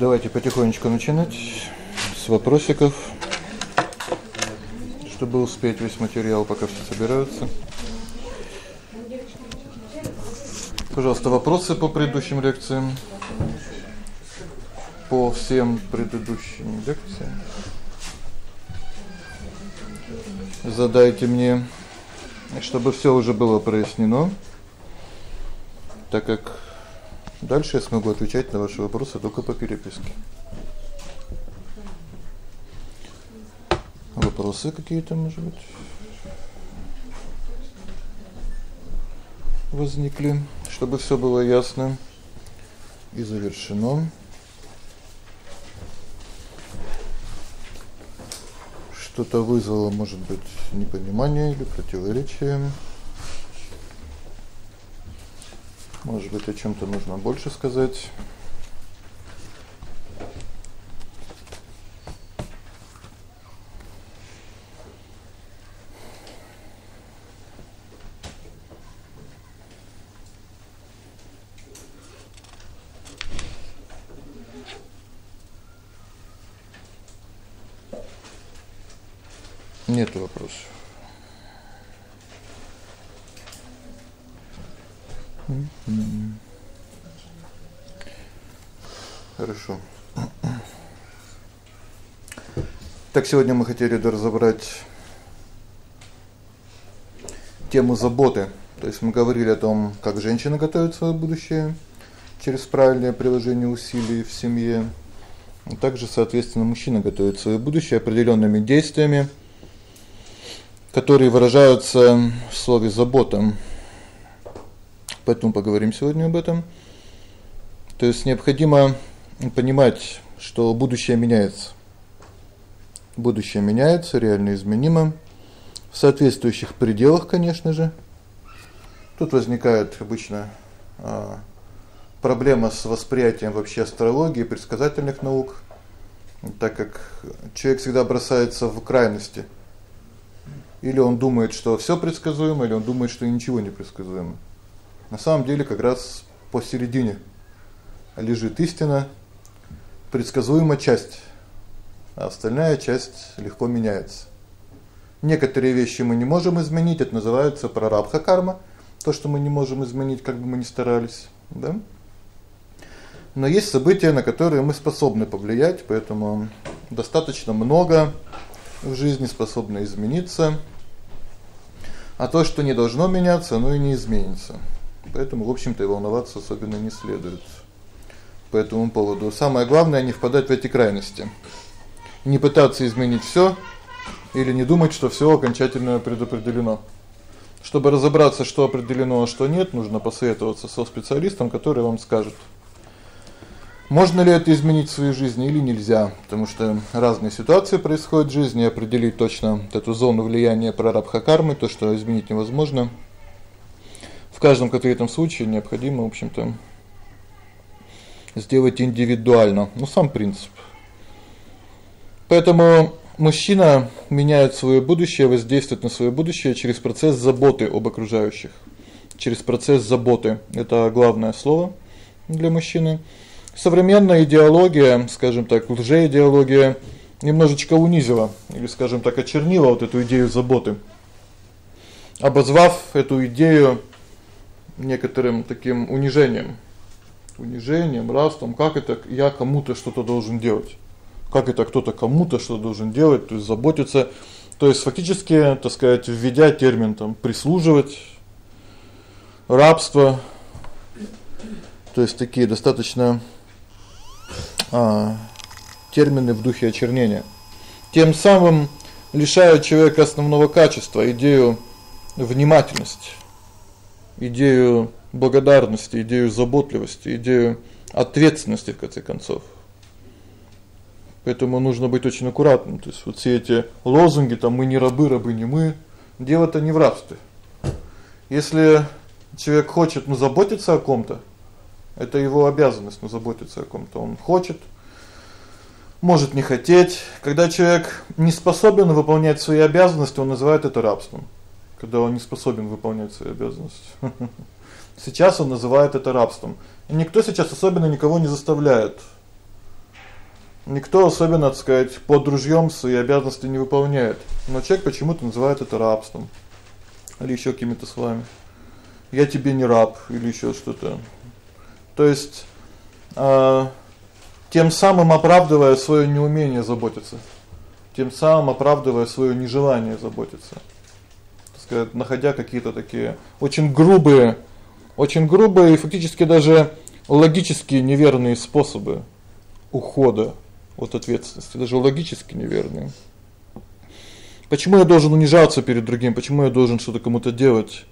давайте потихонечку начинать с вопросиков, чтобы успеть весь материал, пока все собираются. Пожалуйста, вопросы по предыдущим лекциям. По всем предыдущим лекциям. Задайте мне, чтобы всё уже было прояснено. Так как Дальше я смогу отвечать на ваши вопросы только по переписке. Вопросы какие-то, может быть, возникли, чтобы всё было ясно и завершено. Что-то вызвало, может быть, непонимание или противоречие. Может быть, о чём-то нужно больше сказать. Нет вопросов. Хорошо. Так сегодня мы хотели разобрать тему заботы. То есть мы говорили о том, как женщина готовит своё будущее через правильное приложение усилий в семье. И также, соответственно, мужчина готовит своё будущее определёнными действиями, которые выражаются в слове забота. Поэтому поговорим сегодня об этом. То есть необходимо понимать, что будущее меняется. Будущее меняется, реально изменимо в соответствующих пределах, конечно же. Тут возникает обычно а проблема с восприятием вообще астрологии, предсказательных наук, так как человек всегда бросается в крайности. Или он думает, что всё предсказуемо, или он думает, что ничего не предсказуемо. На самом деле, как раз посередине лежит истина, предсказуема часть, а остальная часть легко меняется. Некоторые вещи мы не можем изменить, это называется прарабдха карма, то, что мы не можем изменить, как бы мы ни старались, да? Но есть события, на которые мы способны повлиять, поэтому достаточно много в жизни способно измениться. А то, что не должно меняться, оно и не изменится. Поэтому, в общем-то, и волноваться особенно не следует. По этому поводу самое главное не впадать в эти крайности. Не пытаться изменить всё или не думать, что всё окончательно предопределено. Чтобы разобраться, что определено, а что нет, нужно посоветоваться со специалистом, который вам скажет. Можно ли это изменить в своей жизни или нельзя? Потому что разные ситуации происходят в жизни, определить точно эту зону влияния прарабдха кармы, то, что изменить невозможно. В каждом конкретном случае необходимо, в общем-то, сделать индивидуально, ну сам принцип. Поэтому мужчина меняет своё будущее, воздействует на своё будущее через процесс заботы об окружающих. Через процесс заботы. Это главное слово для мужчины. Современная идеология, скажем так, лжеидеология немножечко унизила или, скажем так, очернила вот эту идею заботы. Обозвав эту идею некоторым таким унижением. Унижением, рабством, как это я кому-то что-то должен делать? Как это кто-то кому-то что-то должен делать, то есть заботиться, то есть фактически, так сказать, введя термин там прислуживать, рабство. То есть такие достаточно а термины в духе очернения. Тем самым лишают человека основного качества, идею внимательности идею благодарности, идею заботливости, идею ответственности в конце концов. Поэтому нужно быть очень аккуратным. То есть вот все эти лозунги там мы не рабы, рабы не мы, дело-то не в рабстве. Если человек хочет, ну, заботиться о ком-то, это его обязанность, ну, заботиться о ком-то. Он хочет, может не хотеть. Когда человек не способен выполнять свои обязанности, он называет это рабством когда он не способен выполнять свои обязанности. Сейчас он называет это рабством. И никто сейчас особенно никого не заставляет Никто особенно, так сказать, под ружьём свои обязанности не выполняет. Но человек почему-то называет это рабством. Или ещё какими-то словами. Я тебе не раб или ещё что-то. То есть а тем самым оправдывая своё неумение заботиться. Тем самым оправдывая своё нежелание заботиться. Так сказать, находя какие-то такие очень грубые, очень грубые и фактически даже логически неверные способы ухода от ответственности, даже логически неверные. Почему я должен унижаться перед другим? Почему я должен что-то кому-то делать?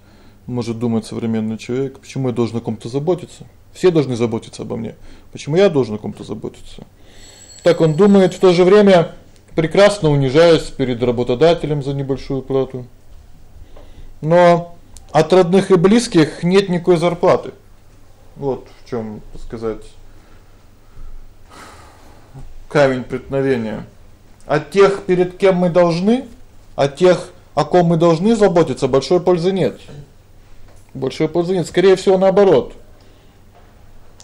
Может думать современный человек. Почему я должен о ком-то заботиться? Все должны заботиться обо мне. Почему я должен о ком-то заботиться? Так он думает, в то же время прекрасно унижаясь перед работодателем за небольшую плату. Но от родных и близких нет никакой зарплаты. Вот в чём, сказать, камень преткновения. От тех, перед кем мы должны, от тех, о ком мы должны заботиться, большой пользы нет. Большой пользы нет, скорее всего, наоборот.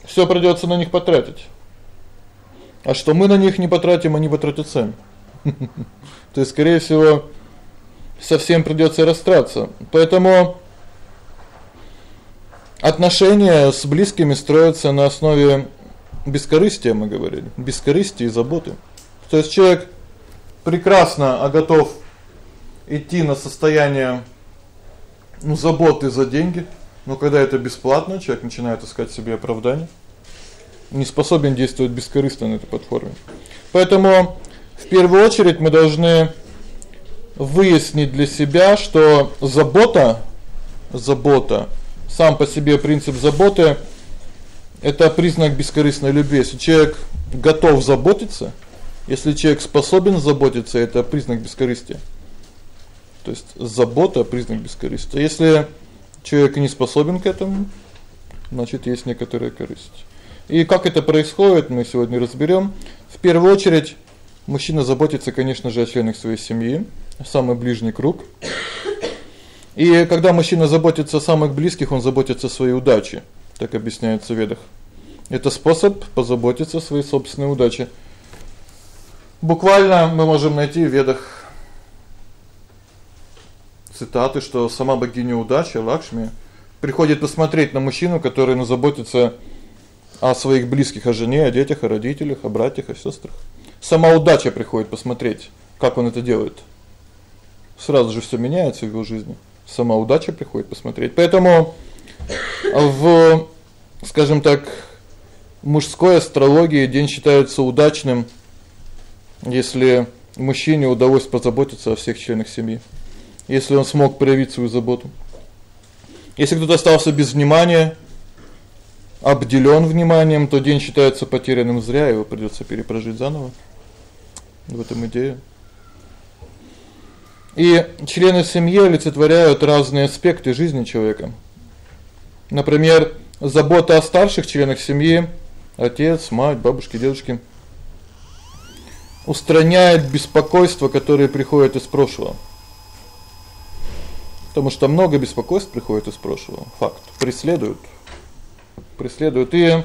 Всё придётся на них потратить. А что мы на них не потратим, они потратят сами. То есть, скорее всего, совсем придётся расстаться. Поэтому отношения с близкими строятся на основе бескорыстия, мы говорили, бескорыстия и заботы. То есть человек прекрасно готов идти на состояние ну заботы за деньги, но когда это бесплатно, человек начинает искать себе оправдание. Не способен действовать бескорыстно на этой платформе. Поэтому в первую очередь мы должны выяснить для себя, что забота забота сам по себе принцип заботы это признак бескорыстной любви. Если человек готов заботиться, если человек способен заботиться, это признак бескорыстия. То есть забота признак бескорыстия. Если человек не способен к этому, значит, есть некоторая корысть. И как это происходит, мы сегодня разберём. В первую очередь, мужчина заботится, конечно же, о членах своей семьи, самый ближний круг. И когда мужчина заботится о самых близких, он заботится о своей удаче, так объясняется в Ведах. Это способ позаботиться о своей собственной удаче. Буквально мы можем найти в Ведах цитаты, что сама богиня удачи Лакшми приходит посмотреть на мужчину, который ну заботится о своих близких, о жене, о детях, о родителях, о братьях, о сестрах. Сама удача приходит посмотреть, как он это делает. Сразу же всё меняется в его жизни. Сама удача приходит посмотреть. Поэтому в, скажем так, мужской астрологии день считается удачным, если мужчине удалось позаботиться о всех членах семьи. Если он смог проявить свою заботу. Если кто-то остался без внимания, обделён вниманием, то день считается потерянным зря, его придётся перепрожить заново. В этом идея. И члены семьи олицетворяют разные аспекты жизни человека. Например, забота о старших членах семьи отец, мать, бабушки, дедушки устраняет беспокойство, которое приходит из прошлого. Потому что много беспокойств приходит из прошлого. Факт. Преследуют. Преследуют и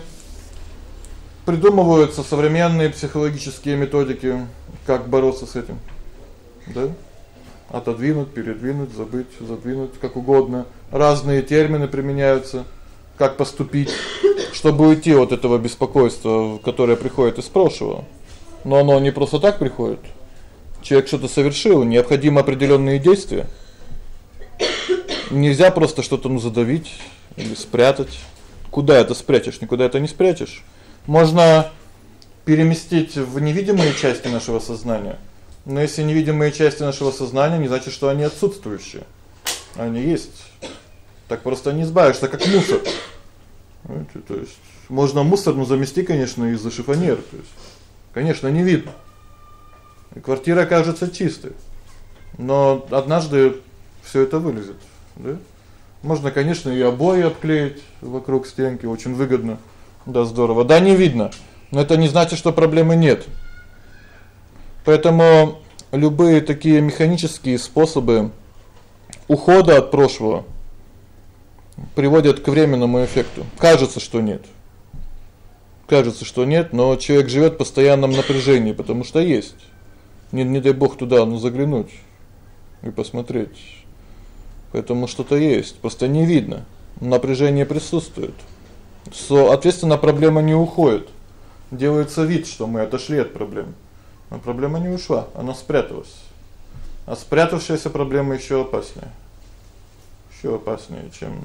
придумываются современные психологические методики, как бороться с этим. Да? Отодвинуть, передвинуть, забыть, задвинуть, как угодно. Разные термины применяются, как поступить чтобы уйти от этого беспокойства, которое приходит из прошлого. Но оно не просто так приходит. Человек что-то совершил, необходимы определённые действия. Нельзя просто что-то ну задавить или спрятать. Куда это спрячешь? Никуда это не спрячешь. Можно переместить в невидимые части нашего сознания. Но если невидимые части нашего сознания, не значит, что они отсутствующие. Они есть. Так просто не избавишься, как мусор. Понимаете, то есть можно мусор ну замести, конечно, из-за шифоньера, то есть конечно, не видно. И квартира кажется чистой. Но однажды всё это вылезет, да? Можно, конечно, и обои обклеить вокруг стенки, очень выгодно. Да здорово. Да не видно. Но это не значит, что проблемы нет. Поэтому любые такие механические способы ухода от прошлого приводят к временному эффекту. Кажется, что нет. кажется, что нет, но человек живёт в постоянном напряжении, потому что есть. Не не дай бог туда, ну заглянуть и посмотреть. Поэтому что-то есть, просто не видно. Напряжение присутствует. Соответственно, проблема не уходит. Делается вид, что мы отошли от проблемы. Но проблема не ушла, она спряталась. А спрятавшаяся проблема ещё опаснее. Ещё опаснее, чем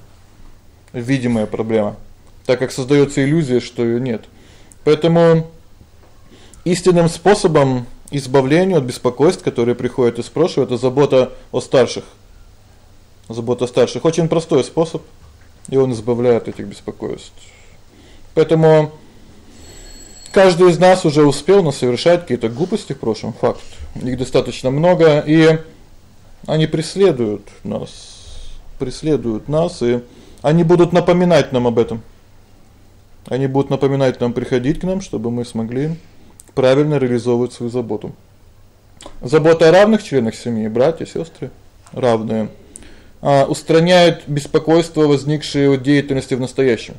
видимая проблема, так как создаётся иллюзия, что её нет. Поэтому истинным способом избавления от беспокойств, которые приходят из прошлого это забота о старших. Забота о старших очень простой способ, и он избавляет от этих беспокойств. Поэтому каждый из нас уже успел насовершать какие-то глупости в прошлом, факт. Их достаточно много, и они преследуют нас, преследуют нас, и они будут напоминать нам об этом. Они будут напоминать нам приходить к нам, чтобы мы смогли правильно реализовывать свою заботу. Забота о равных членах семьи, братья, сестры, равные, а устраняет беспокойство, возникшее от деятельности в настоящем.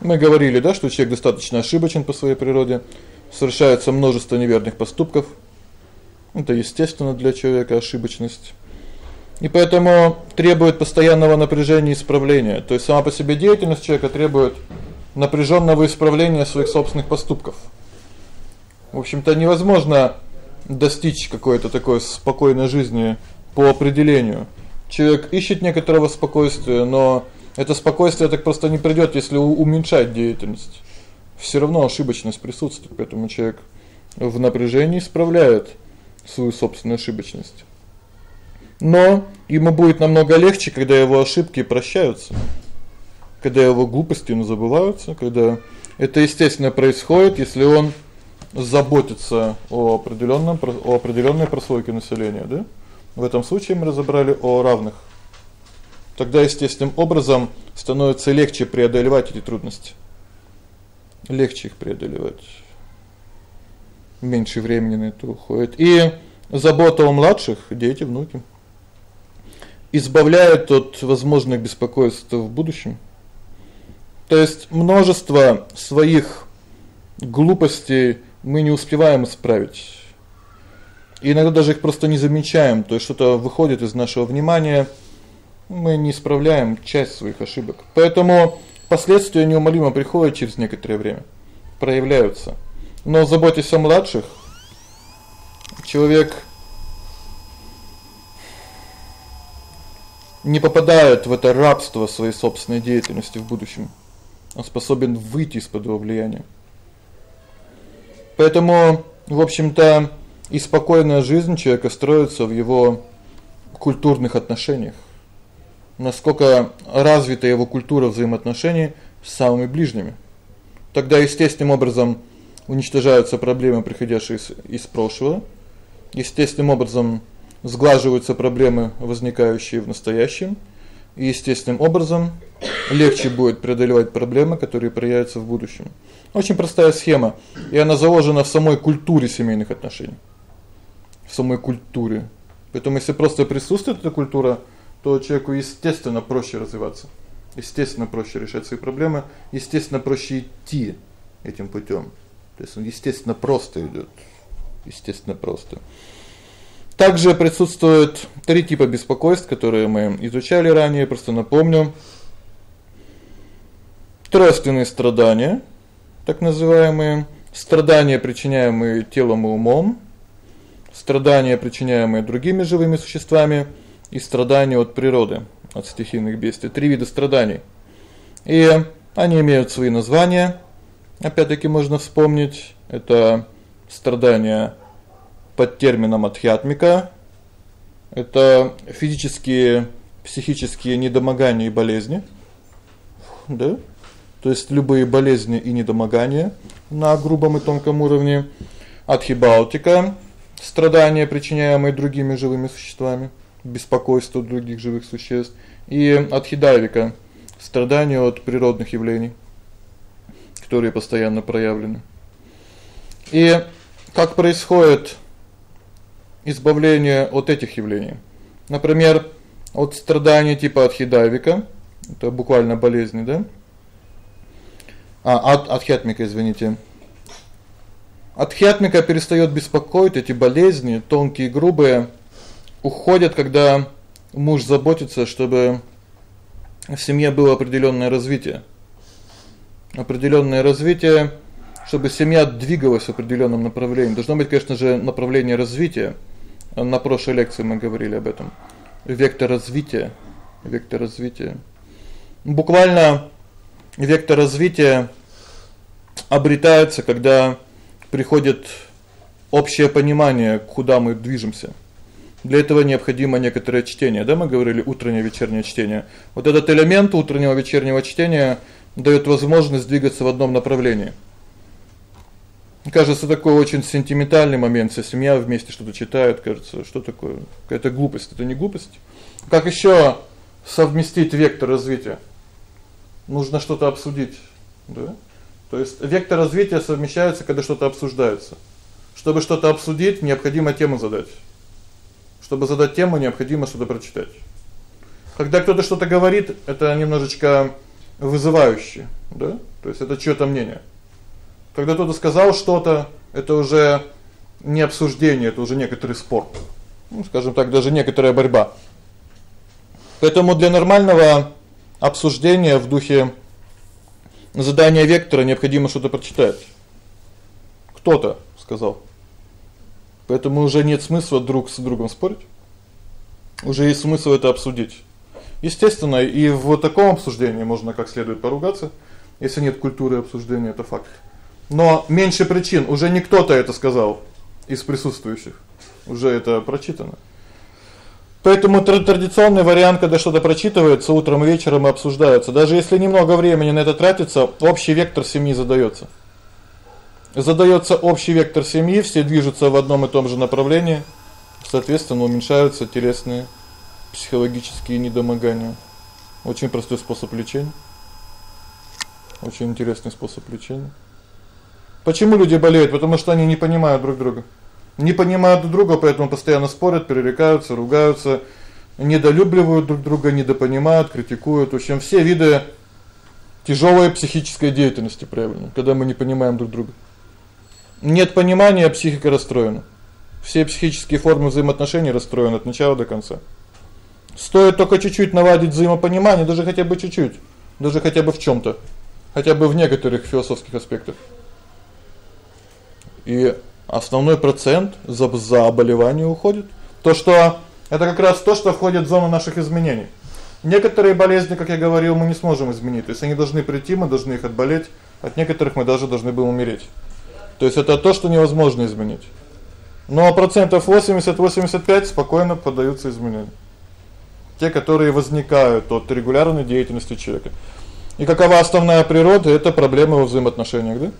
Мы говорили, да, что человек достаточно ошибочен по своей природе, совершается множество неверных поступков. Это естественно для человека ошибочность. И поэтому требует постоянного напряжения и исправления. То есть сама по себе деятельность человека требует напряжённого исправления своих собственных поступков. В общем-то, невозможно достичь какой-то такой спокойной жизни по определению. Человек ищет некоторого спокойствия, но это спокойствие так просто не придёт, если уменьшать деятельность. Всё равно ошибочность присутствует, поэтому человек в напряжении исправляет свою собственную ошибочность. Но ему будет намного легче, когда его ошибки прощаются. Когда его глупости ну забываются, когда это естественно происходит, если он заботится о определённом о определённой прослойке населения, да? В этом случае мы разобрали о равных. Тогда естественным образом становится легче преодолевать эти трудности. Легче их преодолевать. Меньше времени на это уходит. И забота о младших, дети, внуки избавляет от возможных беспокойств в будущем. То есть множество своих глупостей мы не успеваем исправить. И иногда даже их просто не замечаем, то есть что-то выходит из нашего внимания, мы не исправляем часть своих ошибок. Поэтому последствия неумолимо приходят через некоторое время, проявляются. Но заботьтесь о младших. Человек не попадает в это рабство своей собственной деятельности в будущем. Он способен выйти из-под его влияния. Поэтому, в общем-то, и спокойная жизнь человека строится в его культурных отношениях. Насколько развита его культура взаимоотношений с самыми ближними. Тогда естественным образом уничтожаются проблемы, приходящие из из прошлого. Естественным образом сглаживаются проблемы, возникающие в настоящем. И естественным образом легче будет преодолевать проблемы, которые проявятся в будущем. Очень простая схема, и она заложена в самой культуре семейных отношений. В самой культуре. Поэтому если просто присутствует эта культура, то человеку естественно проще развиваться. Естественно проще решать свои проблемы, естественно проще идти этим путём. То есть он естественно просто идёт. Естественно просто. Также присутствует три типа беспокойств, которые мы изучали ранее, просто напомню. Тройственные страдания так называемые страдания, причиняемые телом и умом, страдания, причиняемые другими живыми существами, и страдания от природы, от стихийных бедствий. Три вида страданий. И они имеют свои названия. Опять-таки можно вспомнить это страдания под термином адхьятмика. Это физические, психические недомогания и болезни. Да? то есть любые болезни и недомогания на грубом и тонком уровне, адхибаутика, страдания, причиняемые другими живыми существами, беспокойство других живых существ, и адхидайвика, страдания от природных явлений, которые постоянно проявлены. И как происходит избавление от этих явлений? Например, от страданий типа адхидайвика, это буквально болезни, да? А от адхьятмика, извините. Адхьятмика перестаёт беспокоить эти болезни, тонкие и грубые, уходят, когда муж заботится, чтобы в семье было определённое развитие. Определённое развитие, чтобы семья двигалась в определённом направлении. Должно быть, конечно же, направление развития. На прошлой лекции мы говорили об этом. Вектор развития, вектор развития. Буквально вектор развития обретается, когда приходит общее понимание, куда мы движемся. Для этого необходимо некоторое чтение, да, мы говорили утреннее, вечернее чтение. Вот этот элемент утреннего, вечернего чтения даёт возможность двигаться в одном направлении. Кажется, такой очень сентиментальный момент, вся семья вместе что-то читает, кажется, что такое? Какая-то глупость, это не глупость. Как ещё совместить вектор развития? Нужно что-то обсудить, да? То есть вектор развития совмещается, когда что-то обсуждается. Чтобы что-то обсудить, необходимо тему задать. Чтобы задать тему, необходимо что-то прочитать. Когда кто-то что-то говорит, это немножечко вызывающе, да? То есть это чьё-то мнение. Когда кто-то сказал что-то, это уже не обсуждение, это уже некоторый спор. Ну, скажем так, даже некоторая борьба. Поэтому для нормального обсуждения в духе задания вектора необходимо что-то прочитать. Кто-то сказал. Поэтому уже нет смысла друг с другом спорить. Уже есть смысл это обсудить. Естественно, и в вот таком обсуждении можно как следует поругаться, если нет культуры обсуждения, это факт. Но меньше причин, уже не кто-то это сказал из присутствующих. Уже это прочитано. Поэтому традиционный вариант, когда что-то прочитывается утром и вечером и обсуждается, даже если немного времени на это тратится, общий вектор семьи задаётся. Задаётся общий вектор семьи, все движутся в одном и том же направлении, соответственно, уменьшаются телесные психологические недомогания. Очень простой способ лечения. Очень интересный способ лечения. Почему люди болеют? Потому что они не понимают друг друга не понимают друг друга, поэтому постоянно спорят, перерекаются, ругаются, недолюбливают друг друга, недопонимают, критикуют. В общем, все виды тяжёлой психической деятельности проявлены, когда мы не понимаем друг друга. Нет понимания, психика расстроена. Все психические формы взаимоотношений расстроены от начала до конца. Стоит только чуть-чуть наладить взаимопонимание, даже хотя бы чуть-чуть, даже хотя бы в чём-то, хотя бы в некоторых философских аспектах. И основной процент заболеваний уходит. То, что это как раз то, что входит в зону наших изменений. Некоторые болезни, как я говорил, мы не сможем изменить. То есть они должны прийти, мы должны их отболеть. От некоторых мы даже должны будем умереть. То есть это то, что невозможно изменить. Но процентов 80-85 спокойно поддаются изменениям. Те, которые возникают от регулярной деятельности человека. И какова основная природа это проблемы во взаимоотношениях, да?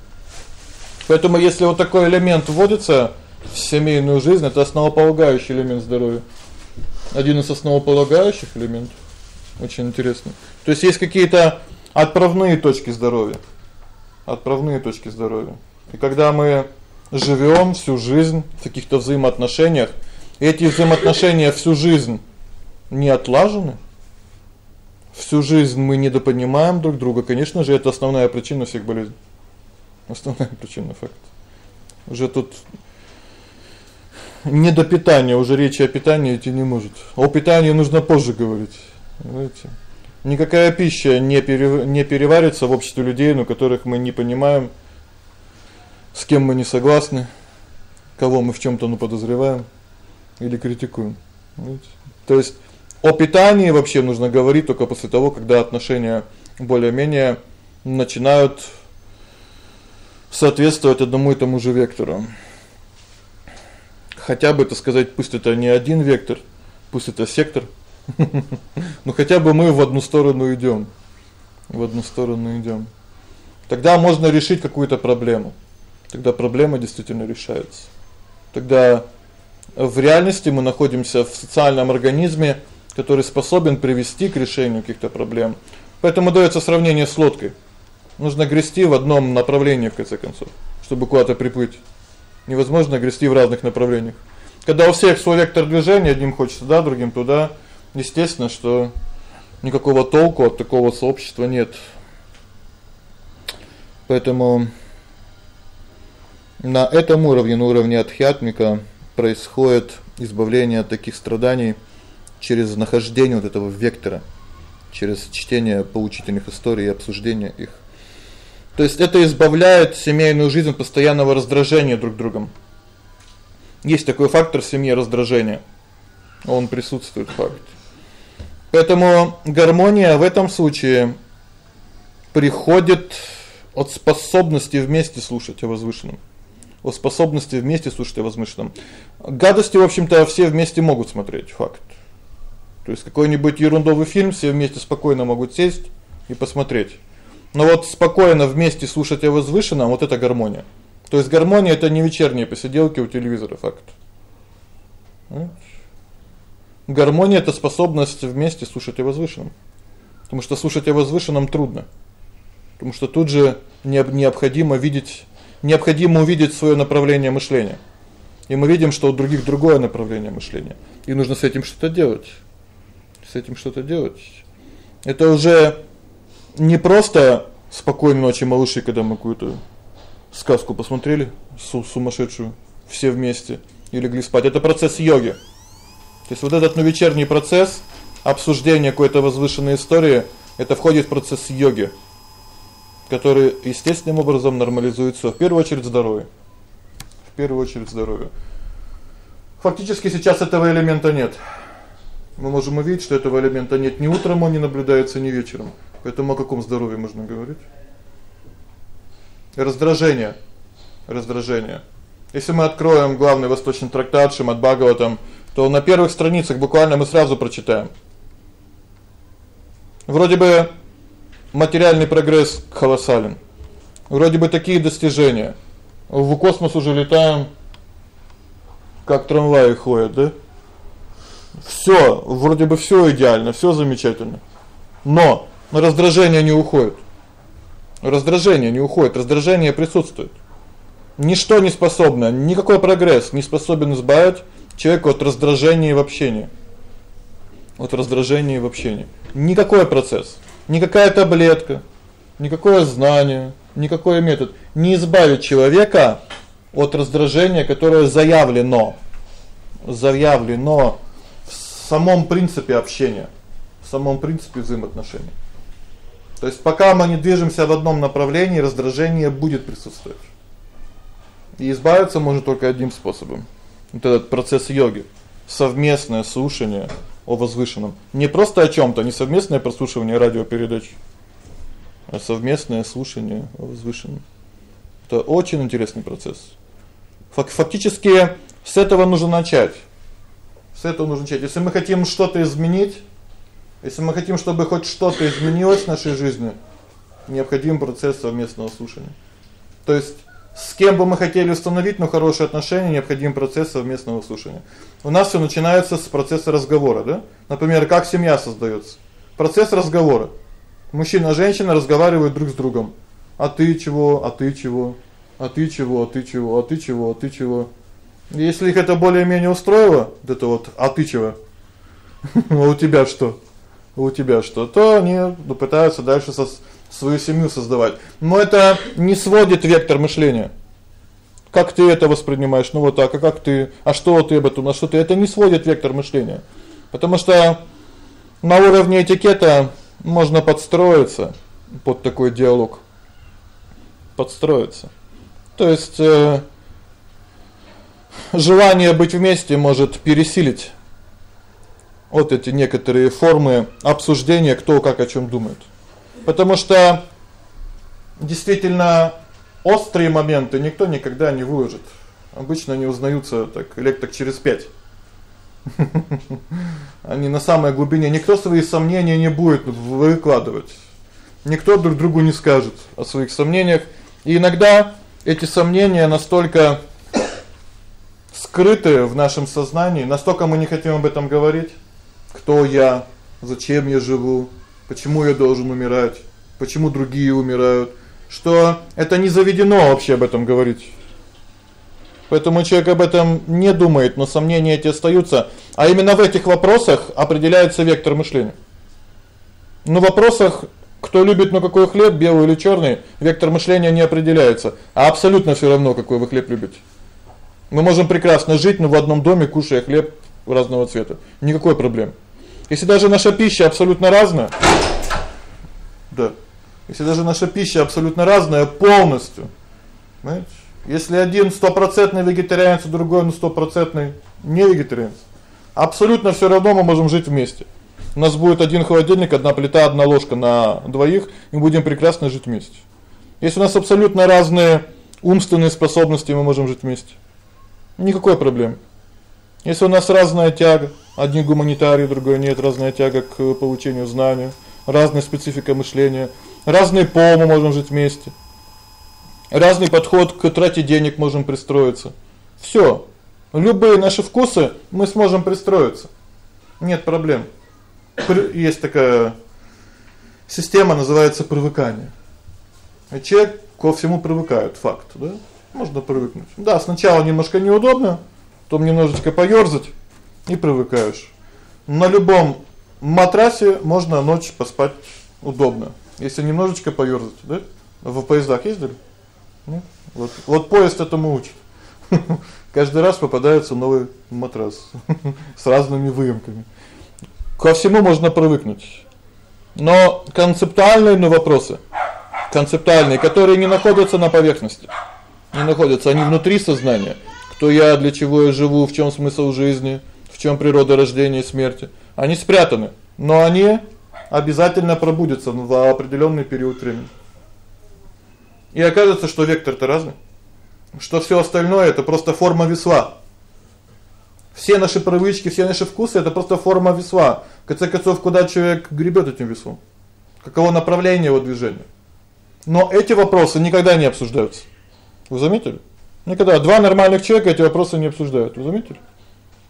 Поэтому если вот такой элемент вводится в семейную жизнь, это основополагающий элемент здоровья. Один из основополагающих элементов. Очень интересно. То есть есть какие-то отправные точки здоровья. Отправные точки здоровья. И когда мы живём всю жизнь в каких-то взаимоотношениях, эти взаимоотношения всю жизнь не отлажены, всю жизнь мы недопонимаем друг друга, конечно же, это основная причина всех болезней. Основная причина факт. Уже тут не до питания, уже речи о питании идти не может. О питании нужно позже говорить. Знаете? Никакая пища не пере, не переварится в обществе людей, но которых мы не понимаем, с кем мы не согласны, кого мы в чём-то ну подозреваем или критикуем. То есть о питании вообще нужно говорить только после того, когда отношения более-менее начинают соответствовать одному и тому же вектору. Хотя бы, это сказать, пусть это не один вектор, пусть это сектор. Но хотя бы мы в одну сторону идём. В одну сторону идём. Тогда можно решить какую-то проблему. Тогда проблема действительно решается. Тогда в реальности мы находимся в социальном организме, который способен привести к решению каких-то проблем. Поэтому даётся сравнение с лодкой. Нужно грести в одном направлении в конце концов, чтобы куда-то приплыть. Невозможно грести в разных направлениях. Когда у всех свой вектор движения, одним хочется туда, другим туда, естественно, что никакого толку от такого сообщества нет. Поэтому на этом уровне, на уровне адхьятмика происходит избавление от таких страданий через нахождение вот этого вектора, через чтение поучительных историй и обсуждение их. То есть это избавляет семейную жизнь от постоянного раздражения друг другом. Есть такой фактор в семье раздражения. Он присутствует факт. Поэтому гармония в этом случае приходит от способности вместе слушать о возвышенном. От способности вместе слушать о возвышенном. Гадости, в общем-то, все вместе могут смотреть, факт. То есть какой-нибудь ерундовый фильм все вместе спокойно могут сесть и посмотреть. Но вот спокойно вместе слушать о возвышенном вот это гармония. То есть гармония это не вечерние посиделки у телевизора, факт. Гармония это способность вместе слушать о возвышенном. Потому что слушать о возвышенном трудно. Потому что тут же необходимо видеть необходимо увидеть своё направление мышления. И мы видим, что у других другое направление мышления. И нужно с этим что-то делать. С этим что-то делать. Это уже не просто спокойной ночи, малыши, когда мы какую-то сказку посмотрели, сумасшедшую, все вместе и легли спать. Это процесс йоги. То есть вот этот ну вечерний процесс обсуждения какой-то возвышенной истории это входит в процесс йоги, который естественным образом нормализуется в первую очередь здоровье. В первую очередь здоровье. Фактически сейчас этого элемента нет. Мы можем увидеть, что этого элемента нет ни утром, он не наблюдается, ни вечером. Поэтому о каком здоровье можно говорить? Раздражение. Раздражение. Если мы откроем главный восточный трактат Шримад Бхагаватам, то на первых страницах буквально мы сразу прочитаем. Вроде бы материальный прогресс колоссален. Вроде бы такие достижения. В космос уже летаем, как трамваи ходят, да? Всё, вроде бы всё идеально, всё замечательно. Но раздражение не уходит. Раздражение не уходит, раздражение присутствует. Ничто не способно, никакой прогресс не способен избавить человека от раздражения в общении. От раздражения в общении. Никакой процесс, никакая таблетка, никакое знание, никакой метод не избавит человека от раздражения, которое заявлено заявлено в самом принципе общения, в самом принципе взаимоотношений. То есть пока мы не движемся в одном направлении, раздражение будет присутствовать. И избавиться можно только одним способом. Вот этот процесс йоги, совместное слушание о возвышенном. Не просто о чём-то, не совместное прослушивание радиопередач, а совместное слушание о возвышенном. Это очень интересный процесс. Фактически с этого нужно начать. С этого нужно начать. Если мы хотим что-то изменить, если мы хотим, чтобы хоть что-то изменилось в нашей жизни, необходим процесс совместного слушания. То есть с кем бы мы хотели установить, но хорошие отношения, необходим процесс совместного слушания. У нас всё начинается с процесса разговора, да? Например, как семья создаётся. Процесс разговора. Мужчина и женщина разговаривают друг с другом. А ты чего? А ты чего? А ты чего? А ты чего? А ты чего? А ты чего? Если их это более-менее устроило, вот это вот а ты чего? А у тебя что? у тебя что, то они пытаются дальше со свою семью создавать. Но это не сводит вектор мышления. Как ты это воспринимаешь? Ну вот так, а как ты? А что ты об этом? А что ты? Это не сводит вектор мышления. Потому что на уровне этикета можно подстроиться под такой диалог. Подстроиться. То есть э желание быть вместе может пересилить вот эти некоторые формы обсуждения, кто как о чём думает. Потому что действительно острые моменты никто никогда не выложит. Обычно они узнаются так лет так через 5. Они на самой глубине никто свои сомнения не будет выкладывать. Никто друг другу не скажет о своих сомнениях. И иногда эти сомнения настолько скрыты в нашем сознании, настолько мы не хотим об этом говорить, кто я, зачем я живу, почему я должен умирать, почему другие умирают, что это не заведено вообще об этом говорить. Поэтому человек об этом не думает, но сомнения эти остаются, а именно в этих вопросах определяется вектор мышления. Но в вопросах Кто любит на какой хлеб, белый или чёрный, вектор мышления не определяется, а абсолютно всё равно, какой вы хлеб любите. Мы можем прекрасно жить, но в одном доме кушая хлеб разного цвета. Никакой проблемы. Если даже наша пища абсолютно разная, да. Если даже наша пища абсолютно разная полностью. Понимаете? Если один стопроцентный вегетарианец, а другой ну стопроцентный не вегетарианец, абсолютно всё равно мы можем жить вместе. У нас будет один холодильник, одна плита, одна ложка на двоих, и будем прекрасно жить вместе. Если у нас абсолютно разные умственные способности, мы можем жить вместе. Никакой проблемы. Если у нас разная тяга, один гуманитарий, другой нет, разная тяга к получению знания, разная специфика мышления, разный пол, мы можем жить вместе. Разный подход к трате денег можем пристроиться. Всё. Любые наши вкусы мы сможем пристроиться. Нет проблем есть такая система, называется привыкание. И человек ко всему привыкает, факт, да? Можно привыкнуть. Да, сначала немножко неудобно, потом немножечко поёрзать и привыкаешь. На любом матрасе можно ночь поспать удобно, если немножечко поёрзать, да? В поездах ездили? Нет? Вот вот поезд этому учит. Каждый раз попадается новый матрас с разными выемками. Ко всему можно привыкнуть. Но концептуальные ну, вопросы, концептуальные, которые не находятся на поверхности. Не находятся, они внутри сознания. Кто я, для чего я живу, в чём смысл жизни, в чём природа рождения и смерти. Они спрятаны, но они обязательно пробудятся в определённый период времени. И окажется, что вектор-то разный. Что всё остальное это просто форма весла. Все наши привычки, все наши вкусы это просто форма весла. В конце концов, куда человек гребёт этим весом? Каково направление его движения? Но эти вопросы никогда не обсуждаются. Вы заметили? Никогда два нормальных человека эти вопросы не обсуждают. Вы заметили?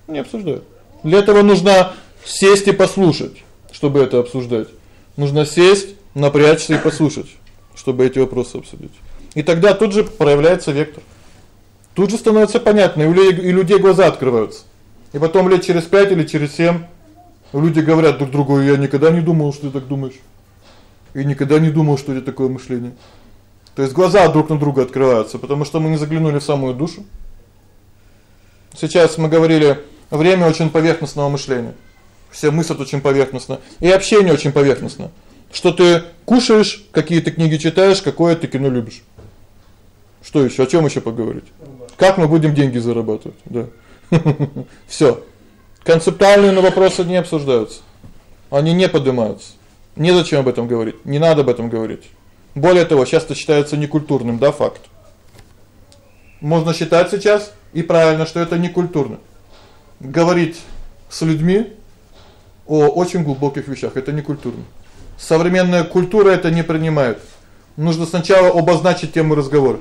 Не обсуждают. Для этого нужно сесть и послушать, чтобы это обсуждать. Нужно сесть, напрячься и послушать, чтобы эти вопросы обсудить. И тогда тут же проявляется вектор. Тут же становится понятно, и у людей, и людей глаза открываются. И потом лет через 5 или через 7 люди говорят друг другу: "Я никогда не думал, что ты так думаешь". И никогда не думал, что это такое мышление. То есть глаза друг на друга открываются, потому что мы не заглянули в самую душу. Сейчас мы говорили, время очень поверхностного мышления. Все мыслят очень поверхностно, и общение очень поверхностно. Что ты кушаешь, какие ты книги читаешь, какое ты кино любишь. Что ещё? О чём ещё поговорить? Как мы будем деньги зарабатывать? Да. Всё. Концептуальные вопросы не обсуждаются. Они не поднимаются. Не зачем об этом говорить. Не надо об этом говорить. Более того, часто считается некультурным, да, факт. Можно считать сейчас и правильно, что это некультурно. Говорить с людьми о очень глубоких вещах это некультурно. Современная культура это не принимает. Нужно сначала обозначить тему разговора.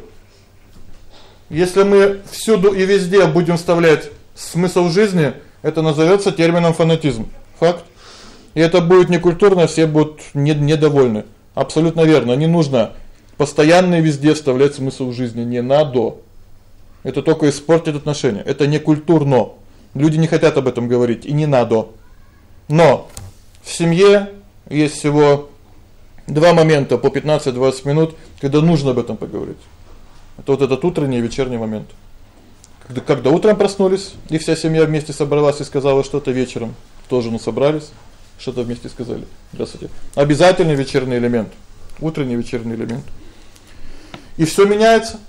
Если мы всюду и везде будем вставлять смысл жизни, это назовётся термином фанатизм. Факт. И это будет некультурно, все будут не недовольны. Абсолютно верно. Не нужно постоянно и везде вставлять смысл жизни, не надо. Это только испортит отношения. Это не культурно. Люди не хотят об этом говорить и не надо. Но в семье есть всего два момента по 15-20 минут, когда нужно об этом поговорить. Это вот этот утренний и вечерний момент. Когда когда утром проснулись, и вся семья вместе собралась и сказала что-то вечером, тоже мы собрались, что-то вместе сказали. Здравствуйте. Обязательный вечерний элемент. Утренний вечерний элемент. И всё меняется.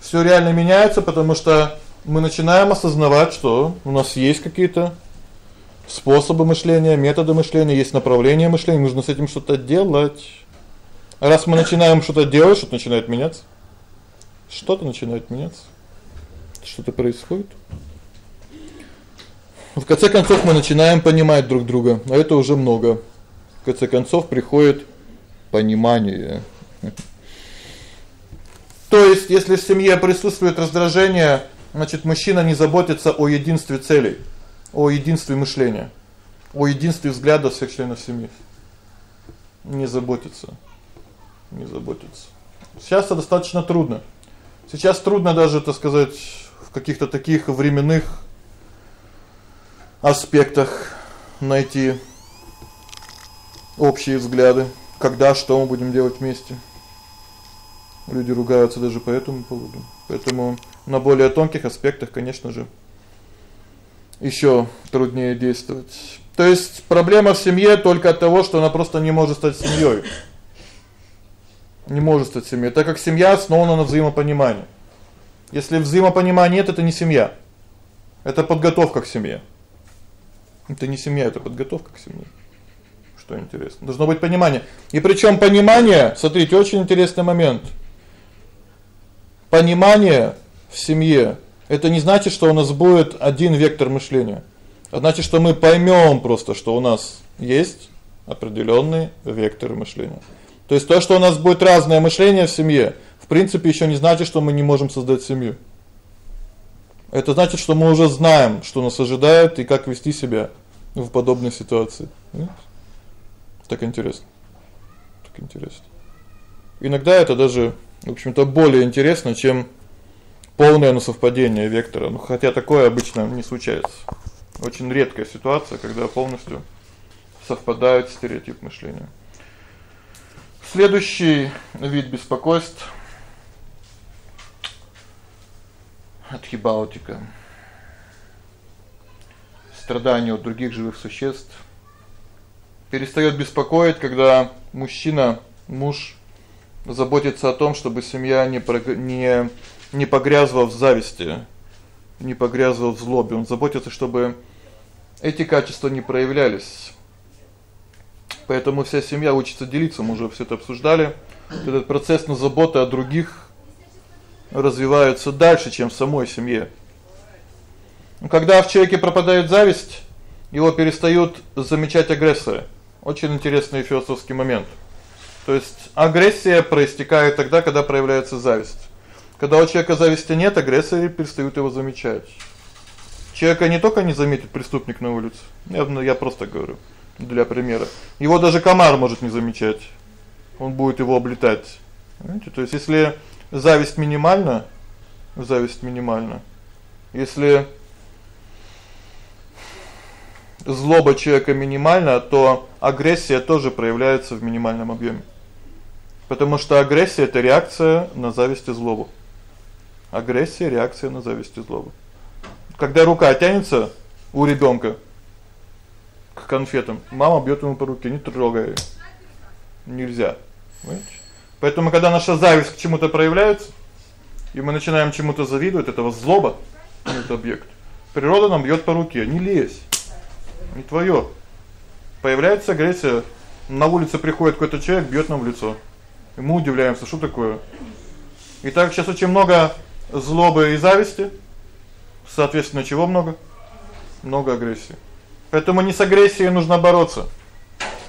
Всё реально меняется, потому что мы начинаем осознавать, что у нас есть какие-то способы мышления, методы мышления, есть направление мышления, нужно с этим что-то делать. Раз мы начинаем что-то делать, что-то начинает меняться. Что-то начинает меняться. Что-то происходит. В конце концов мы начинаем понимать друг друга, а это уже много. В конце концов приходит понимание. То есть, если в семье присутствует раздражение, значит, мужчина не заботится о единстве целей, о единстве мышления, о единстве взглядов всех членов семьи. Не заботится. Не заботится. Сейчас это достаточно трудно. Сейчас трудно даже, так сказать, в каких-то таких временных аспектах найти общие взгляды. когда что мы будем делать вместе. Люди ругаются даже по этому поводу. Поэтому на более тонких аспектах, конечно же, ещё труднее действовать. То есть проблема в семье только от того, что она просто не может стать семьёй. Не может стать семьей, так как семья основана на взаимопонимании. Если взаимопонимания нет, это не семья. Это подготовка к семье. Это не семья, это подготовка к семье. Что интересно. Должно быть понимание. И причём понимание, смотрите, очень интересный момент. Понимание в семье это не значит, что у нас будет один вектор мышления. А значит, что мы поймём просто, что у нас есть определённый вектор мышления. То есть то, что у нас будет разное мышление в семье, в принципе, ещё не значит, что мы не можем создать семью. Это значит, что мы уже знаем, что нас ожидает и как вести себя в подобной ситуации. Так интересно. Так интересно. Иногда это даже, в общем-то, более интересно, чем полное ну совпадение вектора. Ну хотя такое обычно не случается. Очень редкая ситуация, когда полностью совпадает стереотип мышления. Следующий вид беспокойств атхибаутика. Страдания у других живых существ перестаёт беспокоить, когда мужчина, муж заботится о том, чтобы семья не не не погрязла в зависти, не погрязла в злобе. Он заботится, чтобы эти качества не проявлялись. Поэтому вся семья учится делиться, мы уже всё это обсуждали. Этот процесс на заботы о других развивается дальше, чем в самой семье. Когда в человеке пропадает зависть, его перестают замечать агрессоры. Очень интересный философский момент. То есть агрессия проистекает тогда, когда проявляется зависть. Когда у человека зависти нет, агрессоры перестают его замечать. Человека не только не заметит преступник на улице. Я я просто говорю для примера. Его даже комар может не замечать. Он будет его облетать. Понимаете? То есть если зависть минимальна, зависть минимальна. Если злоба человека минимальна, то агрессия тоже проявляется в минимальном объёме. Потому что агрессия это реакция на зависть и злобу. Агрессия реакция на зависть и злобу. Когда рука тянется у ребёнка к конфетам, мама бьёт ему по руке: "Не трогай". Нельзя. Понимаете? Поэтому когда наша зависть к чему-то проявляется, и мы начинаем чему-то завидовать, это злоба, это объект. Природа нам бьёт по руке: "Не лезь" не твоё. Появляется агрессия. На улице приходит какой-то человек, бьёт нам в лицо. И мы удивляемся, что такое? Итак, сейчас очень много злобы и зависти. Соответственно, чего много? Много агрессии. Поэтому не с агрессией нужно бороться.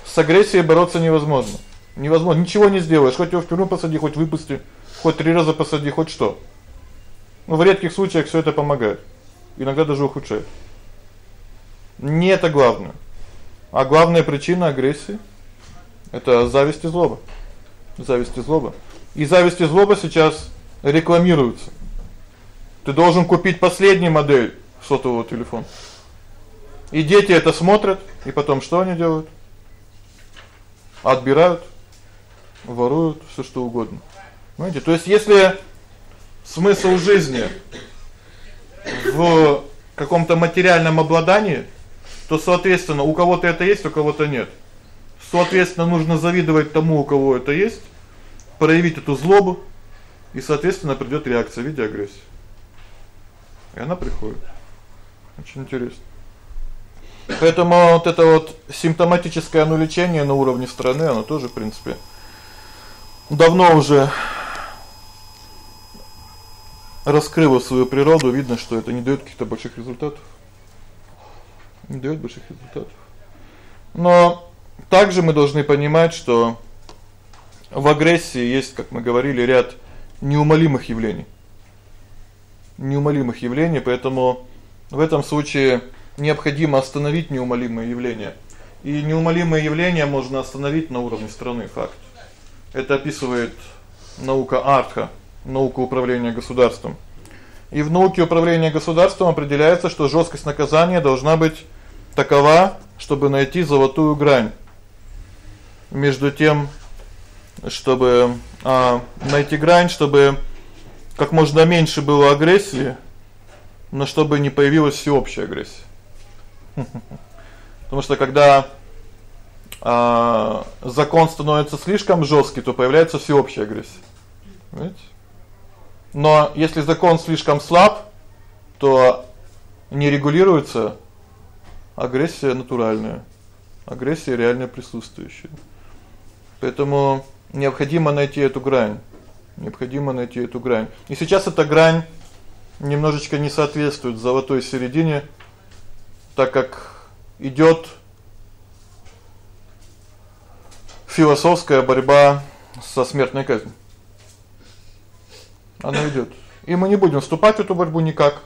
С агрессией бороться невозможно. Невозможно, ничего не сделаешь. Хоть его в тюрьму посади, хоть выпусти, хоть три раза посади, хоть что. Но в редких случаях всё это помогает. Иногда даже ухудшает. Не это главное. А главная причина агрессии это зависть и злоба. Зависть и злоба. И зависть и злоба сейчас рекламируются. Ты должен купить последнюю модель сотового телефона. И дети это смотрят, и потом что они делают? Отбирают, воруют всё что угодно. Понимаете? То есть если смысл жизни в каком-то материальном обладании, то, соответственно, у кого-то это есть, у кого-то нет. Соответственно, нужно завидовать тому, у кого это есть, проявить эту злобу, и, соответственно, придёт реакция в виде агрессии. И она приходит. Очень интересно. Поэтому вот это вот симптоматическое оно лечение на уровне страны, оно тоже, в принципе, давно уже раскрыло свою природу, видно, что это не даёт каких-то больших результатов не даёт больших результатов. Но также мы должны понимать, что в агрессии есть, как мы говорили, ряд неумолимых явлений. Неумолимых явлений, поэтому в этом случае необходимо остановить неумолимые явления. И неумолимые явления можно остановить на уровне страны, факт. Это описывает наука Артха, наука управления государством. И в науке управления государством определяется, что жёсткость наказания должна быть такова, чтобы найти золотую грань. между тем, чтобы а найти грань, чтобы как можно меньше было агрессии, но чтобы не появилась всеобщая агрессия. Потому что когда закон становится слишком жёсткий, то появляется всеобщая агрессия. Понимаете? Но если закон слишком слаб, то не регулируется агрессия натуральная. Агрессия реально присутствующая. Поэтому необходимо найти эту грань. Необходимо найти эту грань. И сейчас эта грань немножечко не соответствует золотой середине, так как идёт философская борьба со смертной казнью. Она идёт. И мы не будем вступать в эту борьбу никак.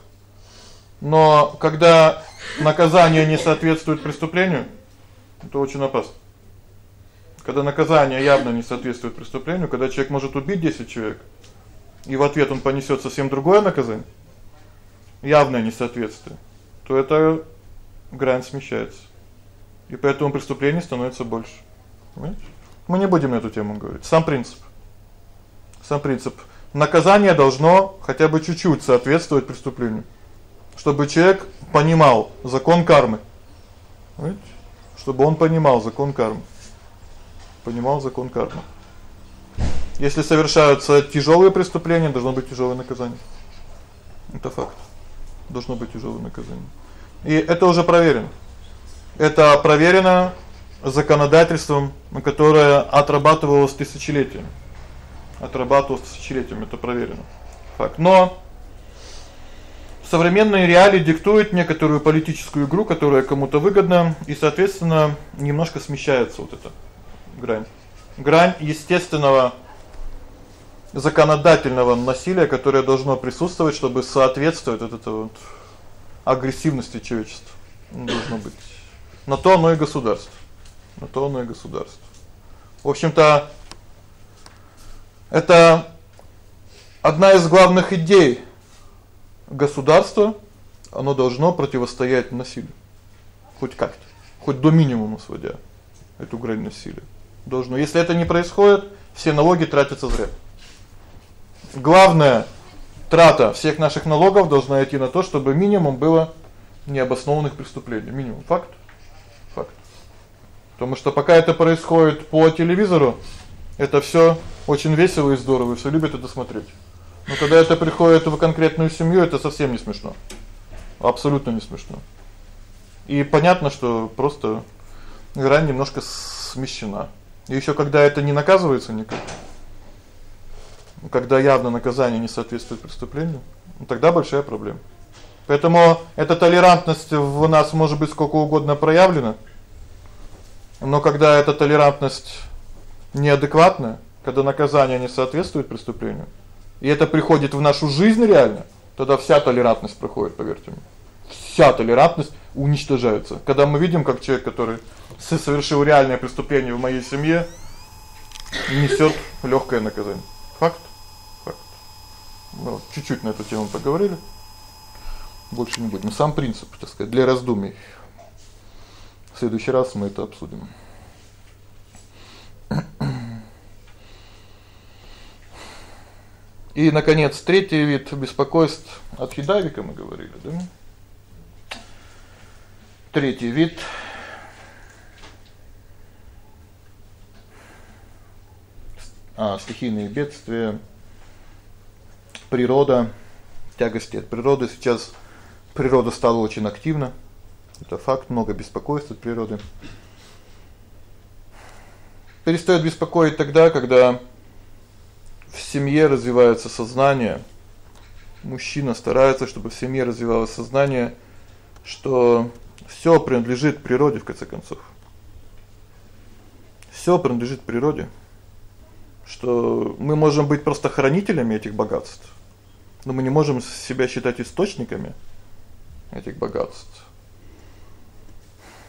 Но когда наказание не соответствует преступлению, это очень опасно. Когда наказание явно не соответствует преступлению, когда человек может убить 10 человек, и в ответ он понесёт совсем другое наказание, явное несоответствие, то это грань смещается. И поэтому преступлений становится больше. Понимаете? Мы не будем эту тему говорить. Сам принцип. Сам принцип. Наказание должно хотя бы чуть-чуть соответствовать преступлению, чтобы человек понимал закон кармы. Понимаете? Чтобы он понимал закон кармы. Понимал закон кармы. Если совершаются тяжёлые преступления, должно быть тяжёлое наказание. Это факт. Должно быть тяжёлое наказание. И это уже проверено. Это проверено законодательством, которое отрабатывалось тысячелетиями. Отрабатывалось тысячелетиями, это проверено. Факт. Но современные реалии диктуют некоторую политическую игру, которая кому-то выгодна, и, соответственно, немножко смещается вот эта грань. Грань естественного законодательного насилия, которое должно присутствовать, чтобы соответствовать вот это вот агрессивности человечества. Должно быть. На то оно и государство на то оно и государство. В общем-то, это одна из главных идей государства, оно должно противостоять насилию. Хоть как-то, хоть до минимума сводя эту грань насилия. Должно. Если это не происходит, все налоги тратятся зря. Главная трата всех наших налогов должна идти на то, чтобы минимум было необоснованных преступлений, минимум. Факт. Потому что пока это происходит по телевизору, это всё очень весело и здорово, все любят это смотреть. Но когда это приходит в конкретную семью, это совсем не смешно. Абсолютно не смешно. И понятно, что просто грань немножко смещена. И ещё когда это не наказывается никак. Когда явно наказание не соответствует преступлению, ну тогда большая проблема. Поэтому эта толерантность в нас может быть сколько угодно проявлена. Но когда эта толерантность неадекватная, когда наказание не соответствует преступлению, и это приходит в нашу жизнь реально, тогда вся толерантность проходит, поверьте мне. Вся толерантность уничтожается. Когда мы видим, как человек, который совершил реальное преступление в моей семье, несёт лёгкое наказание. Факт. Факт. Ну, чуть-чуть на эту тему поговорили. Больше не будем. Сам принцип, так сказать, для раздумий следующий раз мы это обсудим. И наконец, третий вид беспокойств от хидавика мы говорили, да? Третий вид а стихийные бедствия, природа, тягости от природы. Сейчас природа стала очень активна. Это факт, много беспокойств от природы. Перестаёт беспокоить тогда, когда в семье развивается сознание. Мужчина старается, чтобы в семье развивалось сознание, что всё принадлежит природе в конце концов. Всё принадлежит природе. Что мы можем быть просто хранителями этих богатств, но мы не можем себя считать источниками этих богатств.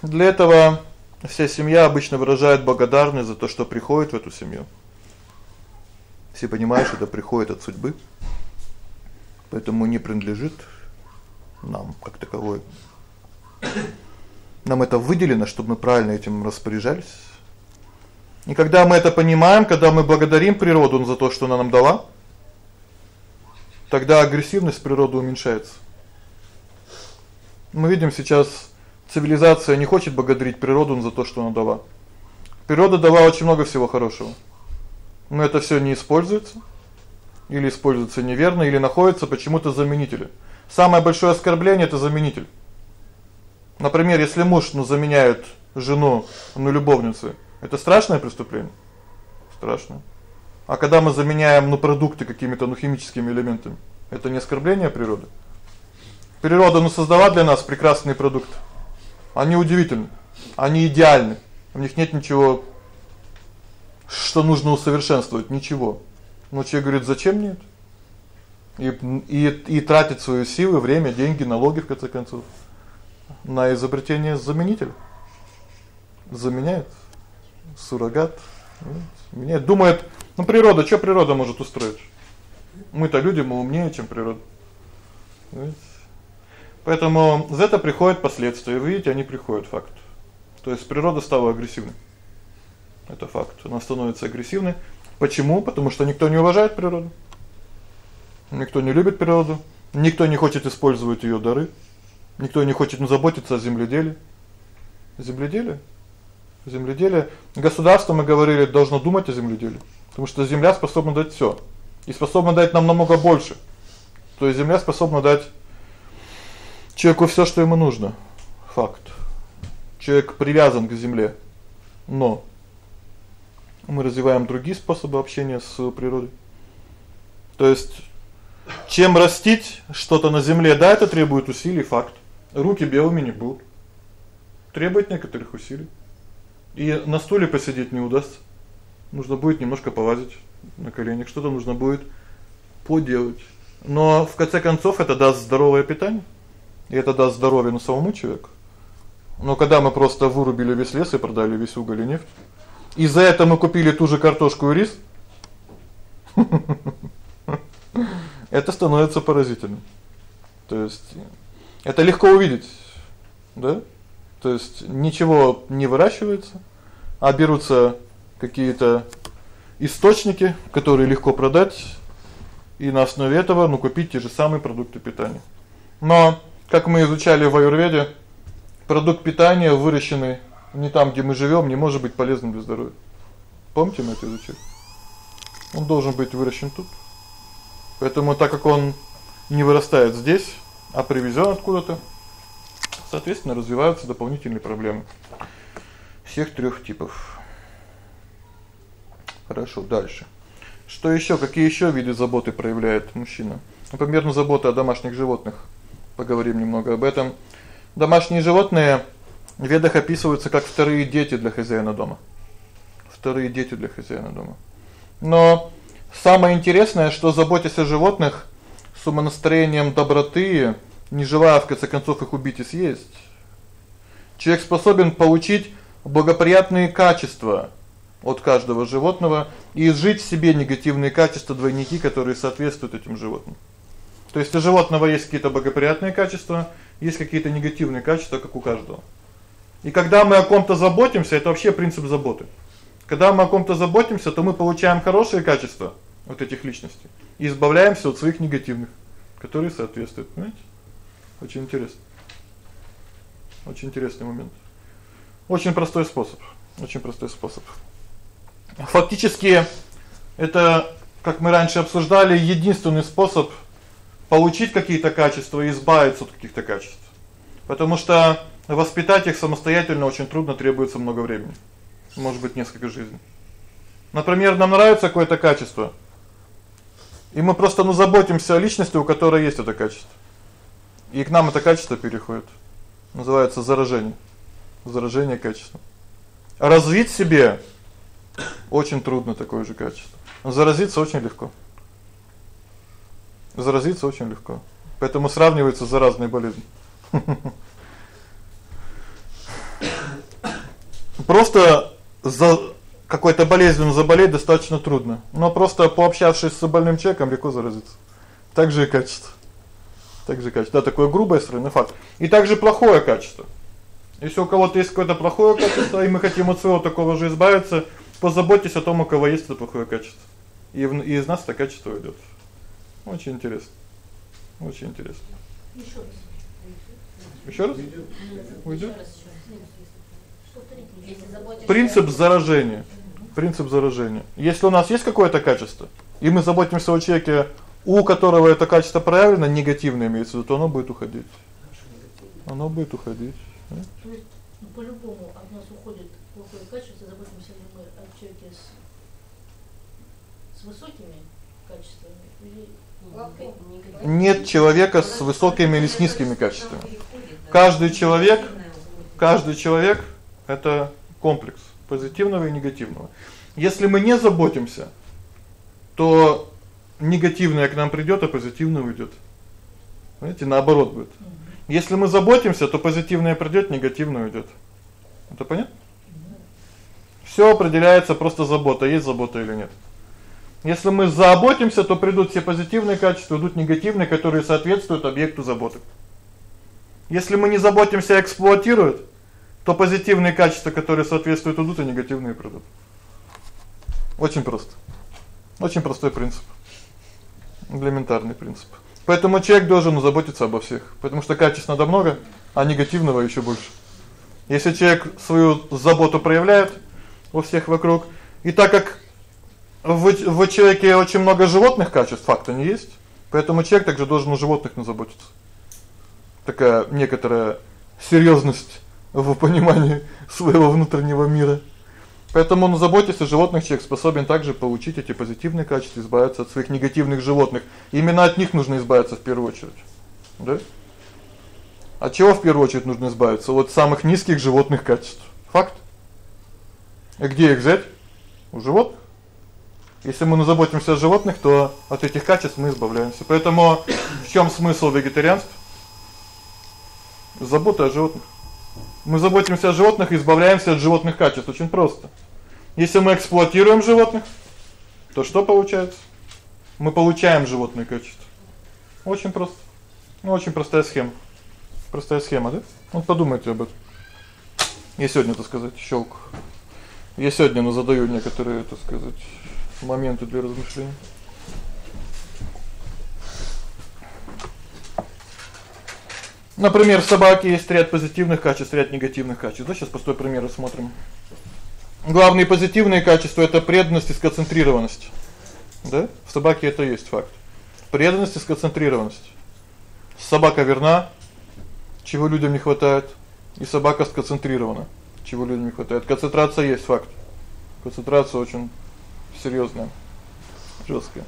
Для этого вся семья обычно выражает благодарность за то, что приходит в эту семью. Все понимают, что это приходит от судьбы. Поэтому не принадлежит нам как таковой. Нам это выделено, чтобы мы правильно этим распоряжались. И когда мы это понимаем, когда мы благодарим природу за то, что она нам дала, тогда агрессивность природы уменьшается. Мы видим сейчас цивилизация не хочет благодарить природу за то, что она дала. Природа дала очень много всего хорошего. Но это всё не используется или используется неверно, или находится почему-то заменители. Самое большое оскорбление это заменитель. Например, если муж, ну, заменяет жену на любовницу, это страшное преступление. Страшно. А когда мы заменяем ну продукты какими-то ну химическими элементами, это не оскорбление природы. Природа ну создала для нас прекрасные продукты. Они удивительны. Они идеальны. В них нет ничего что нужно усовершенствовать, ничего. Но человек говорит: "Зачем мне это?" И и и тратит свои силы, время, деньги, налоги в конце концов на изобретение заменителя. Заменяет суррогат. Мне думает, ну природа, что природа может устроить? Мы-то люди, мы умнее, чем природа. Понимаете? Поэтому за это приходят последствия. Вы видите, они приходят факт. То есть природа стала агрессивной. Это факт. Она становится агрессивной. Почему? Потому что никто не уважает природу. Никто не любит природу, никто не хочет использовать её дары. Никто не хочет заботиться о земледелии. Земледелие? Земледелие государство, мы говорили, должно думать о земледелии, потому что земля способна дать всё. И способна дать нам намного больше. То есть земля способна дать человеку всё, что ему нужно. Факт. Человек привязан к земле. Но мы развиваем другие способы общения с природой. То есть чем растить что-то на земле, да, это требует усилий, факт. Руки белыми не будут. Требует некоторых усилий. И на стуле посидеть не удастся. Нужно будет немножко полазить на коленях, что-то нужно будет поделать. Но в конце концов это даст здоровое питание. И это даст здоровье на самому человеку. Но когда мы просто вырубили весь лес и продали весь уголь и нефть, и за это мы купили ту же картошку и рис, это становится поразительным. То есть это легко увидеть, да? То есть ничего не выращивается, а берутся какие-то источники, которые легко продать, и на основе этого ну купить те же самые продукты питания. Но как мы изучали в аюрведе, продукт питания, выращенный не там, где мы живём, не может быть полезным для здоровья. Помните, мы это изучали? Он должен быть выращен тут. Поэтому так как он не вырастает здесь, а привезён откуда-то, соответственно, развиваются дополнительные проблемы всех трёх типов. Хорошо, дальше. Что ещё? Какие ещё виды заботы проявляет мужчина? Например, ну забота о домашних животных. Поговорим немного об этом. Домашние животные в ведах описываются как вторые дети для хозяина дома. Вторые дети для хозяина дома. Но самое интересное, что заботясь о животных с умонастроением доброты, не желая в конце концов их убить и съесть, человек способен получить благоприятные качества от каждого животного и изжить в себе негативные качества двойники, которые соответствуют этим животным. То есть у животного есть какие-то благоприятные качества, есть какие-то негативные качества, как у каждого. И когда мы о ком-то заботимся, это вообще принцип заботы. Когда мы о ком-то заботимся, то мы получаем хорошие качества от этих личностей и избавляемся от своих негативных, которые соответствуют, понимаете? Очень интересно. Очень интересный момент. Очень простой способ. Очень простой способ. Фактически это, как мы раньше обсуждали, единственный способ получить какие-то качества и избавиться от каких-то качеств. Потому что воспитать их самостоятельно очень трудно, требуется много времени. Может быть, несколько жизней. Например, нам нравится какое-то качество. И мы просто ну заботимся о личности, у которой есть это качество. И к нам это качество переходит. Называется заражение. Заражение качеством. развить себе очень трудно такое же качество. Но заразиться очень легко. Заразиться очень легко. Поэтому сравнивается заразные болезни. Просто за какой-то болезнью заболеть достаточно трудно, но просто пообщавшись с больным человеком легко заразиться. Так же и качество. Так же качество. Да, такое грубое стройный факт. И также плохое качество. Если у кого-то есть какое-то плохое качество, и мы хотим от своего такого же избавиться, позаботьтесь о том, у кого есть это плохое качество. И, из нас это качество уйдёт. Очень интересно. Очень интересно. Ещё раз. Ещё раз? Уйдёт? Принцип заражения. Принцип заражения. Если у нас есть какое-то качество, и мы заботимся о человеке, у которого это качество проявлено, негативное имеется в виду, то оно будет уходить. Оно будет уходить. То есть ну, по-любому от нас уходит плохое качество, заботимся ли мы о человеке с с высокими нет человека с высокими или с низкими качествами. Каждый человек, каждый человек это комплекс позитивного и негативного. Если мы не заботимся, то негативное к нам придёт, а позитивное уйдёт. Знаете, наоборот будет. Если мы заботимся, то позитивное придёт, негативное уйдёт. Это понятно? Всё определяется просто заботой, есть забота или нет. Если мы заботимся, то придут все позитивные качества, идут негативные, которые соответствуют объекту заботы. Если мы не заботимся, а эксплуатируют, то позитивные качества, которые соответствуют, идут, а негативные придут. Очень просто. Очень простой принцип. Элементарный принцип. Поэтому человек должен заботиться обо всех, потому что качеств надо много, а негативного ещё больше. Если человек свою заботу проявляет во всех вокруг, и так как в в человеке очень много животных качеств, факта не есть, поэтому человек также должен о животных заботиться. Такая некоторая серьёзность в понимании своего внутреннего мира. Поэтому он заботится о животных, человек способен также получить эти позитивные качества, избавиться от своих негативных животных. Именно от них нужно избавиться в первую очередь. Да? От чего в первую очередь нужно избавиться? Вот самых низких животных качеств. Факт. И где их взять? У животных. Если мы заботимся о животных, то от этих качеств мы избавляемся. Поэтому в чём смысл вегетарианства? Забота о животных. Мы заботимся о животных и избавляемся от животных качеств очень просто. Если мы эксплуатируем животных, то что получается? Мы получаем животные качества. Очень просто. Ну очень простая схема. Простая схема, да? Вот подумайте об этом. Я сегодня, так сказать, щёлк. Я сегодня ну задаю некоторые, так сказать, моменты для размышлений. Например, в собаке есть ряд позитивных качеств, ряд негативных качеств. Да, сейчас простой пример рассмотрим. Главные позитивные качества это преданность и сконцентрированность. Да? В собаке это есть факт. Преданность и сконцентрированность. Собака верна, чего людям не хватает, и собака сконцентрирована, чего людям не хватает. Концентрация есть факт. Концентрация очень серьёзная, жёсткая.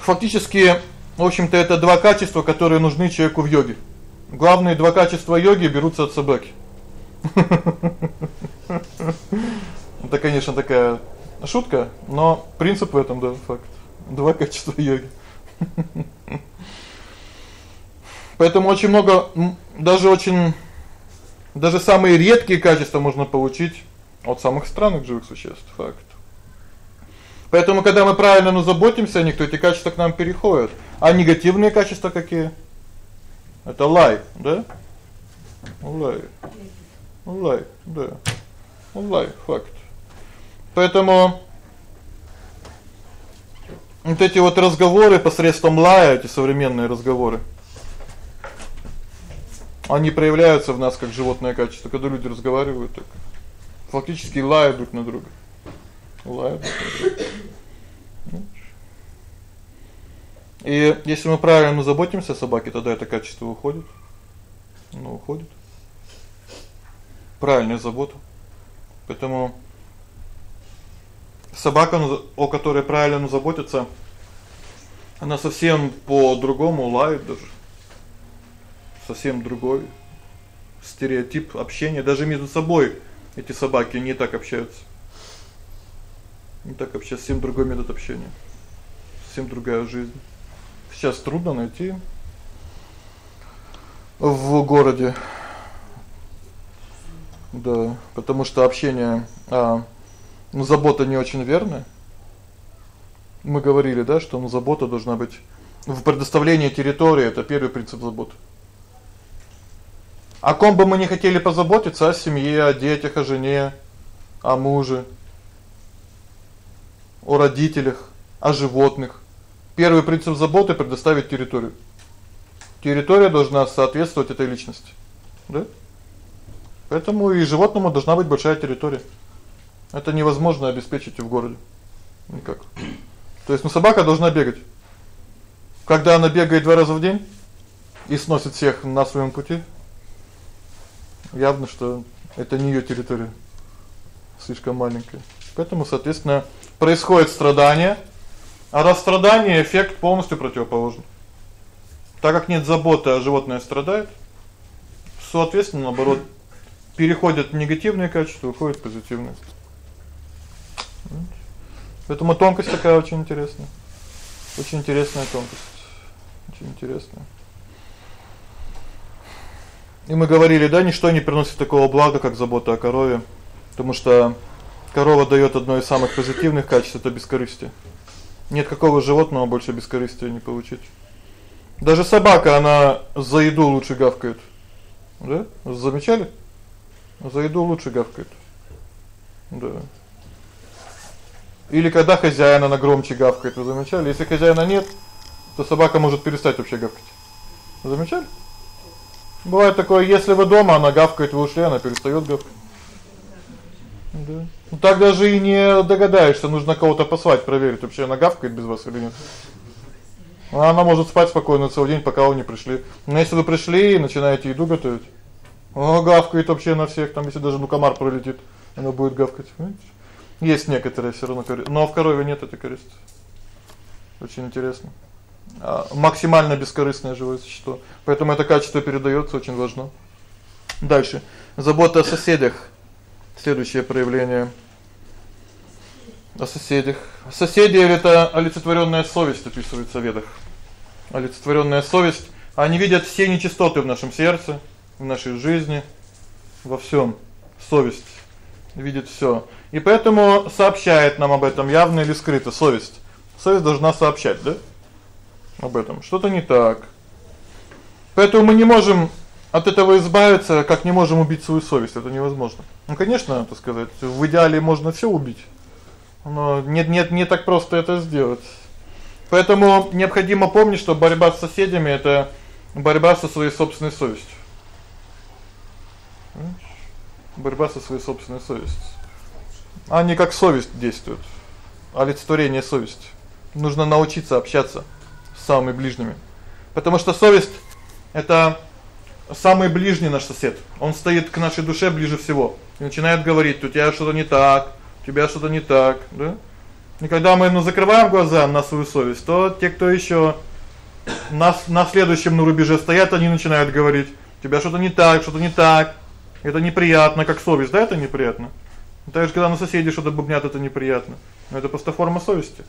Фактически в общем-то, это два качества, которые нужны человеку в йоге. Главные два качества йоги берутся от собаки. Это, конечно, такая шутка, но принцип в этом, да, факт. Два качества йоги. Поэтому очень много даже очень даже самые редкие качества можно получить от самых странных живых существ, факт. Поэтому когда мы правильно ну заботимся о то эти качества к нам переходят. А негативные качества какие? Это лай, да? Лай. Лай, да. Лай, факт. Поэтому вот эти вот разговоры посредством лая, эти современные разговоры, они проявляются в нас как животное качество, когда люди разговаривают так. Фактически лают друг на друга. Друга. И если мы правильно заботимся о собаке, тогда это качество уходит. Ну, уходит. Правильная забота. Поэтому собака, о которой правильно заботятся, она совсем по-другому лает даже. Совсем другой стереотип общения даже между собой. Эти собаки не так общаются. Не так общаются, совсем другой метод общения. Совсем другая жизнь сейчас трудно найти в городе. Да, потому что общение, а ну забота не очень верная. Мы говорили, да, что ну забота должна быть в предоставлении территории это первый принцип заботы. О ком бы мы не хотели позаботиться, о семье, о детях, о жене, о муже, о родителях, о животных. Первый принцип заботы предоставить территорию. Территория должна соответствовать этой личности. Да? Поэтому и животному должна быть большая территория. Это невозможно обеспечить в городе. Никак. То есть, ну собака должна бегать. Когда она бегает два раза в день и сносит всех на своем пути, явно, что это не её территория. Слишком маленькая. Поэтому, соответственно, происходит страдание, а раз страдание эффект полностью противоположный. Так как нет заботы, а животное страдает, соответственно, наоборот, переходят негативные качества, уходят позитивные. Поэтому тонкость такая очень интересная. Очень интересная тонкость. Очень интересная. И мы говорили, да, ничто не приносит такого блага, как забота о корове, потому что корова даёт одно из самых позитивных качеств это бескорыстие. Нет какого животного больше бескорыстия не получить. Даже собака, она за еду лучше гавкает. Да? Замечали? За еду лучше гавкает. Да. Или когда хозяин она громче гавкает, вы замечали? Если хозяина нет, то собака может перестать вообще гавкать. Замечали? Бывает такое, если вы дома, она гавкает, вы ушли, она перестаёт гавкать. Да. Ну так даже и не догадаешься, нужно кого-то послать проверить, вообще она гавкает без вас или нет. Она может спать спокойно целый день, пока вы не пришли. Но если вы пришли и начинаете еду готовить, о, гавкает вообще на всех, там если даже ну комар пролетит, она будет гавкать, понимаете? Есть некоторые всё равно коры, но в корове нет этой корысти. Очень интересно. А, максимально бескорыстное живое существо. Поэтому это качество передаётся очень важно. Дальше. Забота о соседях. Следующее проявление о соседях. Соседи это олицетворённая совесть описывается в Ведах. Олицетворённая совесть, они видят все нечистоты в нашем сердце, в нашей жизни, во всём. Совесть видит всё. И поэтому сообщает нам об этом явно или скрыто совесть. Совесть должна сообщать, да? Об этом. Что-то не так. Поэтому мы не можем от этого избавиться, как не можем убить свою совесть. Это невозможно. Ну, конечно, так сказать, в идеале можно всё убить. Но нет нет не так просто это сделать. Поэтому необходимо помнить, что борьба с соседями это борьба со своей собственной совестью. Борьба со своей собственной совестью. А не как совесть действует. Олицетворение совести. Нужно научиться общаться с самыми ближними. Потому что совесть это самый ближний наш сосед. Он стоит к нашей душе ближе всего. И начинает говорить: "У тебя что-то не так, у тебя что-то не так", да? И когда мы ну закрываем глаза на свою совесть, то те, кто ещё нас на следующем на рубеже стоят, они начинают говорить: "У тебя что-то не так, что-то не так". Это неприятно, как совесть, да, это неприятно. Даже когда на соседи что-то бубнят, это неприятно. Но это просто форма совести.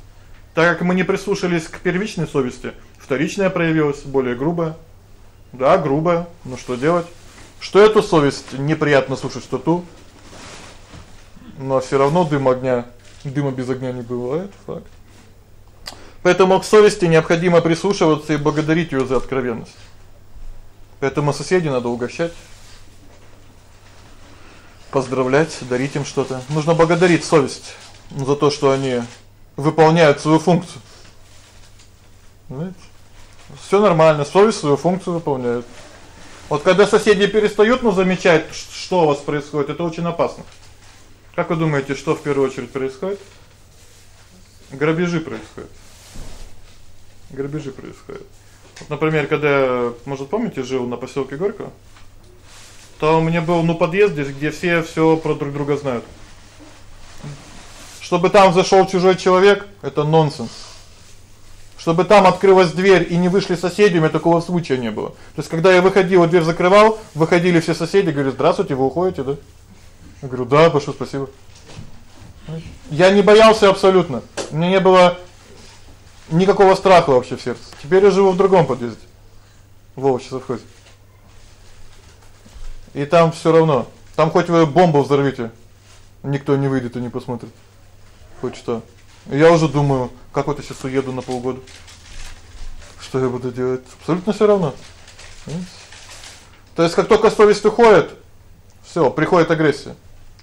Так как мы не прислушались к первичной совести, вторичная проявилась более грубая. Да, грубая. Ну что делать? Что эту совесть неприятно слушать, что ту. Но всё равно дым огня, дыма без огня не бывает, факт. Поэтому к совести необходимо прислушиваться и благодарить её за откровенность. Поэтому соседей надо угощать поздравлять, дарить им что-то. Нужно благодарить совесть за то, что они выполняют свою функцию. Знаете? Всё нормально, совесть свою функцию выполняет. Вот когда соседи перестают ну замечать, что у вас происходит, это очень опасно. Как вы думаете, что в первую очередь происходит? Грабежи происходят. Грабежи происходят. Вот, например, когда, может, помните, жил на посёлке Горького? то у меня был ну подъезд здесь, где все всё про друг друга знают. Чтобы там зашёл чужой человек это нонсенс. Чтобы там открылась дверь и не вышли соседи, у меня такого случая не было. То есть когда я выходил, дверь закрывал, выходили все соседи, говорят: "Здравствуйте, вы уходите, да?" Я говорю: "Да, большое спасибо". Я не боялся абсолютно. У меня не было никакого страха вообще в сердце. Теперь я живу в другом подъезде. Вова сейчас входит. И там всё равно. Там хоть вы бомбу взорвите, никто не выйдет и не посмотрит. Хоть что. Я уже думаю, как вот я сейчас уеду на полгода. Что я буду делать? Абсолютно всё равно. То есть как только совесть уходит, всё, приходит агрессия.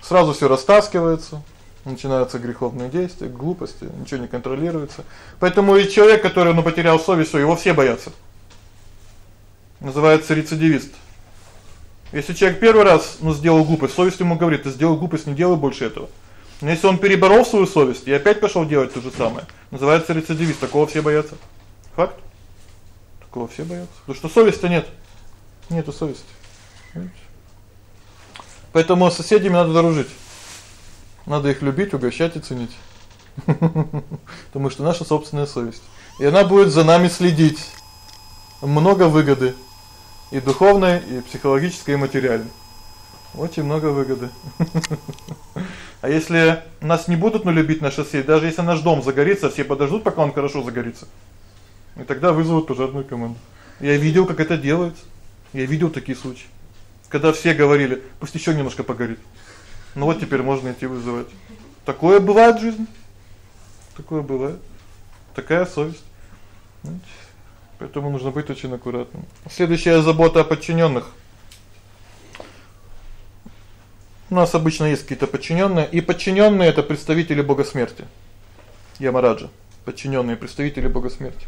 Сразу всё растаскивается, начинаются греховные действия, глупости, ничего не контролируется. Поэтому и человек, который ну потерял совесть, его все боятся. Называется рецидивист. Если человек первый раз, ну, сделал глупость, совесть ему говорит: "Ты сделал глупость, не делай больше этого". Но если он переборол свою совесть и опять пошёл делать то же самое, называется рецидивист. Такого все боятся. Факт. Такого все боятся. Потому что совести нет. Нету совести. Поэтому с соседями надо дружить. Надо их любить, угощать и ценить. Потому что наша собственная совесть. И она будет за нами следить. Много выгоды и духовной, и психологической, и материальной. Очень много выгоды. А если нас не будут ну любить наши соседи, даже если наш дом загорится, все подождут, пока он хорошо загорится. И тогда вызовут пожарную команду. Я видел, как это делается. Я видел такие случаи. Когда все говорили: "Пусть ещё немножко погорит". Ну вот теперь можно идти вызывать. Такое бывает в жизни. Такое бывает. Такая совесть. Поэтому нужно быть очень аккуратным. Следующая забота о подчинённых. У нас обычно есть какие-то подчинённые, и подчинённые это представители бога смерти. Ямараджа, подчинённые представители бога смерти.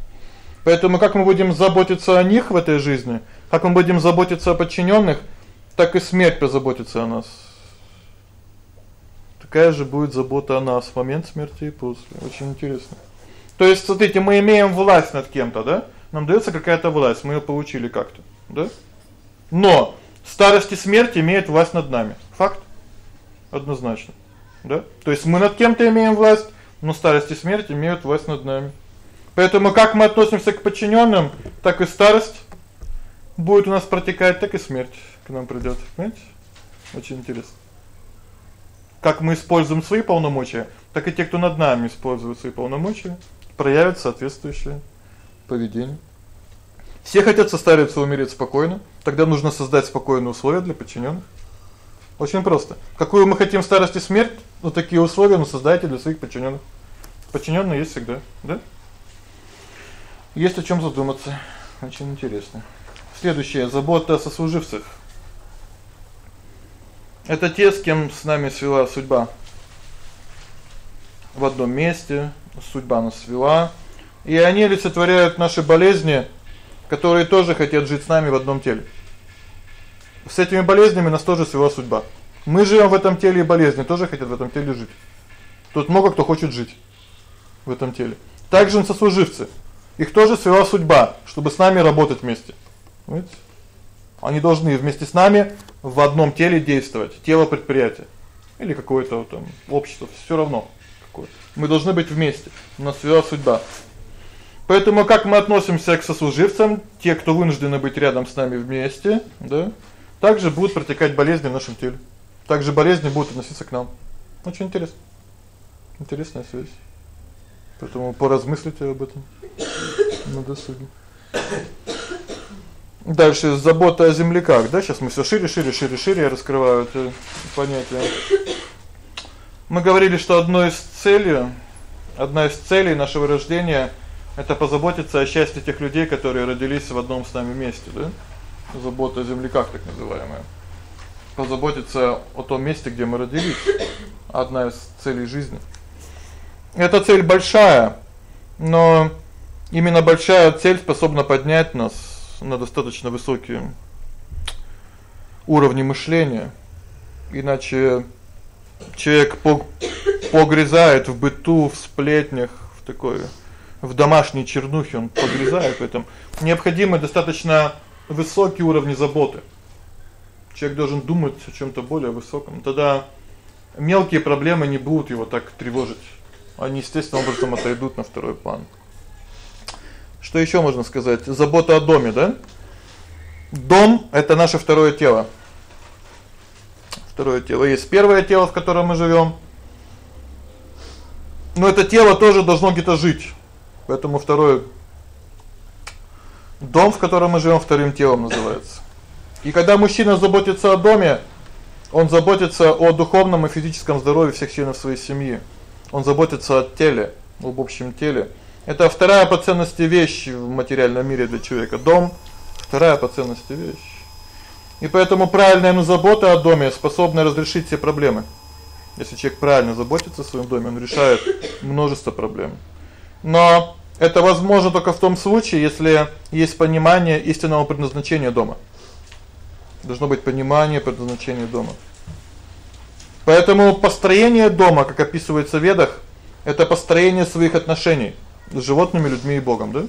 Поэтому как мы будем заботиться о них в этой жизни, как мы будем заботиться о подчинённых, так и смерть позаботится о нас. Такая же будет забота о нас в момент смерти и после. Очень интересно. То есть, смотрите, мы имеем власть над кем-то, да? Нам даётся какая-то власть, мы её получили как-то, да? Но старость и смерть имеют власть над нами. Факт. Однозначно. Да? То есть мы над кем-то имеем власть, но старость и смерть имеют власть над нами. Поэтому как мы относимся к подчинённым, так и старость будет у нас протекать, так и смерть к нам придёт, понимаете? Очень интересно. Как мы используем свои полномочия, так и те, кто над нами использует свои полномочия, проявят соответствующее поведение. Все хотят состариться, умереть спокойно, тогда нужно создать спокойные условия для подчинённых. Очень просто. Какую мы хотим старость и смерть, вот такие условия мы создайте для своих подчинённых. Подчинённые есть всегда, да? Есть о чём задуматься. Очень интересно. Следующее забота о сослуживцах. Это те, с кем с нами свела судьба. В одном месте судьба нас свела, и они олицетворяют наши болезни, которые тоже хотят жить с нами в одном теле. С этими болезнями нас тоже свела судьба. Мы живем в этом теле, и болезни тоже хотят в этом теле жить. Тут много кто хочет жить в этом теле. Также сослуживцы. Их тоже свела судьба, чтобы с нами работать вместе. Понимаете? Они должны вместе с нами в одном теле действовать, тело предприятия или какое-то там общество, всё равно какое. Мы должны быть вместе. У нас свела судьба. Поэтому как мы относимся к сослуживцам, те, кто вынуждены быть рядом с нами вместе, да? Также будут протекать болезни в нашем теле. Также болезни будут относиться к нам. Очень интересно. Интересная связь. Поэтому поразмыслите об этом. На досуге. Дальше забота о земляках, да? Сейчас мы всё шире, шире, шире, шире раскрываю это понятие. Мы говорили, что одной из целей, одна из целей нашего рождения это позаботиться о счастье тех людей, которые родились в одном с нами месте, да? Забота о земляках так называемая. Позаботиться о том месте, где мы родились. Одна из целей жизни. Эта цель большая, но именно большая цель способна поднять нас на достаточно высокие уровни мышления. Иначе человек погрязает в быту, в сплетнях, в такой в домашней чернухе, он погрязает в этом. Необходимы достаточно высокие уровни заботы. Человек должен думать о чём-то более высоком. Тогда мелкие проблемы не будут его так тревожить они естественным образом отойдут на второй план. Что ещё можно сказать? Забота о доме, да? Дом это наше второе тело. Второе тело есть первое тело, в котором мы живём. Но это тело тоже должно где-то жить. Поэтому второе дом, в котором мы живём, вторым телом называется. И когда мужчина заботится о доме, он заботится о духовном и физическом здоровье всех членов своей семьи. Он заботится о теле, об общем теле. Это вторая по ценности вещь в материальном мире для человека. Дом вторая по ценности вещь. И поэтому правильная ну забота о доме способна разрешить все проблемы. Если человек правильно заботится о своём доме, он решает множество проблем. Но это возможно только в том случае, если есть понимание истинного предназначения дома. Должно быть понимание предназначения дома. Поэтому построение дома, как описывается в Ведах, это построение своих отношений с животными, людьми и Богом, да?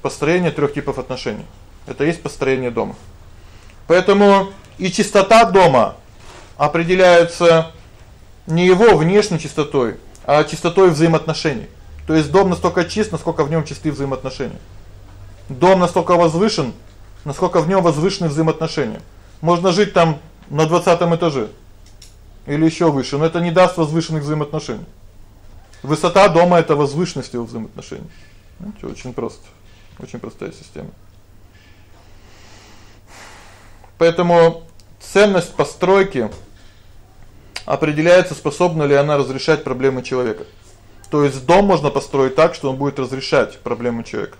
Построение трёх типов отношений. Это есть построение дома. Поэтому и чистота дома определяется не его внешней чистотой, а чистотой взаимоотношений. То есть дом настолько чист, насколько в нём чисты взаимоотношения. Дом настолько возвышен, насколько в нём возвышены взаимоотношения. Можно жить там на 20 этаже или ещё выше, но это не даст возвышенных взаимоотношений. Высота дома это возвышенность его взаимоотношений. Это очень просто. Очень простая система. Поэтому ценность постройки определяется, способна ли она разрешать проблемы человека. То есть дом можно построить так, что он будет разрешать проблемы человека.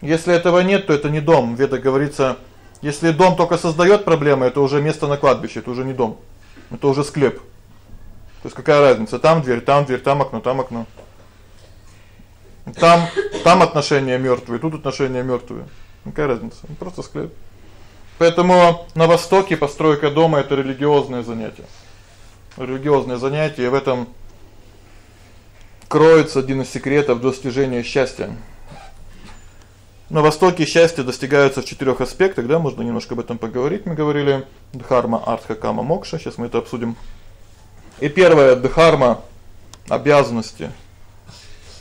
Если этого нет, то это не дом. В Ведах говорится, если дом только создаёт проблемы, это уже место на кладбище, это уже не дом. Это уже склеп. То есть какая разница? Там дверь, там дверь, там окно, там окно. Там там отношения мёртвые, тут отношения мёртвые. Какая разница? Просто склеп. Поэтому на востоке постройка дома это религиозное занятие. Религиозное занятие, и в этом кроется один из секретов достижения счастья. На востоке счастье достигается в четырёх аспектах, да, можно немножко об этом поговорить. Мы говорили дхарма, артха, кама, мокша. Сейчас мы это обсудим. И первое дхарма обязанности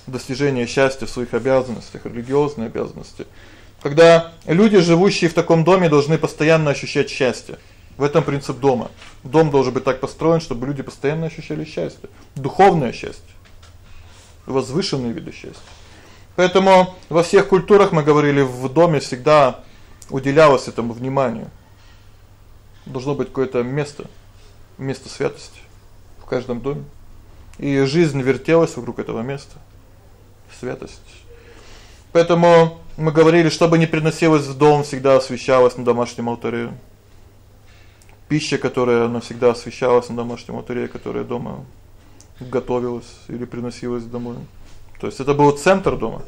достижение счастья в своих обязанностях, религиозные обязанности. Когда люди, живущие в таком доме, должны постоянно ощущать счастье. В этом принцип дома. Дом должен быть так построен, чтобы люди постоянно ощущали счастье, духовное счастье, возвышенные виды счастья. Поэтому во всех культурах мы говорили, в доме всегда уделялось этому внимание. Должно быть какое-то место, место святости в каждом доме. И жизнь вертелась вокруг этого места. Святость. Поэтому мы говорили, чтобы не приносилось в дом, всегда освещалось на домашнем алтаре. Пища, которая навсегда освещалась на домашнем алтаре, которая дома готовилась или приносилась домой. То есть это был центр дома.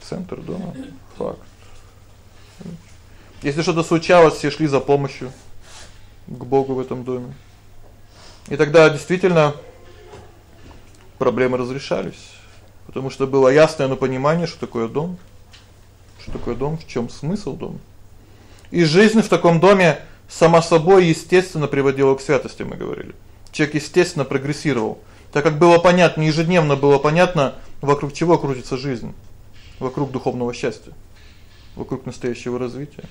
Центр дома. Факт. Если что-то случалось, все шли за помощью к Богу в этом доме. И тогда действительно проблемы разрешались, потому что было ясное ну понимание, что такое дом. Что такое дом, в чём смысл дома. И жизнь в таком доме сама собой естественно приводила к святости, мы говорили. Человек естественно прогрессировал, так как было понятно, ежедневно было понятно, вокруг чего крутится жизнь. Вокруг духовного счастья, вокруг настоящего развития.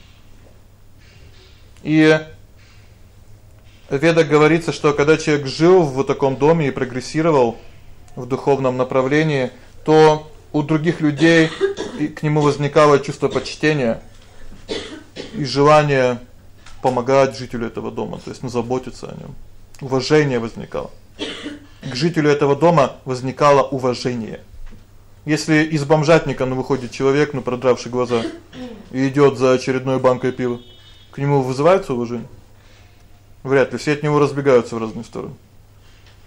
И в говорится, что когда человек жил в таком доме и прогрессировал в духовном направлении, то у других людей к нему возникало чувство почтения и желание помогать жителю этого дома, то есть ну заботиться о нём. Уважение возникало. К жителю этого дома возникало уважение. Если из бомжатника ну выходит человек, ну продравший глаза, и идёт за очередной банкой пива, к нему вызывается уважение? Вряд ли, все от него разбегаются в разные стороны.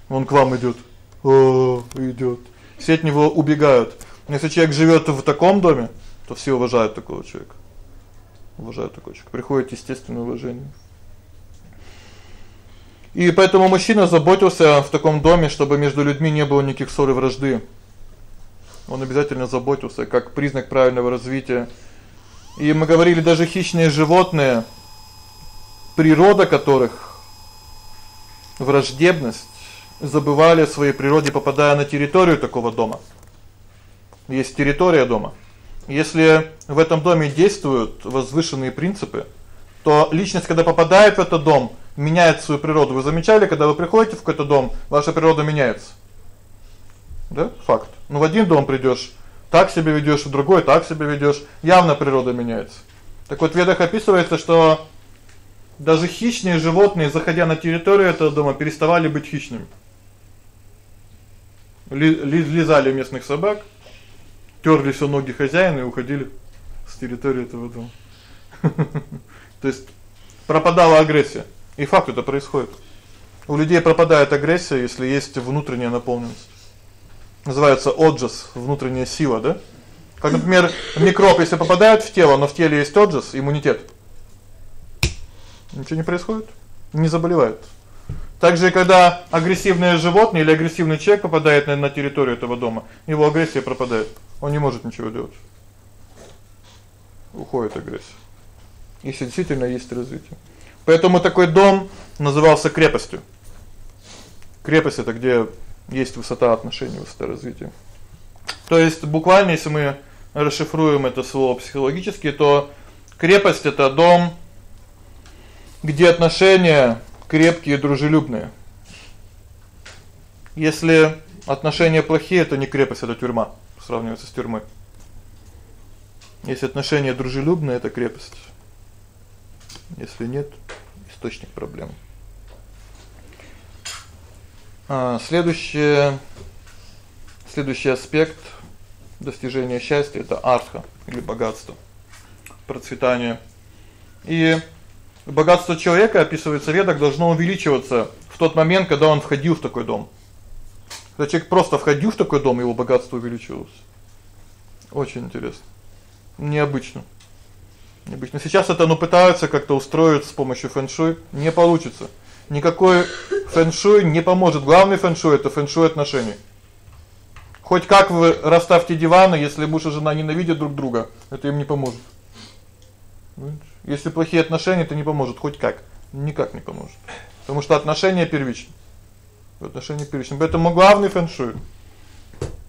Он к вам идёт. О, идёт. Все от него убегают. Если человек живёт в таком доме, то все уважают такого человека. Уважают такого человека. Приходит естественное уважение. И поэтому мужчина заботился в таком доме, чтобы между людьми не было никаких ссор и вражды. Он обязательно заботился как признак правильного развития. И мы говорили даже хищные животные, природа которых враждебность, забывали о своей природе, попадая на территорию такого дома есть территория дома. Если в этом доме действуют возвышенные принципы, то личность, когда попадает в этот дом, меняет свою природу. Вы замечали, когда вы приходите в какой-то дом, ваша природа меняется? Да? Факт. Ну в один дом придёшь, так себя ведёшь, в другой так себя ведёшь, явно природа меняется. Так вот в ведах описывается, что даже хищные животные, заходя на территорию этого дома, переставали быть хищными. Лизали местных собак, тёрлись о ноги хозяина и уходили с территории этого дома. То есть пропадала агрессия. И факт это происходит. У людей пропадает агрессия, если есть внутренняя наполненность. Называется оджас, внутренняя сила, да? Как, например, микроб, если попадает в тело, но в теле есть оджас, иммунитет. Ничего не происходит, не заболевает. Также когда агрессивное животное или агрессивный человек попадает на, на территорию этого дома, его агрессия пропадает. Он не может ничего делать. Уходит агрессия. Если действительно есть развитие. Поэтому такой дом назывался крепостью. Крепость это где есть высота отношений, высота развития. То есть буквально, если мы расшифруем это слово психологически, то крепость это дом, где отношения крепкие, дружелюбные. Если отношения плохие, это не крепость, это тюрьма, сравнивается с тюрьмой. Если отношения дружелюбные это крепость. Если нет, источник проблем. А следующее следующий аспект достижения счастья это артха или богатство, процветание. И богатство человека описывается в ведах должно увеличиваться в тот момент, когда он входил в такой дом. Когда человек просто входил в такой дом, его богатство увеличивалось. Очень интересно. Необычно. Необычно. Сейчас это ну пытаются как-то устроить с помощью фэн-шуй, не получится. Никакой фэн-шуй не поможет. Главный фэн-шуй это фэн-шуй отношений. Хоть как вы расставьте диваны, если муж и жена ненавидят друг друга, это им не поможет. Если плохие отношения, это не поможет хоть как. Никак не поможет. Потому что отношения первичны. Отношения первичны. Поэтому главный фэн-шуй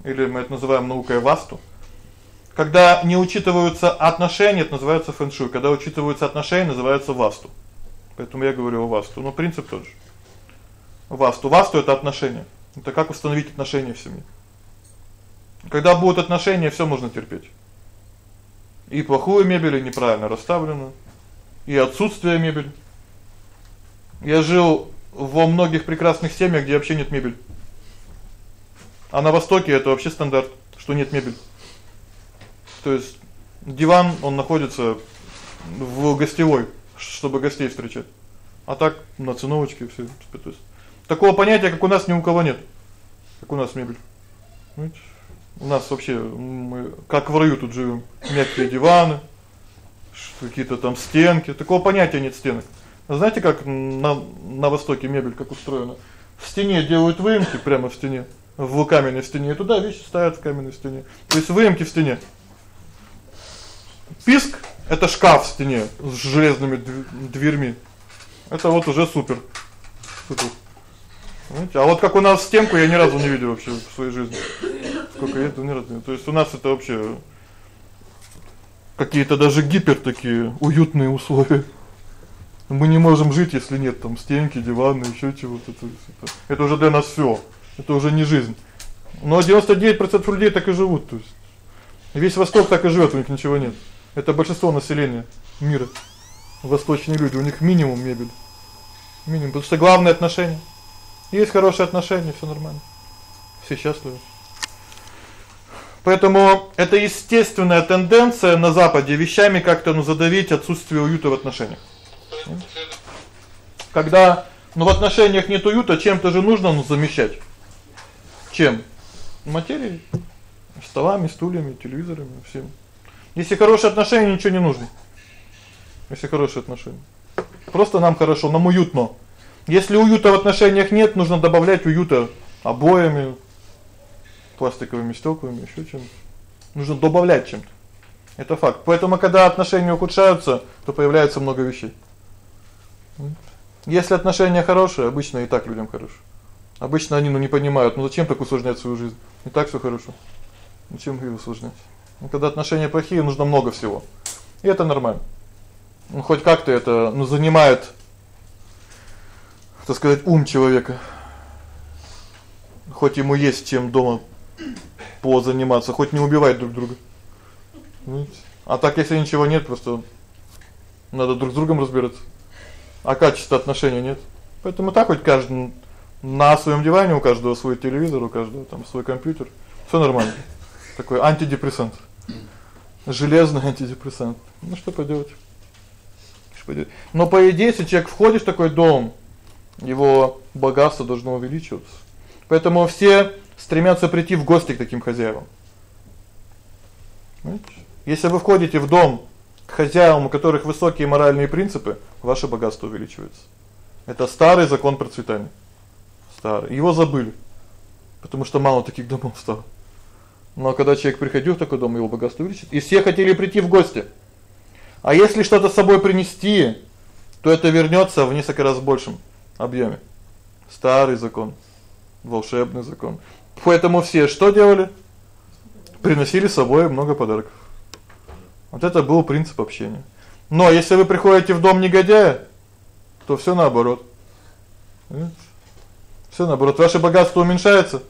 или мы это называем наукой васту. Когда не учитываются отношения, это называется фэн-шуй. Когда учитываются отношения, называется васту. Поэтому я говорю о васту, но принцип тот же. Васту, васту это отношения. Это как установить отношения в семье. Когда будут отношения, всё можно терпеть. И плохую мебель, и неправильно расставленную, и отсутствие мебели. Я жил во многих прекрасных семьях, где вообще нет мебели. А на востоке это вообще стандарт, что нет мебели. То есть диван, он находится в гостевой, чтобы гостей встречать. А так на циновочке всё. То есть такого понятия, как у нас, ни у кого нет. Как у нас мебель. Понимаете? У нас вообще мы как в раю тут живем. Мягкие диваны, какие-то там стенки. Такого понятия нет стенок. Знаете, как на на востоке мебель как устроена? В стене делают выемки прямо в стене, в каменной стене, и туда вещи ставят в каменной стене. То есть выемки в стене. Писк это шкаф в стене с железными дверьми. Это вот уже супер. Супер. Знаете, а вот как у нас стенку я ни разу не видел вообще в своей жизни. Сколько я ни разу. То есть у нас это вообще какие-то даже гипер такие уютные условия. Мы не можем жить, если нет там стенки, дивана, ещё чего-то. Это, это уже для нас всё. Это уже не жизнь. Но 99% людей так и живут, то есть весь Восток так и живёт, у них ничего нет. Это большинство населения мира. Восточные люди, у них минимум мебель. Минимум, потому что главное отношения. Есть хорошие отношения, всё нормально. Все счастливы. Поэтому это естественная тенденция на западе вещами как-то ну задавить отсутствие уюта в отношениях. Когда ну в отношениях нет уюта, чем-то же нужно ну замещать. Чем? Материей, столами, стульями, телевизорами, всем. Если хорошие отношения, ничего не нужно. Если хорошие отношения. Просто нам хорошо, нам уютно. Если уюта в отношениях нет, нужно добавлять уюта обоями, пластиковыми стёклами, ещё чем. Нужно добавлять чем-то. Это факт. Поэтому когда отношения ухудшаются, то появляется много вещей. Если отношения хорошие, обычно и так людям хорошо. Обычно они ну не понимают, ну зачем так усложнять свою жизнь? И так всё хорошо. Зачем её усложнять? Ну когда отношения плохие, нужно много всего. И это нормально. Ну хоть как-то это, ну занимает так сказать, ум человека. Хоть ему есть чем дома по заниматься, хоть не убивать друг друга. А так если ничего нет, просто надо друг с другом разбираться. А качества отношений нет. Поэтому так хоть каждый на своём диване, у каждого свой телевизор, у каждого там свой компьютер. Всё нормально. Такой антидепрессант. Железный антидепрессант. Ну что поделать? Что поделать? Но по идее, если человек входит в такой дом, Его богатство должно увеличиваться. Поэтому все стремятся прийти в гости к таким хозяевам. Понимаете? Если вы входите в дом к хозяевам, у которых высокие моральные принципы, ваше богатство увеличивается. Это старый закон процветания. Старый. Его забыли. Потому что мало таких домов стало. Но когда человек приходил в такой дом, его богатство увеличится. И все хотели прийти в гости. А если что-то с собой принести, то это вернётся в несколько раз большем объёме. Старый закон, волшебный закон. Поэтому все что делали? Приносили с собой много подарков. Вот это был принцип общения. Но если вы приходите в дом негодяя, то всё наоборот. Всё наоборот, ваше богатство уменьшается.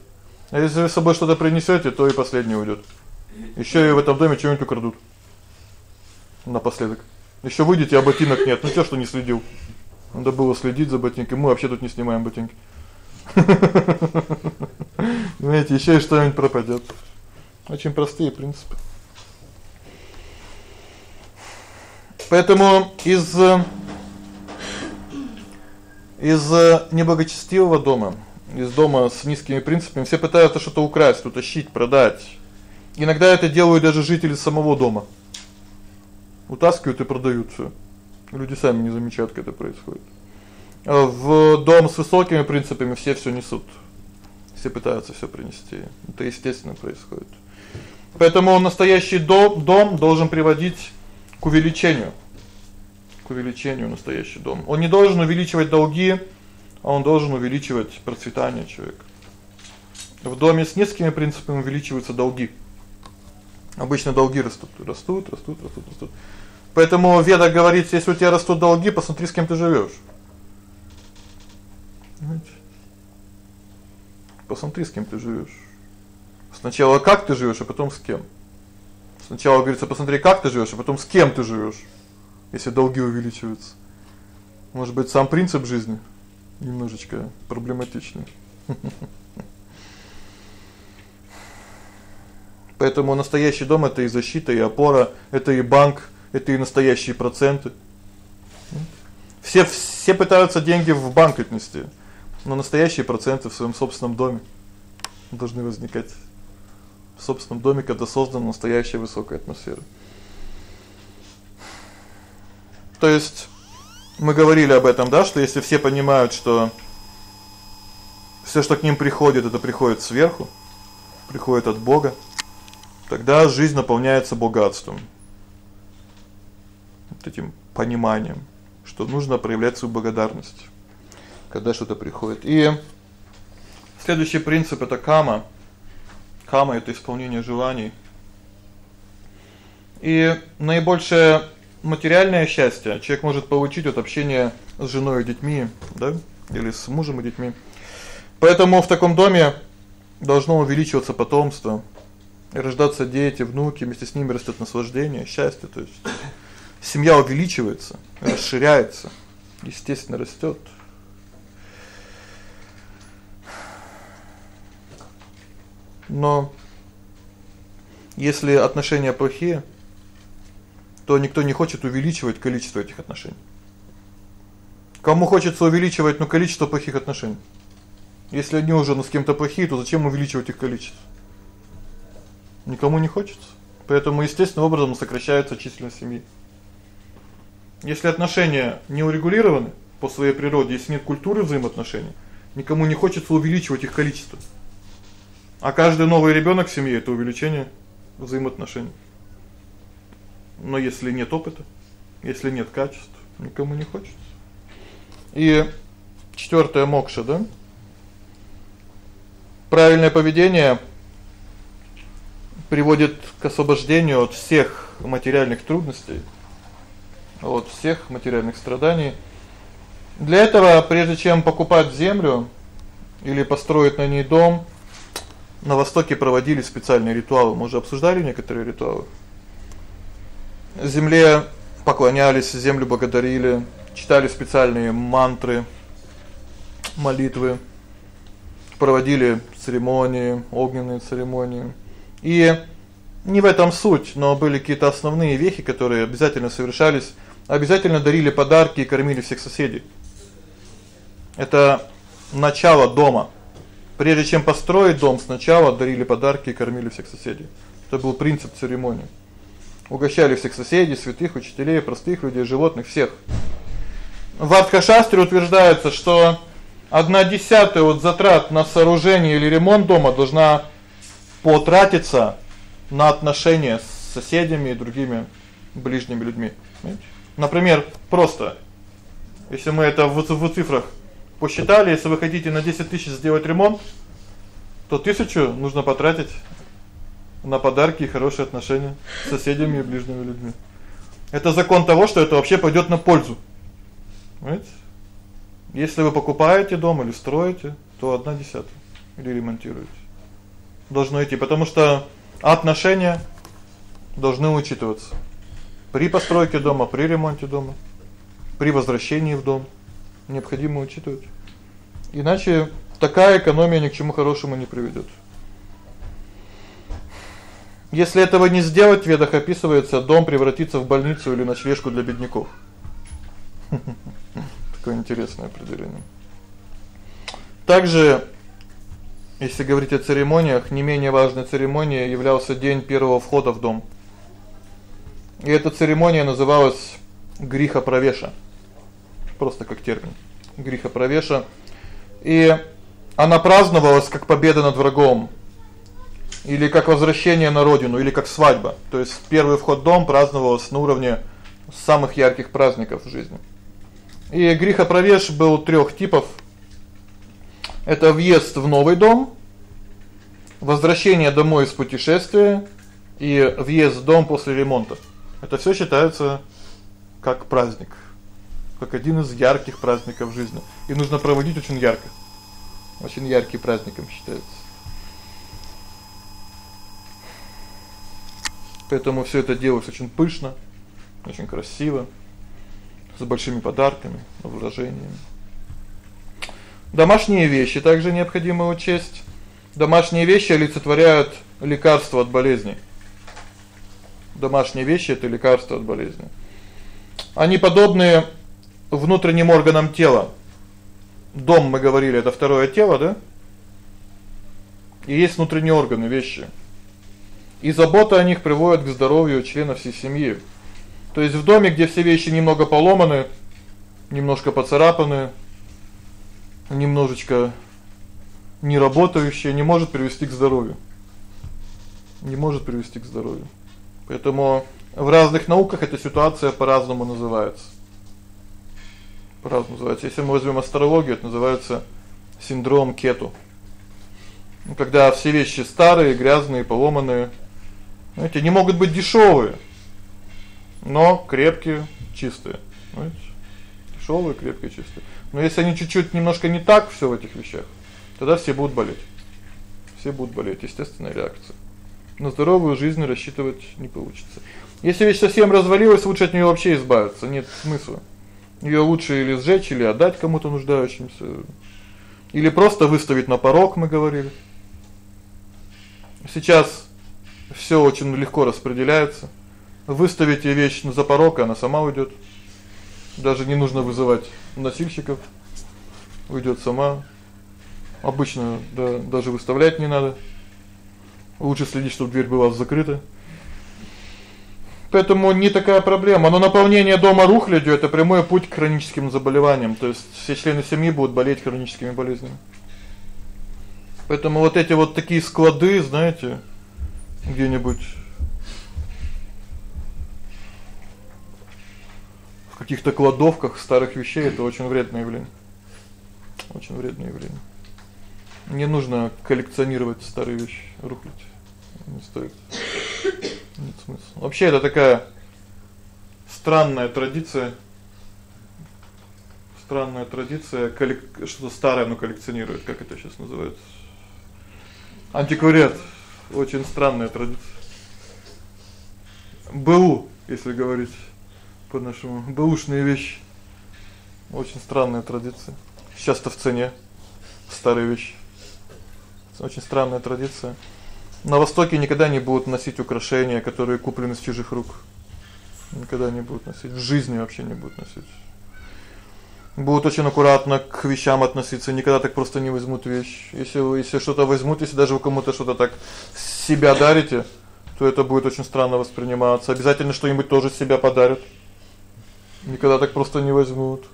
А если вы с собой что-то принесёте, то и последний уйдёт. Ещё и в этом доме что-нибудь украдут. Напоследок. Ещё выйдете, а ботинок нет. Ну что, что не следил. Надо было следить за ботинками. Мы вообще тут не снимаем ботинки. Знаете, ещё и что-нибудь пропадёт. Очень простые принципы. Поэтому из из неблагочестивого дома, из дома с низкими принципами все пытаются что-то украсть, утащить, продать. Иногда это делают даже жители самого дома. Утаскивают и продают всё. Люди сами не замечают, как это происходит. А в дом с высокими принципами все всё несут. Все пытаются всё принести. Это естественно происходит. Поэтому настоящий дом, дом должен приводить к увеличению к увеличению настоящий дом. Он не должен увеличивать долги, а он должен увеличивать процветание человека. В доме с низкими принципами увеличиваются долги. Обычно долги растут, растут, растут, растут, растут. Поэтому Веда говорит, если у тебя растут долги, посмотри, с кем ты живёшь. Посмотри, с кем ты живёшь. Сначала как ты живёшь, а потом с кем. Сначала говорится, посмотри, как ты живёшь, а потом с кем ты живёшь если долги увеличиваются. Может быть, сам принцип жизни немножечко проблематичный. Поэтому настоящий дом это и защита, и опора, это и банк, это и настоящие проценты. Все все пытаются деньги в банк отнести, но настоящие проценты в своём собственном доме должны возникать. В собственном доме, когда создана настоящая высокая атмосфера. То есть мы говорили об этом, да, что если все понимают, что всё, что к ним приходит, это приходит сверху, приходит от Бога, тогда жизнь наполняется богатством. Вот этим пониманием, что нужно проявлять свою благодарность, когда что-то приходит. И следующий принцип это кама. Кама это исполнение желаний. И наибольшее материальное счастье человек может получить от общения с женой и детьми, да? Или с мужем и детьми. Поэтому в таком доме должно увеличиваться потомство, рождаться дети, внуки, вместе с ними растет наслаждение, счастье, то есть семья увеличивается, расширяется, естественно, растёт. Но если отношения плохие, то никто не хочет увеличивать количество этих отношений. Кому хочется увеличивать, ну, количество плохих отношений? Если они уже ну с кем-то плохие, то зачем увеличивать их количество? Никому не хочется. Поэтому естественным образом сокращается численность семьи. Если отношения не урегулированы по своей природе, если нет культуры взаимоотношений, никому не хочется увеличивать их количество. А каждый новый ребёнок в семье это увеличение взаимоотношений. Но если нет опыта, если нет качеств, никому не хочется. И четвёртое мокша, да? Правильное поведение приводит к освобождению от всех материальных трудностей, от всех материальных страданий. Для этого, прежде чем покупать землю или построить на ней дом, на востоке проводили специальные ритуалы. Мы уже обсуждали некоторые ритуалы земле поклонялись, землю благодарили, читали специальные мантры, молитвы, проводили церемонии, огненные церемонии. И не в этом суть, но были какие-то основные вехи, которые обязательно совершались. Обязательно дарили подарки и кормили всех соседей. Это начало дома. Прежде чем построить дом, сначала дарили подарки и кормили всех соседей. Это был принцип церемонии. Угощали всех соседей, святых, учителей, простых людей, животных, всех. В Артхашастре утверждается, что 1/10 от затрат на сооружение или ремонт дома должна потратиться на отношения с соседями и другими ближними людьми. Понимаете? Например, просто если мы это в, в цифрах посчитали, если вы хотите на 10 тысяч сделать ремонт, то 1000 нужно потратить на подарки и хорошие отношения с соседями и ближними людьми. Это закон того, что это вообще пойдёт на пользу. Понимаете? Если вы покупаете дом или строите, то 1/10 или ремонтируете. Должно идти, потому что отношения должны учитываться при постройке дома, при ремонте дома, при возвращении в дом необходимо учитывать. Иначе такая экономия ни к чему хорошему не приведёт. Если этого не сделать, в ведах описывается, дом превратится в больницу или ночлежку для бедняков. Такое интересное определение. Также, если говорить о церемониях, не менее важной церемонией являлся день первого входа в дом. И эта церемония называлась гриха провеша. Просто как термин. Гриха провеша. И она праздновалась как победа над врагом. Или как возвращение на родину, или как свадьба. То есть первый вход в дом праздновался на уровне самых ярких праздников в жизни. И гриха провеш был трёх типов. Это въезд в новый дом, возвращение домой из путешествия и въезд в дом после ремонта. Это всё считается как праздник, как один из ярких праздников жизни. И нужно проводить очень ярко. Очень ярким праздником считается. Поэтому всё это делается очень пышно, очень красиво, с большими подарками, вложениями. Домашние вещи также необходимо учесть. Домашние вещи олицетворяют лекарство от болезней. Домашние вещи это лекарство от болезни. Они подобны внутренним органам тела. Дом, мы говорили, это второе тело, да? И есть внутренние органы, вещи. И забота о них приводит к здоровью членов всей семьи. То есть в доме, где все вещи немного поломаны, немножко поцарапаны, немножечко не работающие, не может привести к здоровью. Не может привести к здоровью. Поэтому в разных науках эта ситуация по-разному называется. По-разному называется. Если мы возьмём астрологию, это называется синдром Кету. Ну когда все вещи старые, грязные, поломанные, знаете, не могут быть дешёвые, но крепкие, чистые. Знаете? Дешёвые, крепкие, чистые. Но если они чуть-чуть немножко не так всё в этих вещах, тогда все будут болеть. Все будут болеть, естественная реакция. На здоровую жизнь рассчитывать не получится. Если вещь совсем развалилась, лучше от неё вообще избавиться, нет смысла. Её лучше или сжечь, или отдать кому-то нуждающимся. Или просто выставить на порог, мы говорили. Сейчас всё очень легко распределяется. Выставите вещь на порог, она сама уйдёт. Даже не нужно вызывать носильщиков. Уйдёт сама. Обычно да даже выставлять не надо. Лучше следить, чтобы дверь была закрыта. Поэтому не такая проблема, но наполнение дома рухлядью это прямой путь к хроническим заболеваниям, то есть все члены семьи будут болеть хроническими болезнями. Поэтому вот эти вот такие склады, знаете, где-нибудь в каких-то кладовках старых вещей это очень вредное явление. Очень вредное явление. Не нужно коллекционировать старые вещи, рухлядь. Не стоит. Нет смысла. Вообще это такая странная традиция. Странная традиция коллек... что-то старое, но коллекционирует, как это сейчас называется? Антиквариат. Очень странная традиция. БУ, если говорить по-нашему, бэушные вещи. Очень странная традиция. Сейчас-то в цене старые вещи. Очень странная традиция. На востоке никогда не будут носить украшения, которые куплены с чужих рук. Никогда не будут носить, в жизни вообще не будут носить. Будут очень аккуратно к вещам относиться, никогда так просто не возьмут вещь. Если если что-то возьмут, если даже вы кому-то что-то так себя дарите, то это будет очень странно восприниматься. Обязательно что-нибудь тоже себя подарят. Никогда так просто не возьмут.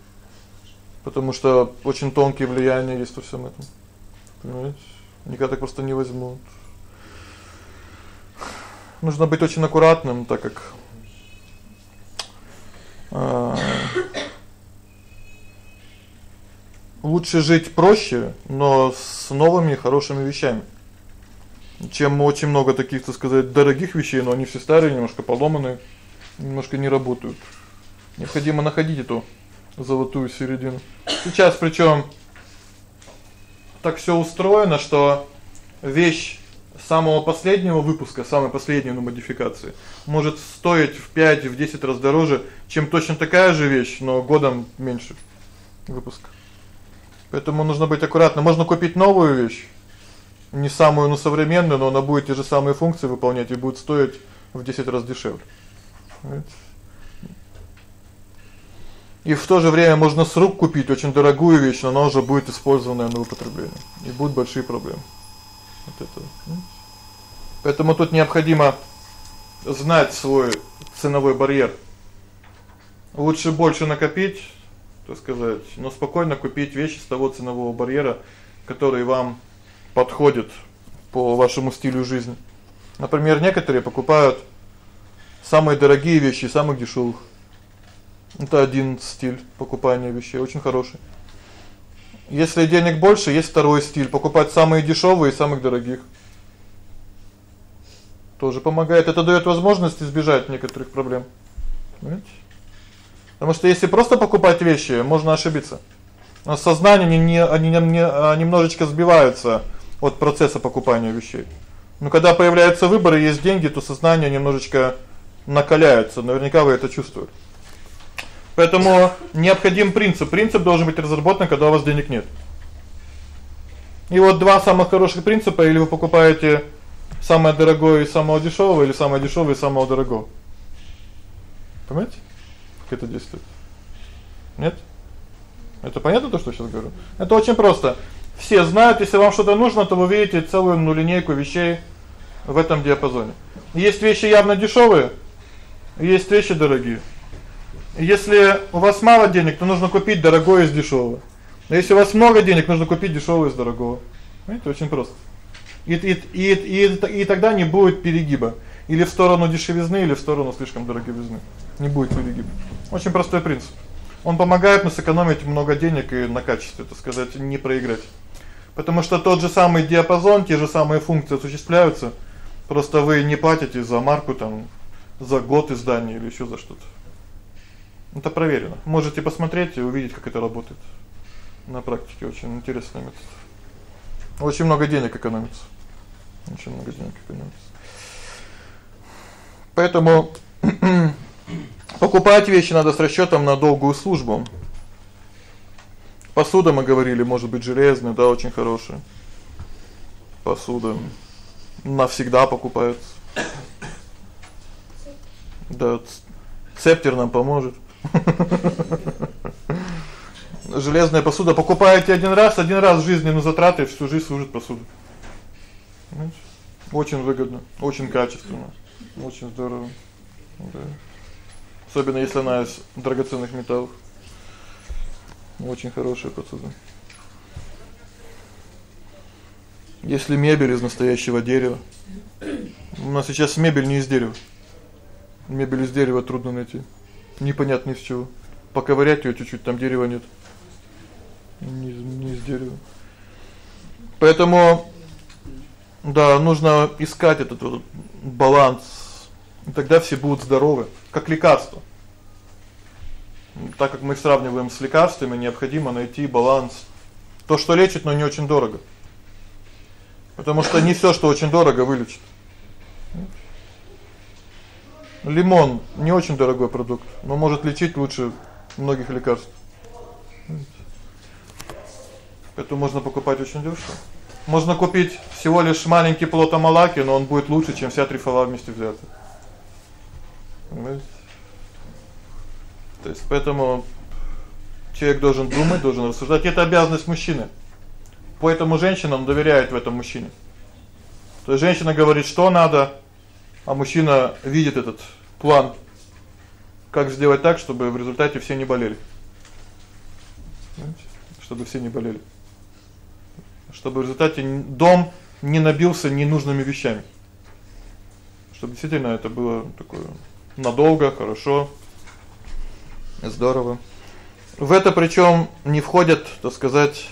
Потому что очень тонкие влияния есть во всем этом. Понимаете? Никогда так просто не возьмут. Нужно быть очень аккуратным, так как а лучше жить проще, но с новыми хорошими вещами. Чем очень много таких, так сказать, дорогих вещей, но они все старые, немножко поломанные, немножко не работают. Необходимо находить эту золотую середину. Сейчас причём так всё устроено, что вещь самого последнего выпуска, самой последней ну, модификации может стоить в 5, в 10 раз дороже, чем точно такая же вещь, но годом меньше выпуска. Поэтому нужно быть аккуратным. Можно купить новую вещь, не самую, но современную, но она будет те же самые функции выполнять и будет стоить в 10 раз дешевле. И в то же время можно с рук купить очень дорогую вещь, но она уже будет использованная на употребление. И будут большие проблемы. Вот это. Поэтому тут необходимо знать свой ценовой барьер. Лучше больше накопить, так сказать, но спокойно купить вещи с того ценового барьера, который вам подходит по вашему стилю жизни. Например, некоторые покупают самые дорогие вещи самых дешёвых. Это один стиль покупания вещей, очень хороший. Если денег больше, есть второй стиль покупать самые дешёвые и самых дорогих. Тоже помогает. Это даёт возможность избежать некоторых проблем. Понимаете? Потому что если просто покупать вещи, можно ошибиться. Но сознание не не они не, а, немножечко сбиваются от процесса покупания вещей. Но когда появляются выборы, есть деньги, то сознание немножечко накаляется. Наверняка вы это чувствуете. Поэтому необходим принцип. Принцип должен быть разработан, когда у вас денег нет. И вот два самых хороших принципа: или вы покупаете самое дорогое и самого дешёвого, или самое дешёвое и самого дорогого. Понимаете? Как это действует? Нет? Это понятно то, что я сейчас говорю? Это очень просто. Все знают, если вам что-то нужно, то вы видите целую ну линейку вещей в этом диапазоне. Есть вещи явно дешёвые, есть вещи дорогие. Если у вас мало денег, то нужно купить дорогое из дешёвого. А если у вас много денег, нужно купить дешёвое из дорогого. Это очень просто. И и и и, и тогда не будет перегиба или в сторону дешевизны, или в сторону слишком дороговизны. Не будет перегиба. Очень простой принцип. Он помогает нам сэкономить много денег и на качестве, так сказать, не проиграть. Потому что тот же самый диапазон, те же самые функции осуществляются, просто вы не платите за марку там за год издания или ещё за что-то. Это проверено. Можете посмотреть и увидеть, как это работает. На практике очень интересный метод. Очень много денег экономится. Очень много денег экономится. Поэтому покупать вещи надо с расчётом на долгую службу. Посуда, мы говорили, может быть железная, да, очень хорошая. Посуда навсегда покупается. Да, цептер нам поможет. Железная посуда покупаете один раз, один раз в жизни, но затраты всю жизнь служит посуда. Очень выгодно, очень качественно, очень здорово. Да. Особенно если она из драгоценных металлов. Очень хорошая посуда. Если мебель из настоящего дерева. У нас сейчас мебель не из дерева. Мебель из дерева трудно найти. Непонятно из чего. Поковырять её чуть-чуть, там дерева нет. Не не из дерева. Поэтому да, нужно искать этот вот баланс. И тогда все будут здоровы, как лекарство. Так как мы сравниваем с лекарствами, необходимо найти баланс. То, что лечит, но не очень дорого. Потому что не всё, что очень дорого, вылечит. Лимон не очень дорогой продукт, но может лечить лучше многих лекарств. Это можно покупать очень дёшево. Можно купить всего лишь маленький плод амалаки, но он будет лучше, чем вся трифола вместе взятая. То есть поэтому Человек должен думать, должен рассуждать. Это обязанность мужчины. Поэтому женщинам доверяют в этом мужчине. То есть женщина говорит, что надо, а мужчина видит этот план. Как сделать так, чтобы в результате все не болели. Чтобы все не болели. Чтобы в результате дом не набился ненужными вещами. Чтобы действительно это было такое надолго, хорошо, здорово. В это причём не входят, так сказать,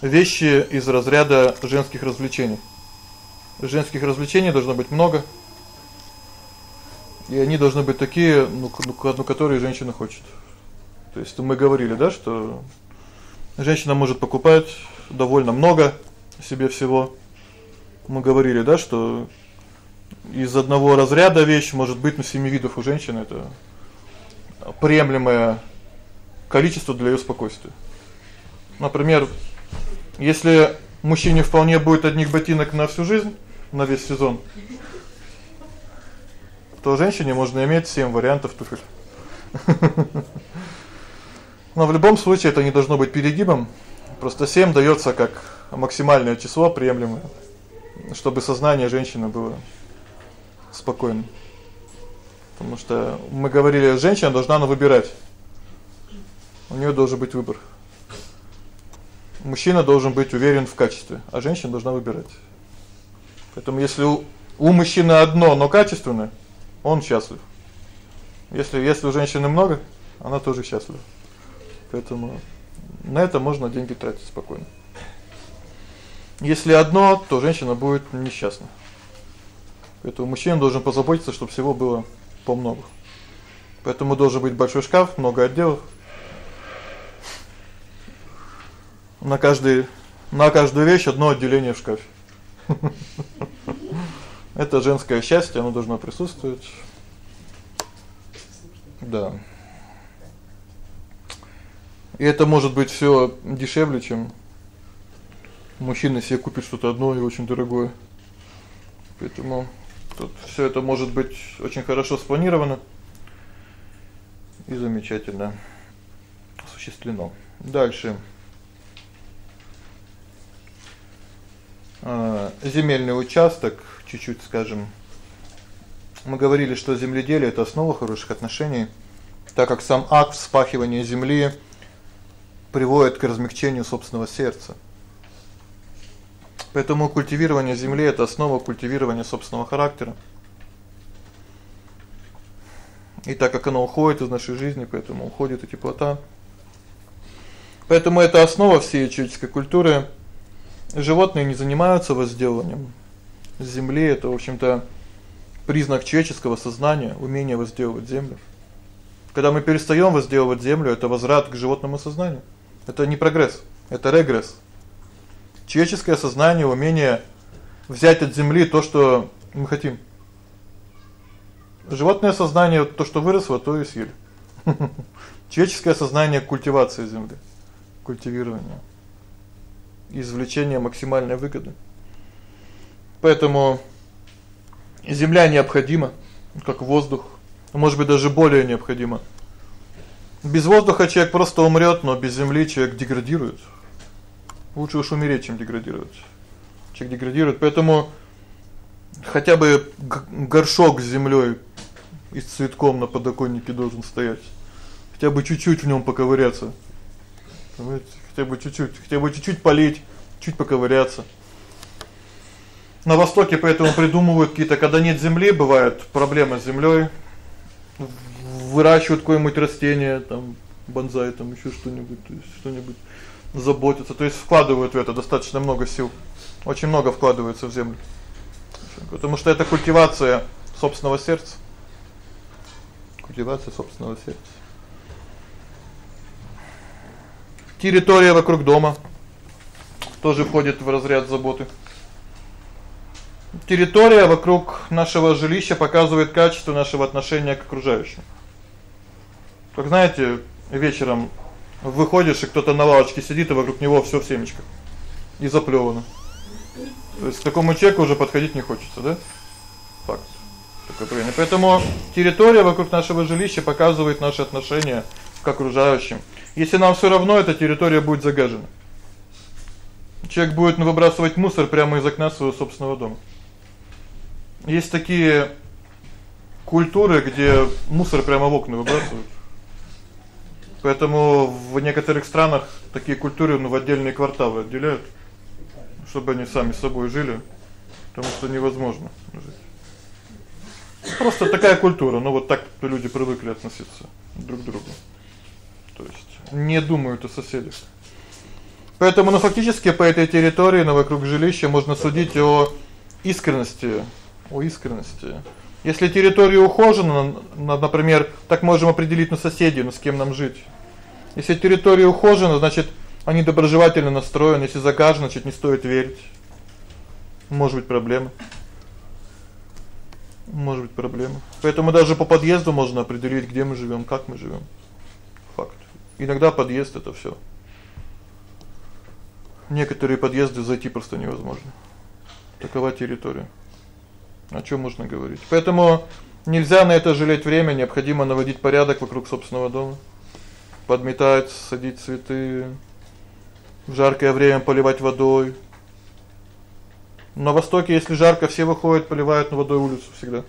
вещи из разряда женских развлечений. Женских развлечений должно быть много. И они должны быть такие, ну, ну которые женщина хочет. То есть мы говорили, да, что женщина может покупать довольно много себе всего. Мы говорили, да, что из одного разряда вещь может быть на семи видов у женщины это приемлемое количество для её спокойствия. Например, если мужчине вполне будет одних ботинок на всю жизнь, на весь сезон, то женщине можно иметь 7 вариантов туфель. Но в любом случае это не должно быть перегибом. Просто 7 даётся как максимальное число приемлемое, чтобы сознание женщины было спокойным. Потому что мы говорили, женщина должна она выбирать. У неё должен быть выбор. Мужчина должен быть уверен в качестве, а женщина должна выбирать. Поэтому если у, у мужчины одно, но качественное, он счастлив. Если если у женщины много, она тоже счастлива. Поэтому на это можно деньги тратить спокойно. Если одно, то женщина будет несчастна. Поэтому мужчина должен позаботиться, чтобы всего было по много. Поэтому должен быть большой шкаф, много отделов. На каждый на каждую вещь одно отделение в шкафе. Это женское счастье, оно должно присутствовать. Да. И это может быть всё дешевле, чем мужчина себе купит что-то одно и очень дорогое. Поэтому тут всё это может быть очень хорошо спланировано и замечательно осуществлено. Дальше. А земельный участок, чуть-чуть скажем. Мы говорили, что земледелие это основа хороших отношений, так как сам акт вспахивания земли приводит к размягчению собственного сердца. Поэтому культивирование земли это основа культивирования собственного характера. И так как оно уходит из нашей жизни, поэтому уходит и теплота. Поэтому это основа всей человеческой культуры. Животные не занимаются возделыванием земли это, в общем-то, признак человеческого сознания, умение возделывать землю. Когда мы перестаём возделывать землю, это возврат к животному сознанию. Это не прогресс, это регресс. Человеческое сознание, умение взять от земли то, что мы хотим. Животное сознание то, что выросло, то и съели. Человеческое сознание культивация земли, культивирование, извлечение максимальной выгоды. Поэтому земля необходима, как воздух, может быть даже более необходима. Без воздуха человек просто умрёт, но без земли человек деградирует. Лучше уж умереть, чем деградировать. Человек деградирует, поэтому хотя бы горшок с землёй и с цветком на подоконнике должен стоять. Хотя бы чуть-чуть в нём поковыряться. Понимаете? Хотя бы чуть-чуть, хотя бы чуть-чуть полить, чуть поковыряться. На востоке поэтому придумывают какие-то, когда нет земли, бывают проблемы с землёй. Выращивают какое-нибудь растение, там бонсай, там ещё что-нибудь, что-нибудь заботятся, то есть вкладывают в это достаточно много сил. Очень много вкладывается в землю. Потому что это культивация собственного сердца. Культивация собственного сердца. Территория вокруг дома тоже входит в разряд заботы. Территория вокруг нашего жилища показывает качество нашего отношения к окружающим. Как знаете, вечером выходишь, и кто-то на лавочке сидит, и вокруг него всё в семечках и заплёвано. То есть к такому человеку уже подходить не хочется, да? Факт. Такое проявление. Поэтому территория вокруг нашего жилища показывает наше отношение к окружающим. Если нам всё равно, эта территория будет загажена. Человек будет выбрасывать мусор прямо из окна своего собственного дома. Есть такие культуры, где мусор прямо в окна выбрасывают. Поэтому в некоторых странах такие культуры ну в отдельные кварталы отделяют, чтобы они сами с собой жили, потому что невозможно жить. Просто такая культура, ну вот так люди привыкли относиться друг к другу. То есть не думают о соседях. Поэтому ну фактически по этой территории, на вокруг жилища можно судить о искренности, о искренности. Если территория ухожена, например, так можем определить на соседей, ну с кем нам жить. Если территория ухожена, значит, они доброжелательно настроены, если загажено, значит, не стоит верить. Может быть, проблема. Может быть, проблема. Поэтому даже по подъезду можно определить, где мы живём, как мы живём. Факт. Иногда подъезд это всё. Некоторые подъезды зайти просто невозможно. Такова территория. О чём можно говорить? Поэтому нельзя на это жалеть время, необходимо наводить порядок вокруг собственного дома. Подметать, садить цветы, в жаркое время поливать водой. На востоке, если жарко, все выходят, поливают водой улицу всегда.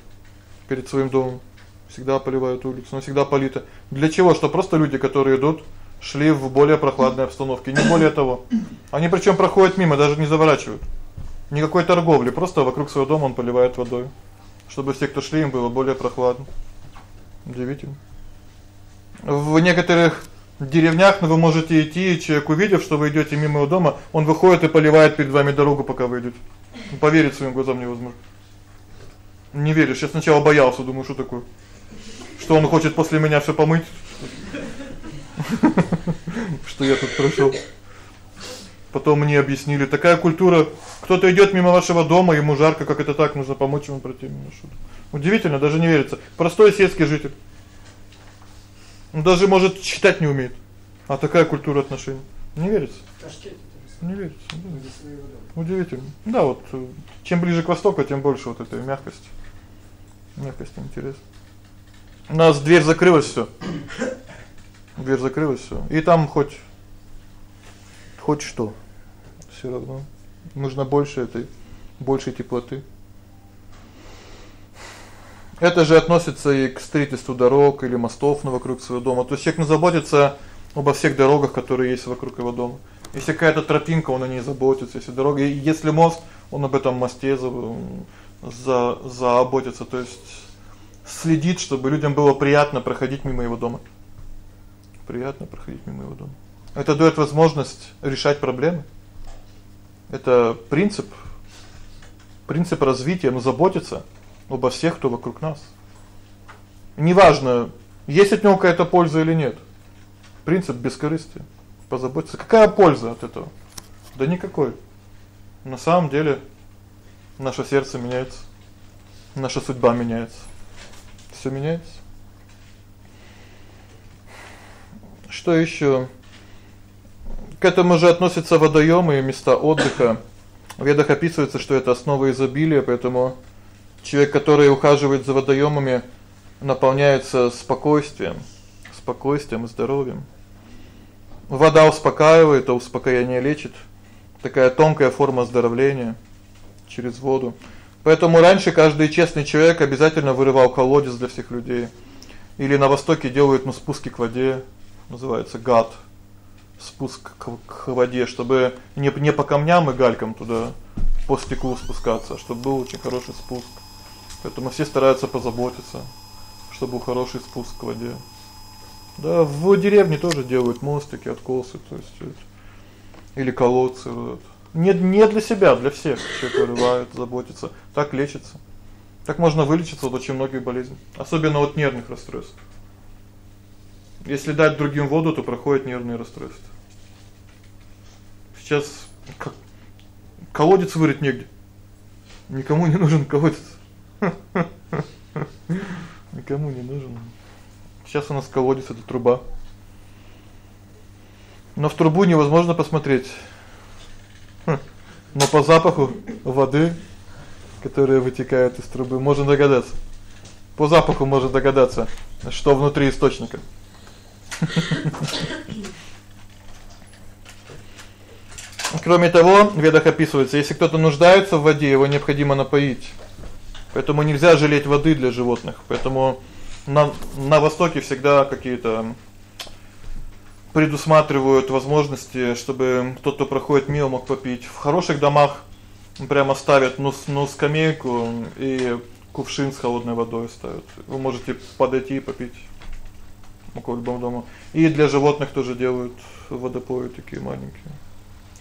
Перед своим домом всегда поливают улицу, но всегда полито. Для чего? Что просто люди, которые идут, шли в более прохладной обстановке, не более того. Они причём проходят мимо, даже не заворачивают. Никакой торговли, просто вокруг своего дома он поливает водой, чтобы все, кто шли, им было более прохладно. Удивительно. В некоторых деревнях, ну вы можете идти, и человек, увидев, что вы идёте мимо его дома, он выходит и поливает перед вами дорогу, пока вы идёте. Поверить своим глазам невозможно. Не веришь. Я сначала боялся, думаю, что такое? Что он хочет после меня всё помыть? Что я тут прошёл? Потом мне объяснили, такая культура, кто-то идёт мимо вашего дома, ему жарко, как это так, нужно помочь ему пройти мимо что Удивительно, даже не верится. Простой сельский житель. Он даже может читать не умеет. А такая культура отношений. Не верится. Не верится. Да. Удивительно. Да, вот э, чем ближе к востоку, тем больше вот этой мягкости. Мягкости интересно. У нас дверь закрылась всё. Дверь закрылась всё. И там хоть хоть что. Всё равно нужно больше этой больше теплоты. Это же относится и к строительству дорог или мостов на вокруг своего дома. То есть человек заботится обо всех дорогах, которые есть вокруг его дома. Если какая-то тропинка, он о ней заботится, если дорога, если мост, он об этом мосте за за заботится, то есть следит, чтобы людям было приятно проходить мимо его дома. Приятно проходить мимо его дома. Это даёт возможность решать проблемы. Это принцип принцип развития, но заботиться обо всех, кто вокруг нас. Неважно, есть от него какая-то польза или нет. Принцип бескорыстия. Позаботиться. Какая польза от этого? Да никакой. На самом деле наше сердце меняется. Наша судьба меняется. Всё меняется. Что ещё? К этому же относятся водоёмы и места отдыха. В ведах описывается, что это основа изобилия, поэтому Человек, который ухаживает за водоёмами, наполняется спокойствием, спокойствием и здоровьем. Вода успокаивает, а успокоение лечит. Такая тонкая форма оздоровления через воду. Поэтому раньше каждый честный человек обязательно вырывал колодец для всех людей. Или на востоке делают ну спуски к воде, называется гад. Спуск к, к воде, чтобы не не по камням и галькам туда по стеклу спускаться, чтобы был очень хороший спуск. Поэтому все стараются позаботиться, чтобы был хороший спуск к воде. Да, в деревне тоже делают мостики, откосы, то есть или колодцы вот. Не не для себя, для всех. Человек вырывает, заботится, так лечится. Так можно вылечиться от очень многих болезней, особенно от нервных расстройств. Если дать другим воду, то проходят нервные расстройства. Сейчас колодец вырыть негде. Никому не нужен колодец. Никому не нужен. Сейчас у нас колодец это труба. Но в трубу невозможно посмотреть. Но по запаху воды, которая вытекает из трубы, можно догадаться. По запаху можно догадаться, что внутри источника. Кроме того, в ведах описывается, если кто-то нуждается в воде, его необходимо напоить. Поэтому нельзя жалеть воды для животных. Поэтому на на востоке всегда какие-то предусматривают возможности, чтобы тот, кто проходит мимо, мог попить. В хороших домах прямо ставят ну ну скамейку и кувшин с холодной водой ставят. Вы можете подойти и попить. Около любого дома. И для животных тоже делают водопои такие маленькие.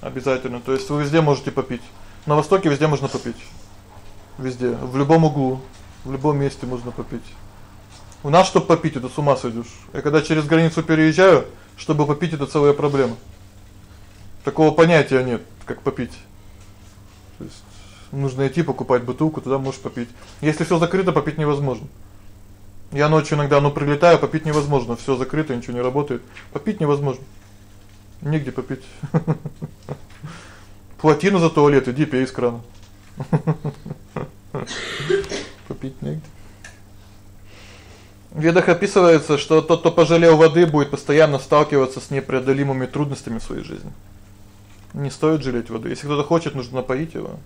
Обязательно. То есть вы везде можете попить. На востоке везде можно попить. Везде, в любом углу, в любом месте можно попить. У нас чтобы попить, это с ума сойдёшь. Я когда через границу переезжаю, чтобы попить это целая проблема. Такого понятия нет, как попить. То есть нужно идти покупать бутылку, туда можешь попить. Если всё закрыто, попить невозможно. Я ночью иногда, ну, прилетаю, попить невозможно, всё закрыто, ничего не работает. Попить невозможно. Нигде попить. Плати за туалет, иди пей из крана. Попить негде. В ведах описывается, что тот, кто пожалел воды, будет постоянно сталкиваться с непреодолимыми трудностями в своей жизни. Не стоит жалеть воды. Если кто-то хочет, нужно напоить его.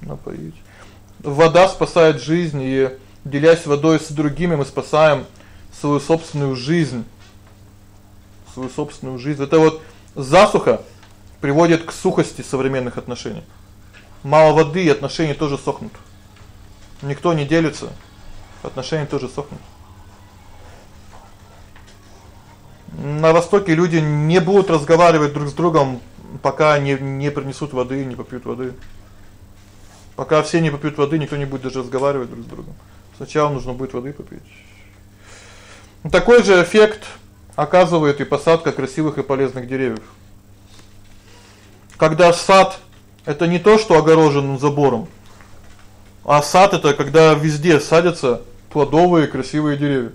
Напоить. Вода спасает жизнь, и делясь водой с другими, мы спасаем свою собственную жизнь. Свою собственную жизнь. Это вот засуха приводит к сухости современных отношений. Мало воды, и отношения тоже сохнут. Никто не делится, отношения тоже сохнут. На востоке люди не будут разговаривать друг с другом, пока не не принесут воды, не попьют воды. Пока все не попьют воды, никто не будет даже разговаривать друг с другом. Сначала нужно будет воды попить. Такой же эффект оказывает и посадка красивых и полезных деревьев. Когда сад это не то, что огорожен забором. А сад это когда везде садятся плодовые красивые деревья.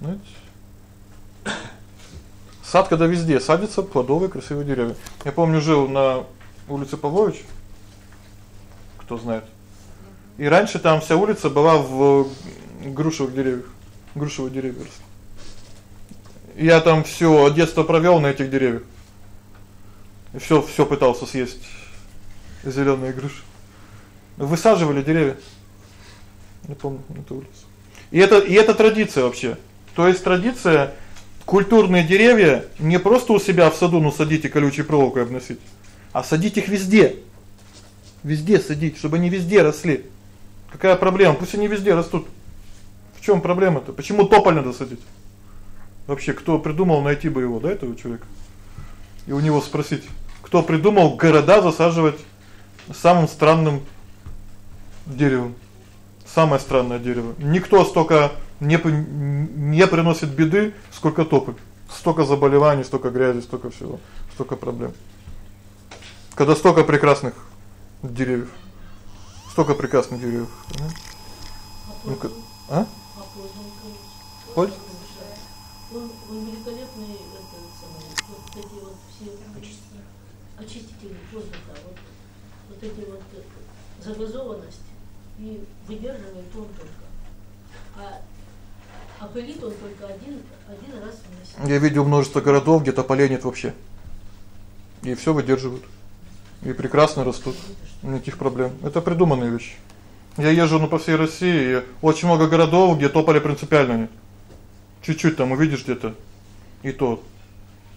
Знаете? Сад, когда везде садятся плодовые красивые деревья. Я помню, жил на улице Павлович. Кто знает? И раньше там вся улица была в грушевых деревьях. Грушевые деревья росли. Я там всё детство провёл на этих деревьях. И всё всё пытался съесть зелёные груши. Высаживали деревья. Не помню, эту улицу. И это и это традиция вообще. То есть традиция культурные деревья не просто у себя в саду ну садите колючей проволокой обносить, а садить их везде. Везде садить, чтобы они везде росли. Какая проблема? Пусть они везде растут. В чём проблема-то? Почему тополь надо садить? Вообще, кто придумал найти бы его, да, этого человека? И у него спросить, кто придумал города засаживать самым странным деревом? Самое странное дерево. Никто столько не не приносит беды, сколько тополь. Столько заболеваний, столько грязи, столько всего, столько проблем. Когда столько прекрасных деревьев. Столько прекрасных деревьев, да? Ну а? Польза? Он, он великолепный это самое, вот эти вот все очистители воздуха, вот, вот эти вот загазованность и выдерживает он только. А а пылит он только один один раз в месяц. Я видел множество городов, где тополей нет вообще. И всё выдерживают. И прекрасно растут. Никаких проблем. Это придуманная вещь. Я езжу ну по всей России, и очень много городов, где тополя принципиально нет. Чуть-чуть там увидишь где-то. И то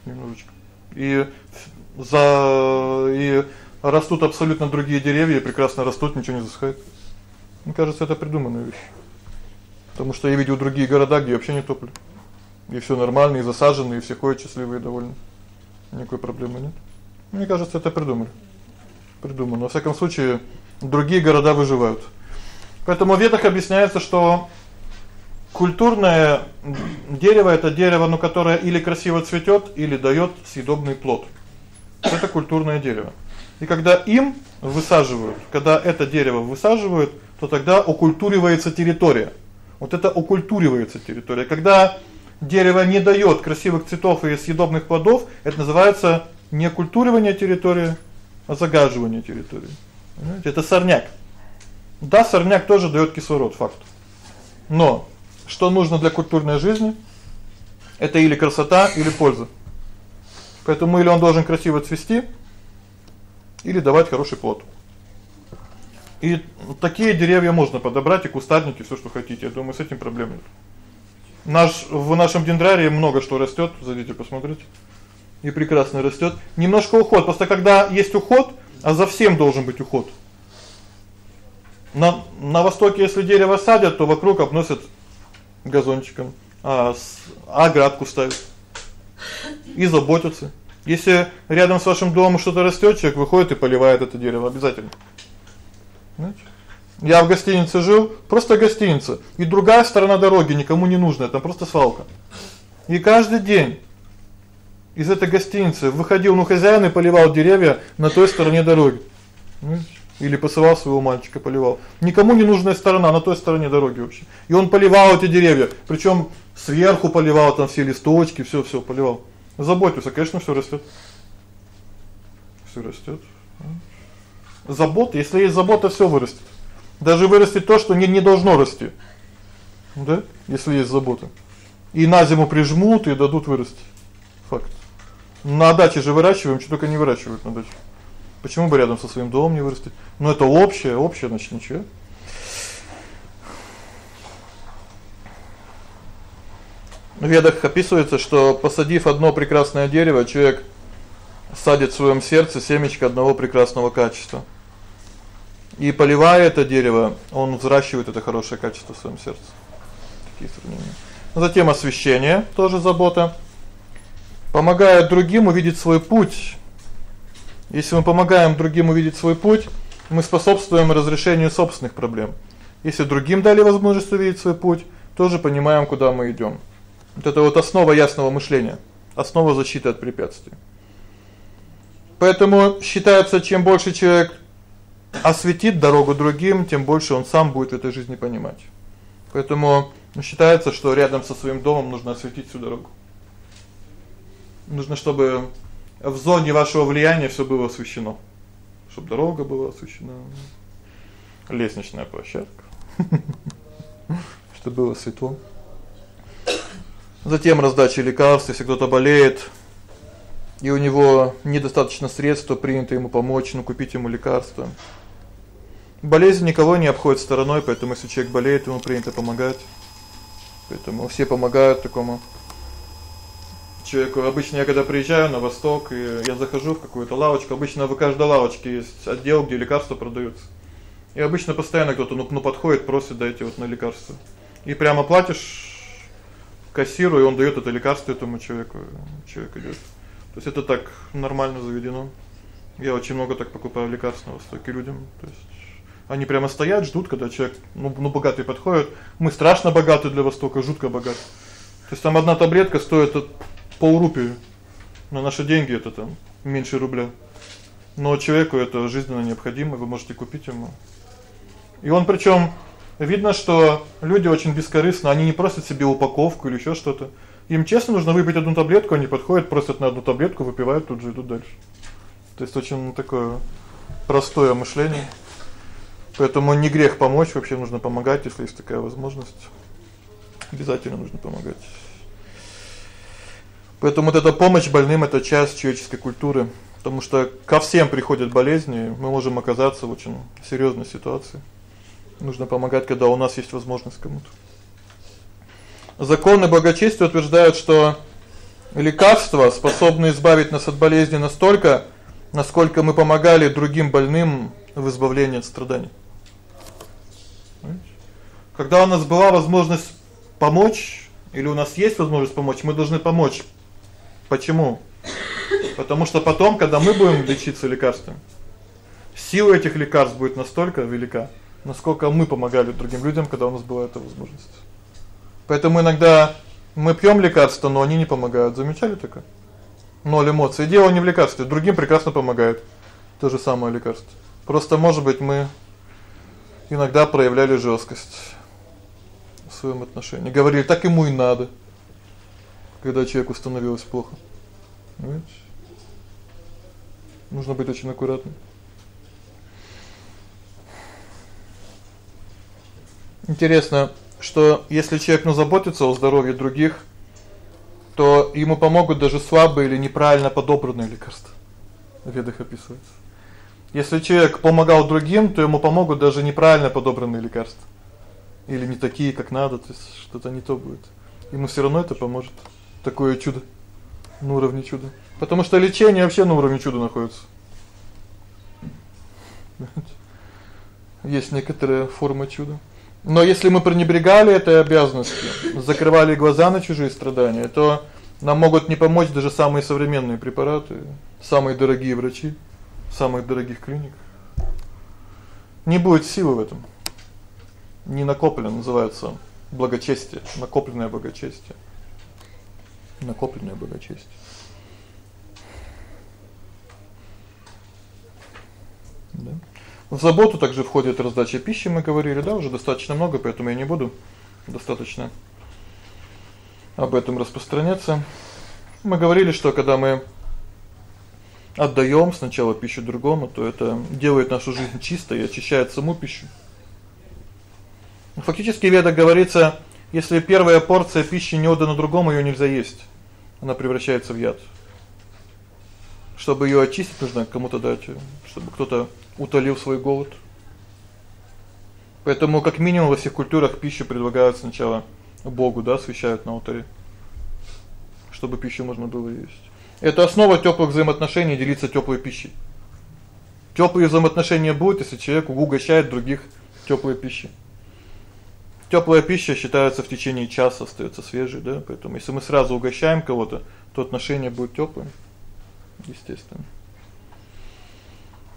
немножечко. И за и растут абсолютно другие деревья, прекрасно растут, ничего не засыхает. Мне кажется, это придуманная вещь. Потому что я видел другие города, где вообще нет тополя. И всё нормально, и засажено, и все ходят счастливые и. Никакой проблемы нет. Мне кажется, это придумали. Придумано. Во всяком случае, другие города выживают. Поэтому в Ведах объясняется, что культурное дерево это дерево, ну, которое или красиво цветёт, или даёт съедобный плод. Это культурное дерево. И когда им высаживают, когда это дерево высаживают, то тогда окультуривается территория. Вот это окультуривается территория. Когда дерево не даёт красивых цветов и съедобных плодов, это называется не окультуривание территории, загаживание территории. Понимаете? Это сорняк. Да, сорняк тоже даёт кислород, факт. Но что нужно для культурной жизни? Это или красота, или польза. Поэтому или он должен красиво цвести, или давать хороший плод. И такие деревья можно подобрать и кустарники, всё, что хотите. Я думаю, с этим проблем нет. Наш в нашем дендрарии много что растёт, зайдите посмотрите. И прекрасно растёт. Немножко уход, просто когда есть уход, а за всем должен быть уход. На на востоке, если дерево садят, то вокруг обносят газончиком, а с оградку ставят. И заботятся. Если рядом с вашим домом что-то растёт, человек выходит и поливает это дерево обязательно. Знаете? Я в гостинице жил, просто гостиница, и другая сторона дороги никому не нужная, там просто свалка. И каждый день из этой гостиницы выходил ну хозяин и поливал деревья на той стороне дороги. Или посылал своего мальчика поливал. Никому не нужная сторона на той стороне дороги вообще. И он поливал эти деревья, причём сверху поливал там все листочки, всё-всё поливал. Заботился, конечно, всё растёт. Всё растёт. Забота, если есть забота, всё вырастет. Даже вырастет то, что не не должно расти. Да? Если есть забота. И на зиму прижмут и дадут вырасти. Факт. На даче же выращиваем, что только не выращивают на даче. Почему бы рядом со своим домом не вырастить? Ну это общее, общее, значит, ничего. В ведах описывается, что посадив одно прекрасное дерево, человек садит в своём сердце семечко одного прекрасного качества. И поливая это дерево, он взращивает это хорошее качество в своём сердце. Такие сравнения. Затем освещение, тоже забота. Помогает другим увидеть свой путь. Если мы помогаем другим увидеть свой путь, мы способствуем разрешению собственных проблем. Если другим дали возможность увидеть свой путь, тоже понимаем, куда мы идём. Вот это вот основа ясного мышления, основа защиты от препятствий. Поэтому считается, чем больше человек осветит дорогу другим, тем больше он сам будет в этой жизни понимать. Поэтому считается, что рядом со своим домом нужно осветить всю дорогу. Нужно, чтобы в зоне вашего влияния всё было освещено. Чтобы дорога была освещена, лестничная площадка. Чтобы было светло. Затем раздача лекарств, если кто-то болеет, и у него недостаточно средств, то принято ему помочь, ну купить ему лекарства. Болезнь никого не обходит стороной, поэтому если человек болеет, ему принято помогать. Поэтому все помогают такому человеку. Обычно я когда приезжаю на восток, и я захожу в какую-то лавочку, обычно в каждой лавочке есть отдел, где лекарства продаются. И обычно постоянно кто-то ну, ну подходит, просит дайте вот на лекарство. И прямо платишь кассиру, и он даёт это лекарство этому человеку. Человек идёт. То есть это так нормально заведено. Я очень много так покупаю лекарств на востоке людям, то есть они прямо стоят, ждут, когда человек, ну, ну богатый подходит. Мы страшно богаты для Востока, жутко богаты. То есть там одна таблетка стоит полрупии. На наши деньги это там меньше рубля. Но человеку это жизненно необходимо, вы можете купить ему. И он причём видно, что люди очень бескорыстны, они не просят себе упаковку или ещё что-то. Им честно нужно выпить одну таблетку, они подходят, просят на одну таблетку, выпивают, тут же идут дальше. То есть очень такое простое мышление. Поэтому не грех помочь, вообще нужно помогать, если есть такая возможность. Обязательно нужно помогать. Поэтому вот эта помощь больным это часть человеческой культуры, потому что ко всем приходят болезни, мы можем оказаться в очень серьёзной ситуации. Нужно помогать, когда у нас есть возможность кому-то. Законы благочестия утверждают, что лекарства способны избавить нас от болезни настолько, насколько мы помогали другим больным в избавлении от страданий. Когда у нас была возможность помочь или у нас есть возможность помочь, мы должны помочь Почему? Потому что потом, когда мы будем лечиться лекарствами, сила этих лекарств будет настолько велика, насколько мы помогали другим людям, когда у нас была эта возможность. Поэтому иногда мы пьём лекарства, но они не помогают. Замечали такое? Ноль эмоций. Дело не в лекарстве, другим прекрасно помогает. То же самое лекарство. Просто, может быть, мы иногда проявляли жёсткость в своём отношении. Говорили: "Так ему и надо" когда человеку становилось плохо. Понимаете? Нужно быть очень аккуратным. Интересно, что если человек ну заботится о здоровье других, то ему помогут даже слабые или неправильно подобранные лекарства. В ведах описывается. Если человек помогал другим, то ему помогут даже неправильно подобранные лекарства. Или не такие, как надо, то есть что-то не то будет. Ему всё равно это поможет. Такое чудо. На уровне чуда. Потому что лечение вообще на уровне чуда находится. Есть некоторая форма чуда. Но если мы пренебрегали этой обязанностью, закрывали глаза на чужие страдания, то нам могут не помочь даже самые современные препараты, самые дорогие врачи, самых дорогих клиник. Не будет силы в этом. Не накоплено называется благочестие, накопленное благочестие. Накопленное благочестие. Да. В заботу также входит раздача пищи, мы говорили, да, уже достаточно много, поэтому я не буду достаточно об этом распространяться. Мы говорили, что когда мы отдаём сначала пищу другому, то это делает нашу жизнь чистой и очищает саму пищу. Фактически в ведах говорится, если первая порция пищи не отдана другому, её нельзя есть. Она превращается в яд. Чтобы её очистить, нужно кому-то дать, чтобы кто-то утолил свой голод. Поэтому как минимум во всех культурах пищу предлагают сначала Богу, да, освящают на алтаре. Чтобы пищу можно было есть. Это основа тёплых взаимоотношений делиться тёплой пищей. Тёплые взаимоотношения будут, если человек угощает других тёплой пищей. Тёплая пища считается в течение часа остаётся свежей, да? Поэтому если мы сразу угощаем кого-то, то отношения будут тёплыми. Естественно.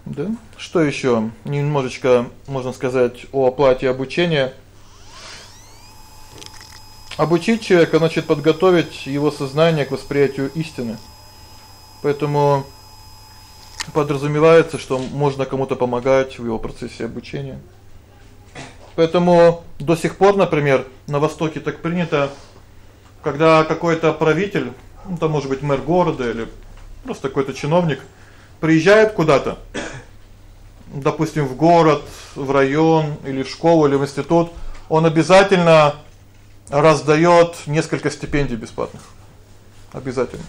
Да? Что ещё? Немножечко можно сказать о оплате обучения. Обучить человека значит подготовить его сознание к восприятию истины. Поэтому подразумевается, что можно кому-то помогать в его процессе обучения. Поэтому до сих пор, например, на востоке так принято, когда какой-то правитель, ну там может быть мэр города или просто какой-то чиновник приезжает куда-то, допустим, в город, в район или в школу или в институт, он обязательно раздаёт несколько стипендий бесплатных. Обязательно.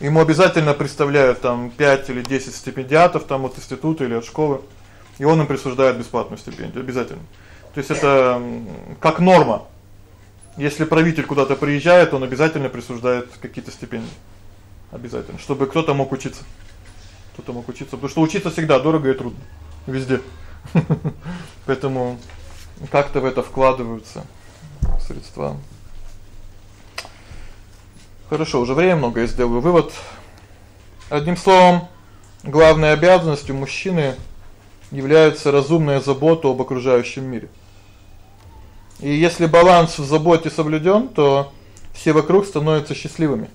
Ему обязательно представляют там 5 или 10 стипендиатов там от института или от школы, и он им присуждает бесплатную стипендию обязательно. То есть это как норма. Если правитель куда-то приезжает, он обязательно присуждает какие-то стипендии. Обязательно, чтобы кто-то мог учиться. Кто-то мог учиться, потому что учиться всегда дорого и трудно везде. Поэтому как-то в это вкладываются средства. Хорошо, уже время много я сделаю вывод. Одним словом, главной обязанностью мужчины является разумная забота об окружающем мире. И если баланс в заботе соблюдён, то все вокруг становятся счастливыми.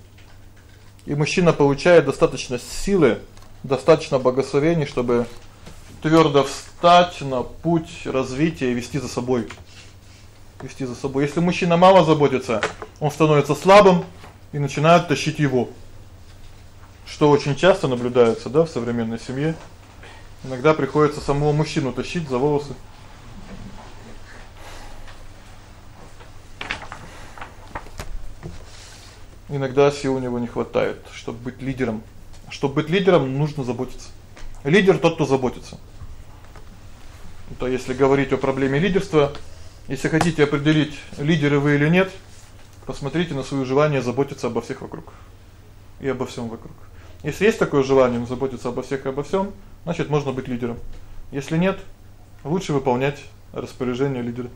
И мужчина получает достаточно силы, достаточно благословений, чтобы твёрдо встать на путь развития и вести за собой. Вести за собой. Если мужчина мало заботится, он становится слабым, и начинают тащить его. Что очень часто наблюдается, да, в современной семье. Иногда приходится самого мужчину тащить за волосы. Иногда сил у него не хватает, чтобы быть лидером. Чтобы быть лидером, нужно заботиться. Лидер тот, кто заботится. То если говорить о проблеме лидерства, если хотите определить, лидеры вы или нет, Посмотрите на своё желание заботиться обо всех вокруг и обо всём вокруг. Если есть такое желание заботиться обо всех и обо всём, значит, можно быть лидером. Если нет, лучше выполнять распоряжения лидера.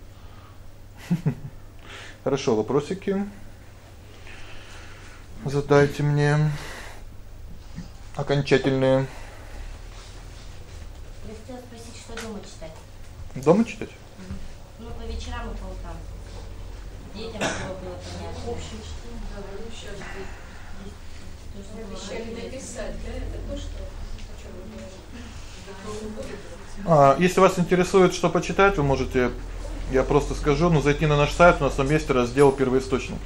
Хорошо, вопросики. Задайте мне окончательные. Я хотела спросить, что дома читать? Дома читать? Ну, по вечерам и по утрам. Детям чтобы было понятно. Общее чтение, да, ну сейчас будет. То, что написать, да, это то, что о чём вы говорите. А, если вас интересует, что почитать, вы можете я просто скажу, ну зайти на наш сайт, у нас там есть раздел первоисточник.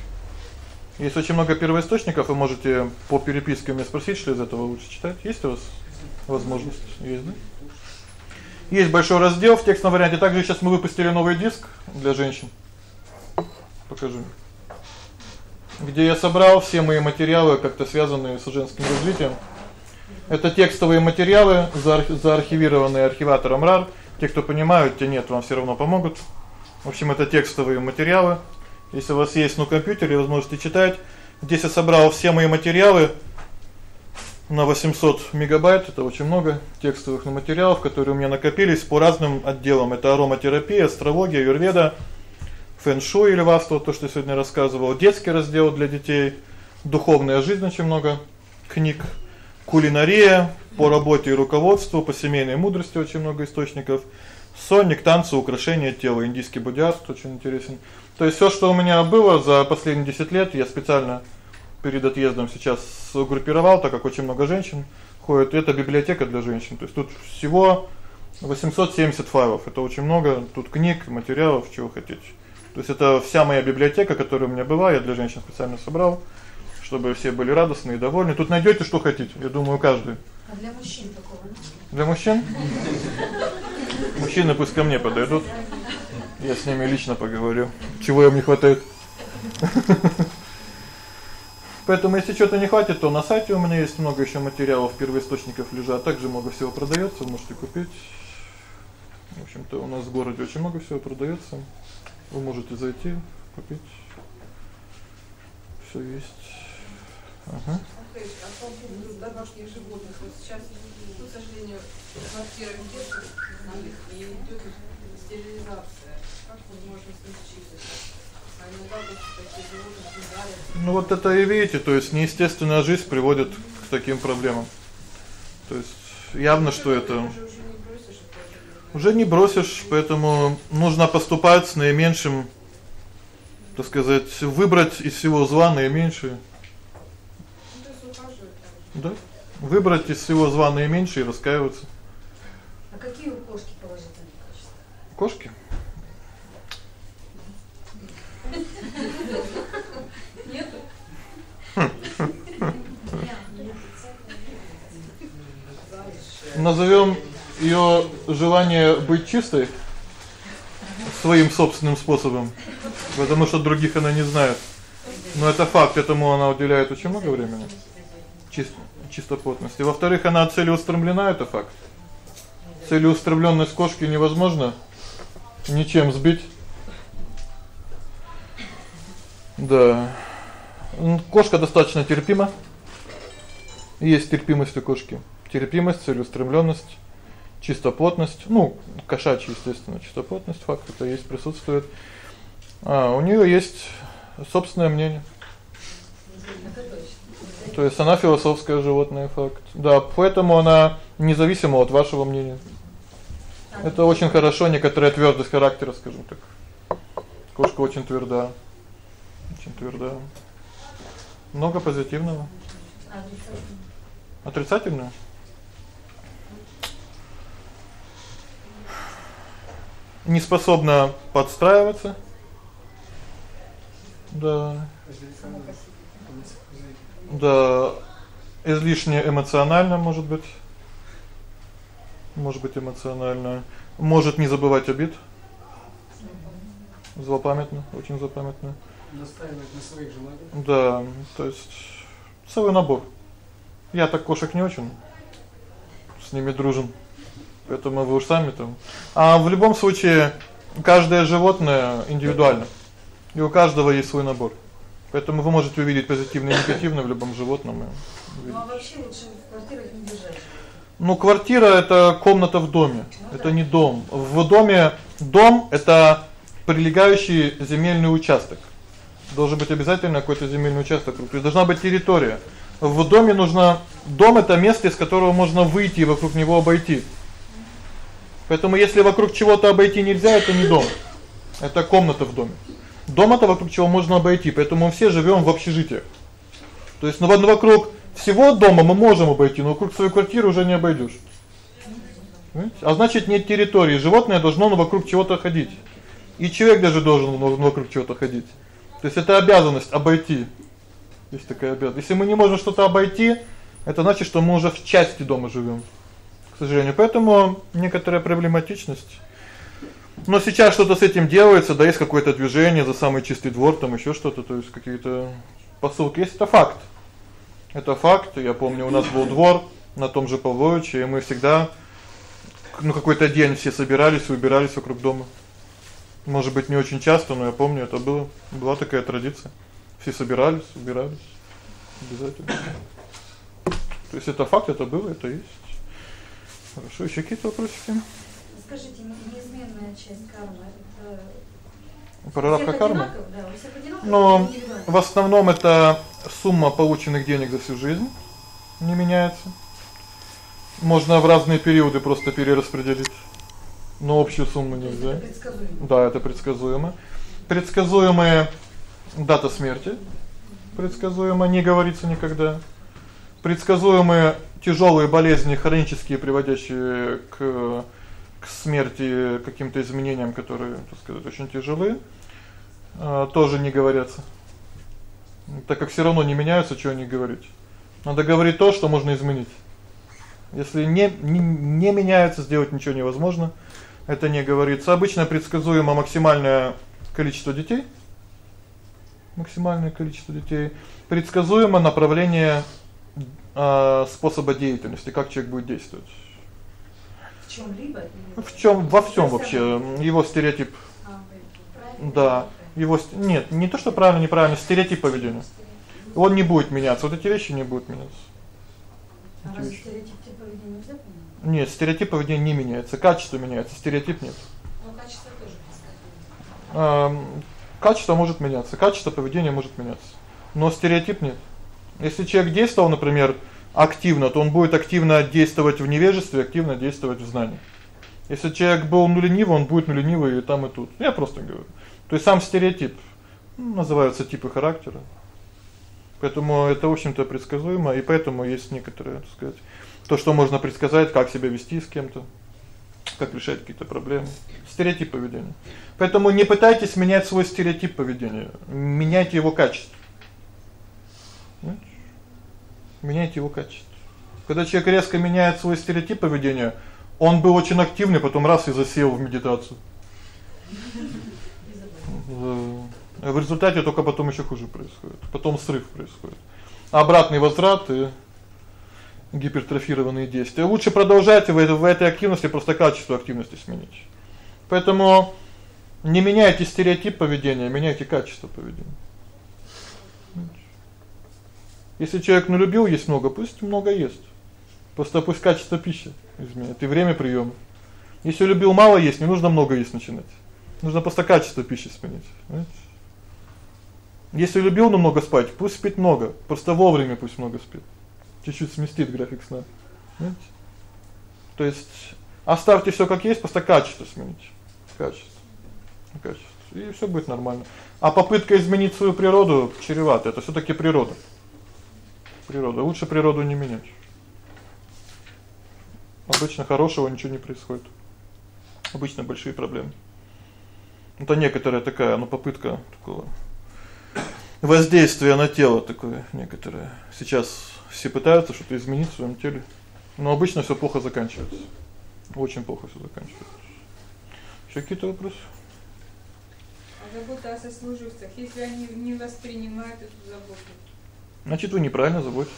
Есть очень много первоисточников, вы можете по переписке у меня спросить, что из этого лучше читать. Есть у вас возможность? Есть, да? Есть большой раздел в текстовом варианте. Также сейчас мы выпустили новый диск для женщин. Покажу. Где я собрал все мои материалы, как-то связанные с женским развитием. Это текстовые материалы, заархивированные архиватором RAR. Те, кто понимают, те нет, вам всё равно помогут. В общем, это текстовые материалы. Если у вас есть на компьютере, вы можете читать. Здесь я собрал все мои материалы на 800 мегабайт, это очень много текстовых материалов, которые у меня накопились по разным отделам. Это ароматерапия, астрология, аюрведа, фэн-шуй или васту, то, что я сегодня рассказывал, детский раздел для детей, духовная жизнь очень много книг, кулинария, по работе и руководству, по семейной мудрости очень много источников. Сонник, танцы, украшения тела, индийский буддист очень интересен. То есть всё, что у меня было за последние 10 лет, я специально перед отъездом сейчас сгруппировал, так как очень много женщин ходит. Это библиотека для женщин. То есть тут всего 870 файлов. Это очень много. Тут книг, материалов, чего хотите. То есть это вся моя библиотека, которая у меня была, я для женщин специально собрал, чтобы все были радостны и довольны. Тут найдёте что хотите. Я думаю, каждый. А для мужчин такого нет? Для мужчин? Мужчины пусть ко мне подойдут. Я с ними лично поговорю. Чего им не хватает? Поэтому если что-то не хватит, то на сайте у меня есть много ещё материалов, первоисточников лежат, также много всего продаётся, можете купить. В общем-то, у нас в городе очень много всего продаётся. Вы можете зайти, купить. Всё есть. Ну? Ну вот это и видите, то есть неестественная жизнь приводит к таким проблемам. То есть явно, что это уже не бросишь, поэтому нужно поступать с наименьшим, так сказать, выбрать из всего зла наименьшее. Да? Выбрать из всего зла наименьшее и раскаиваться. А какие у кошки положительные качества? Кошки? Назовём её желание быть чистой своим собственным способом, потому что других она не знает. Но это факт, этому она уделяет очень много времени. Чисто чистоплотности. Во-вторых, она целеустремлена, это факт. Целеустремлённость кошки невозможно ничем сбить. Да. Кошка достаточно терпима. Есть терпимость у кошки. Терпимость, целеустремлённость, чистоплотность, ну, кошачья, естественно, чистоплотность факт это есть, присутствует. А, у неё есть собственное мнение. То есть она философское животное факт. Да, поэтому она независима от вашего мнения. Это очень хорошо, некоторая твёрдость характера, скажем так. Кошка очень твёрда. Очень твёрда. Много позитивного. Отрицательного? Не способна подстраиваться. Да. Да. Излишне эмоционально, может быть. Может быть, эмоционально. Может не забывать обид. Злопамятно, очень злопамятно настаивать на своих желаниях. Да, то есть целый набор. Я так кошек не очень с ними дружен. Поэтому вы уж сами там. А в любом случае каждое животное индивидуально. И у каждого есть свой набор. Поэтому вы можете увидеть позитивное и негативное в любом животном. Ну а вообще лучше в квартирах не держать. Ну, квартира это комната в доме. Ну, это да. не дом. В доме дом это прилегающий земельный участок должен быть обязательно какой-то земельный участок, то есть должна быть территория. В доме нужно дом это место, из которого можно выйти и вокруг него обойти. Поэтому если вокруг чего-то обойти нельзя, это не дом. Это комната в доме. Дом это вокруг чего можно обойти, поэтому мы все живём в общежитиях. То есть ну вокруг всего дома мы можем обойти, но вокруг своей квартиры уже не. Понимаете? А значит, нет территории. Животное должно вокруг чего-то ходить. И человек даже должен вокруг чего-то ходить. То есть это обязанность обойти. Есть такая обязанность. Если мы не можем что-то обойти, это значит, что мы уже в части дома живём. К сожалению, поэтому некоторая проблематичность. Но сейчас что-то с этим делается, да есть какое-то движение за самый чистый двор, там ещё что-то, то есть какие-то посылки есть это факт. Это факт. Я помню, у нас был двор на том же Павловиче, и мы всегда ну какой-то день все собирались и убирались вокруг дома. Может быть, не очень часто, но я помню, это было была такая традиция. Все собирались, убирались обязательно. То есть это факт, это было, это есть. Хорошо, ещё какие-то вопросики? Скажите, неизменная часть кармы это Проработка кармы? Да. Но в основном это сумма полученных денег за всю жизнь не меняется. Можно в разные периоды просто перераспределить. Но общую сумму нельзя. Это предсказуемо. Да, это предсказуемо. Предсказуемая дата смерти. Предсказуемо не говорится никогда. Предсказуемые тяжёлые болезни хронические, приводящие к к смерти, каким-то изменениям, которые, так сказать, очень тяжелые, а тоже не говорятся. Так как всё равно не меняются, что о них говорить. Надо говорить то, что можно изменить. Если не не, не меняется, сделать ничего невозможно. Это не говорится. Обычно предсказуемо максимальное количество детей. Максимальное количество детей. Предсказуемо направление э способа деятельности, как человек будет действовать. В чём-либо В чём во всём вообще его стереотип. А, Да, его нет, не то, что правильно, неправильно, стереотип поведения. Он не будет меняться. Вот эти вещи не будут меняться. А разве стереотип поведения нельзя поменять? Нет, стереотип поведения не меняется, качество меняется, стереотип нет. Но качество тоже. Эм качество может меняться, качество поведения может меняться. Но стереотип нет. Если человек действовал, например, активно, то он будет активно действовать в невежестве, активно действовать в знании. Если человек был ну ленивый, он будет ну ленивый и там и тут. Я просто говорю. То есть сам стереотип ну, называются типы характера. Поэтому это, в общем-то, предсказуемо, и поэтому есть некоторые, так сказать, то, что можно предсказать, как себя вести с кем-то, как решать какие-то проблемы. Стереотип поведения. Поэтому не пытайтесь менять свой стереотип поведения, меняйте его качество. Понимаете? Меняйте его качество. Когда человек резко меняет свой стереотип поведения, он был очень активный, потом раз и засел в медитацию. В результате только потом ещё хуже происходит. Потом срыв происходит. Обратный возврат и гипертрофированные действия. Лучше продолжайте в этой в этой активности, просто качество активности сменить. Поэтому не меняйте стереотип поведения, меняйте качество поведения. Если человек ну любил есть много, пусть много ест. Просто пусть качество пищи изменит и время приёма. Если любил мало есть, не нужно много есть начинать. Нужно просто качество пищи сменить, понимаете? Если любил но много спать, пусть спит много, просто вовремя пусть много спит. Чуть-чуть сместит график сна. Понимаете? То есть оставьте всё как есть, просто качество сменить. Качество. Качество. И всё будет нормально. А попытка изменить свою природу чревата. Это всё-таки природа. Природа. Лучше природу не менять. Обычно хорошего ничего не происходит. Обычно большие проблемы. Это некоторая такая, ну, попытка такого воздействия на тело такое некоторое. Сейчас все пытаются что-то изменить в своём теле, но обычно всё плохо заканчивается. Очень плохо всё заканчивается. Ещё какие-то вопросы? А забота о сослуживцах, если они не воспринимают эту заботу. Значит, вы неправильно заботитесь.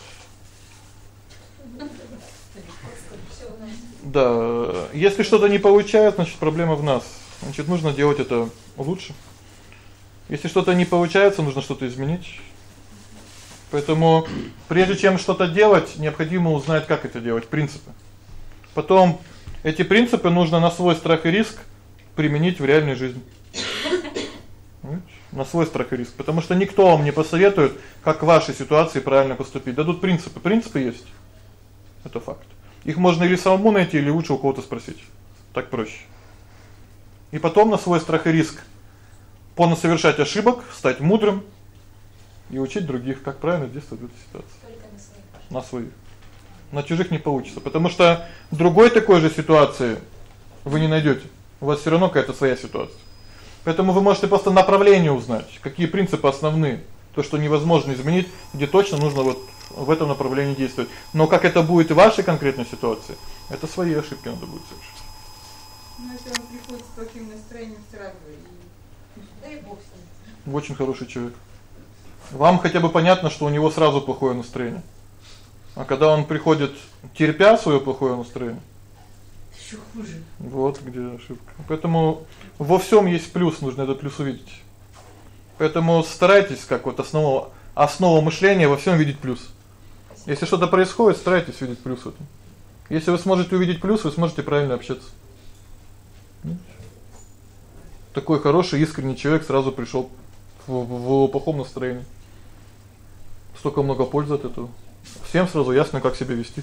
Да, если что-то не получается, значит, проблема в нас. Значит, нужно делать это лучше. Если что-то не получается, нужно что-то изменить. Поэтому прежде чем что-то делать, необходимо узнать, как это делать, принципы. Потом эти принципы нужно на свой страх и риск применить в реальной жизни. На свой страх и риск, потому что никто вам не посоветует, как в вашей ситуации правильно поступить. Дадут принципы. Принципы есть. Это факт. Их можно или самому найти, или лучше у кого-то спросить. Так проще. И потом на свой страх и риск понно совершать ошибок, стать мудрым и учить других, как правильно действовать в этой ситуации. Только на своих. На своих. На чужих не получится, потому что другой такой же ситуации вы не найдёте. У вас всё равно какая-то своя ситуация. Поэтому вы можете просто направление узнать, какие принципы основные, то, что невозможно изменить, где точно нужно вот в этом направлении действовать. Но как это будет в вашей конкретной ситуации, это свои ошибки надо будет совершить. Ну, если он приходит с плохим настроением и Да и бог с ним. Очень хороший человек. Вам хотя бы понятно, что у него сразу плохое настроение. А когда он приходит, терпя своё плохое настроение, Ещё хуже. вот где ошибка. Поэтому во всём есть плюс, нужно этот плюс увидеть. Поэтому старайтесь, как вот основа основа мышления во всём видеть плюс. Если что-то происходит, старайтесь видеть плюс в этом. Если вы сможете увидеть плюс, вы сможете правильно общаться. Такой хороший, искренний человек сразу пришёл в, в, в плохом настроении. Столько много пользы от этого. Всем сразу ясно, как себя вести.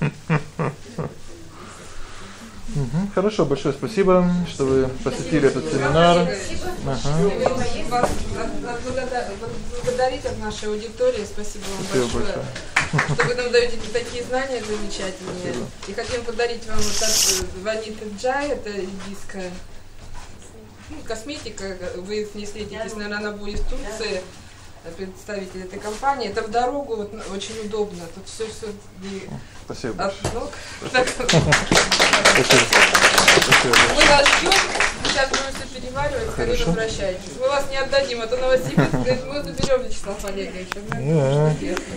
Угу. Хорошо, большое спасибо, что вы посетили этот семинар. Ага. Вас благодарить от нашей аудитории. Спасибо вам Спасибо большое, что вы нам даёте такие знания замечательные. И хотим подарить вам вот от Ваниты Джай, это индийская ну, косметика. Вы с ней встретитесь, наверное, она будет в Турции представитель этой компании. Это в дорогу вот, очень удобно. Тут все все Спасибо. от ног. Мы вас ждем. Сейчас будем все переваривать. Скорее Хорошо. возвращайтесь. Мы вас не отдадим, а то Новосибирск мы заберем Вячеслав Олегович. Не. Чудесно.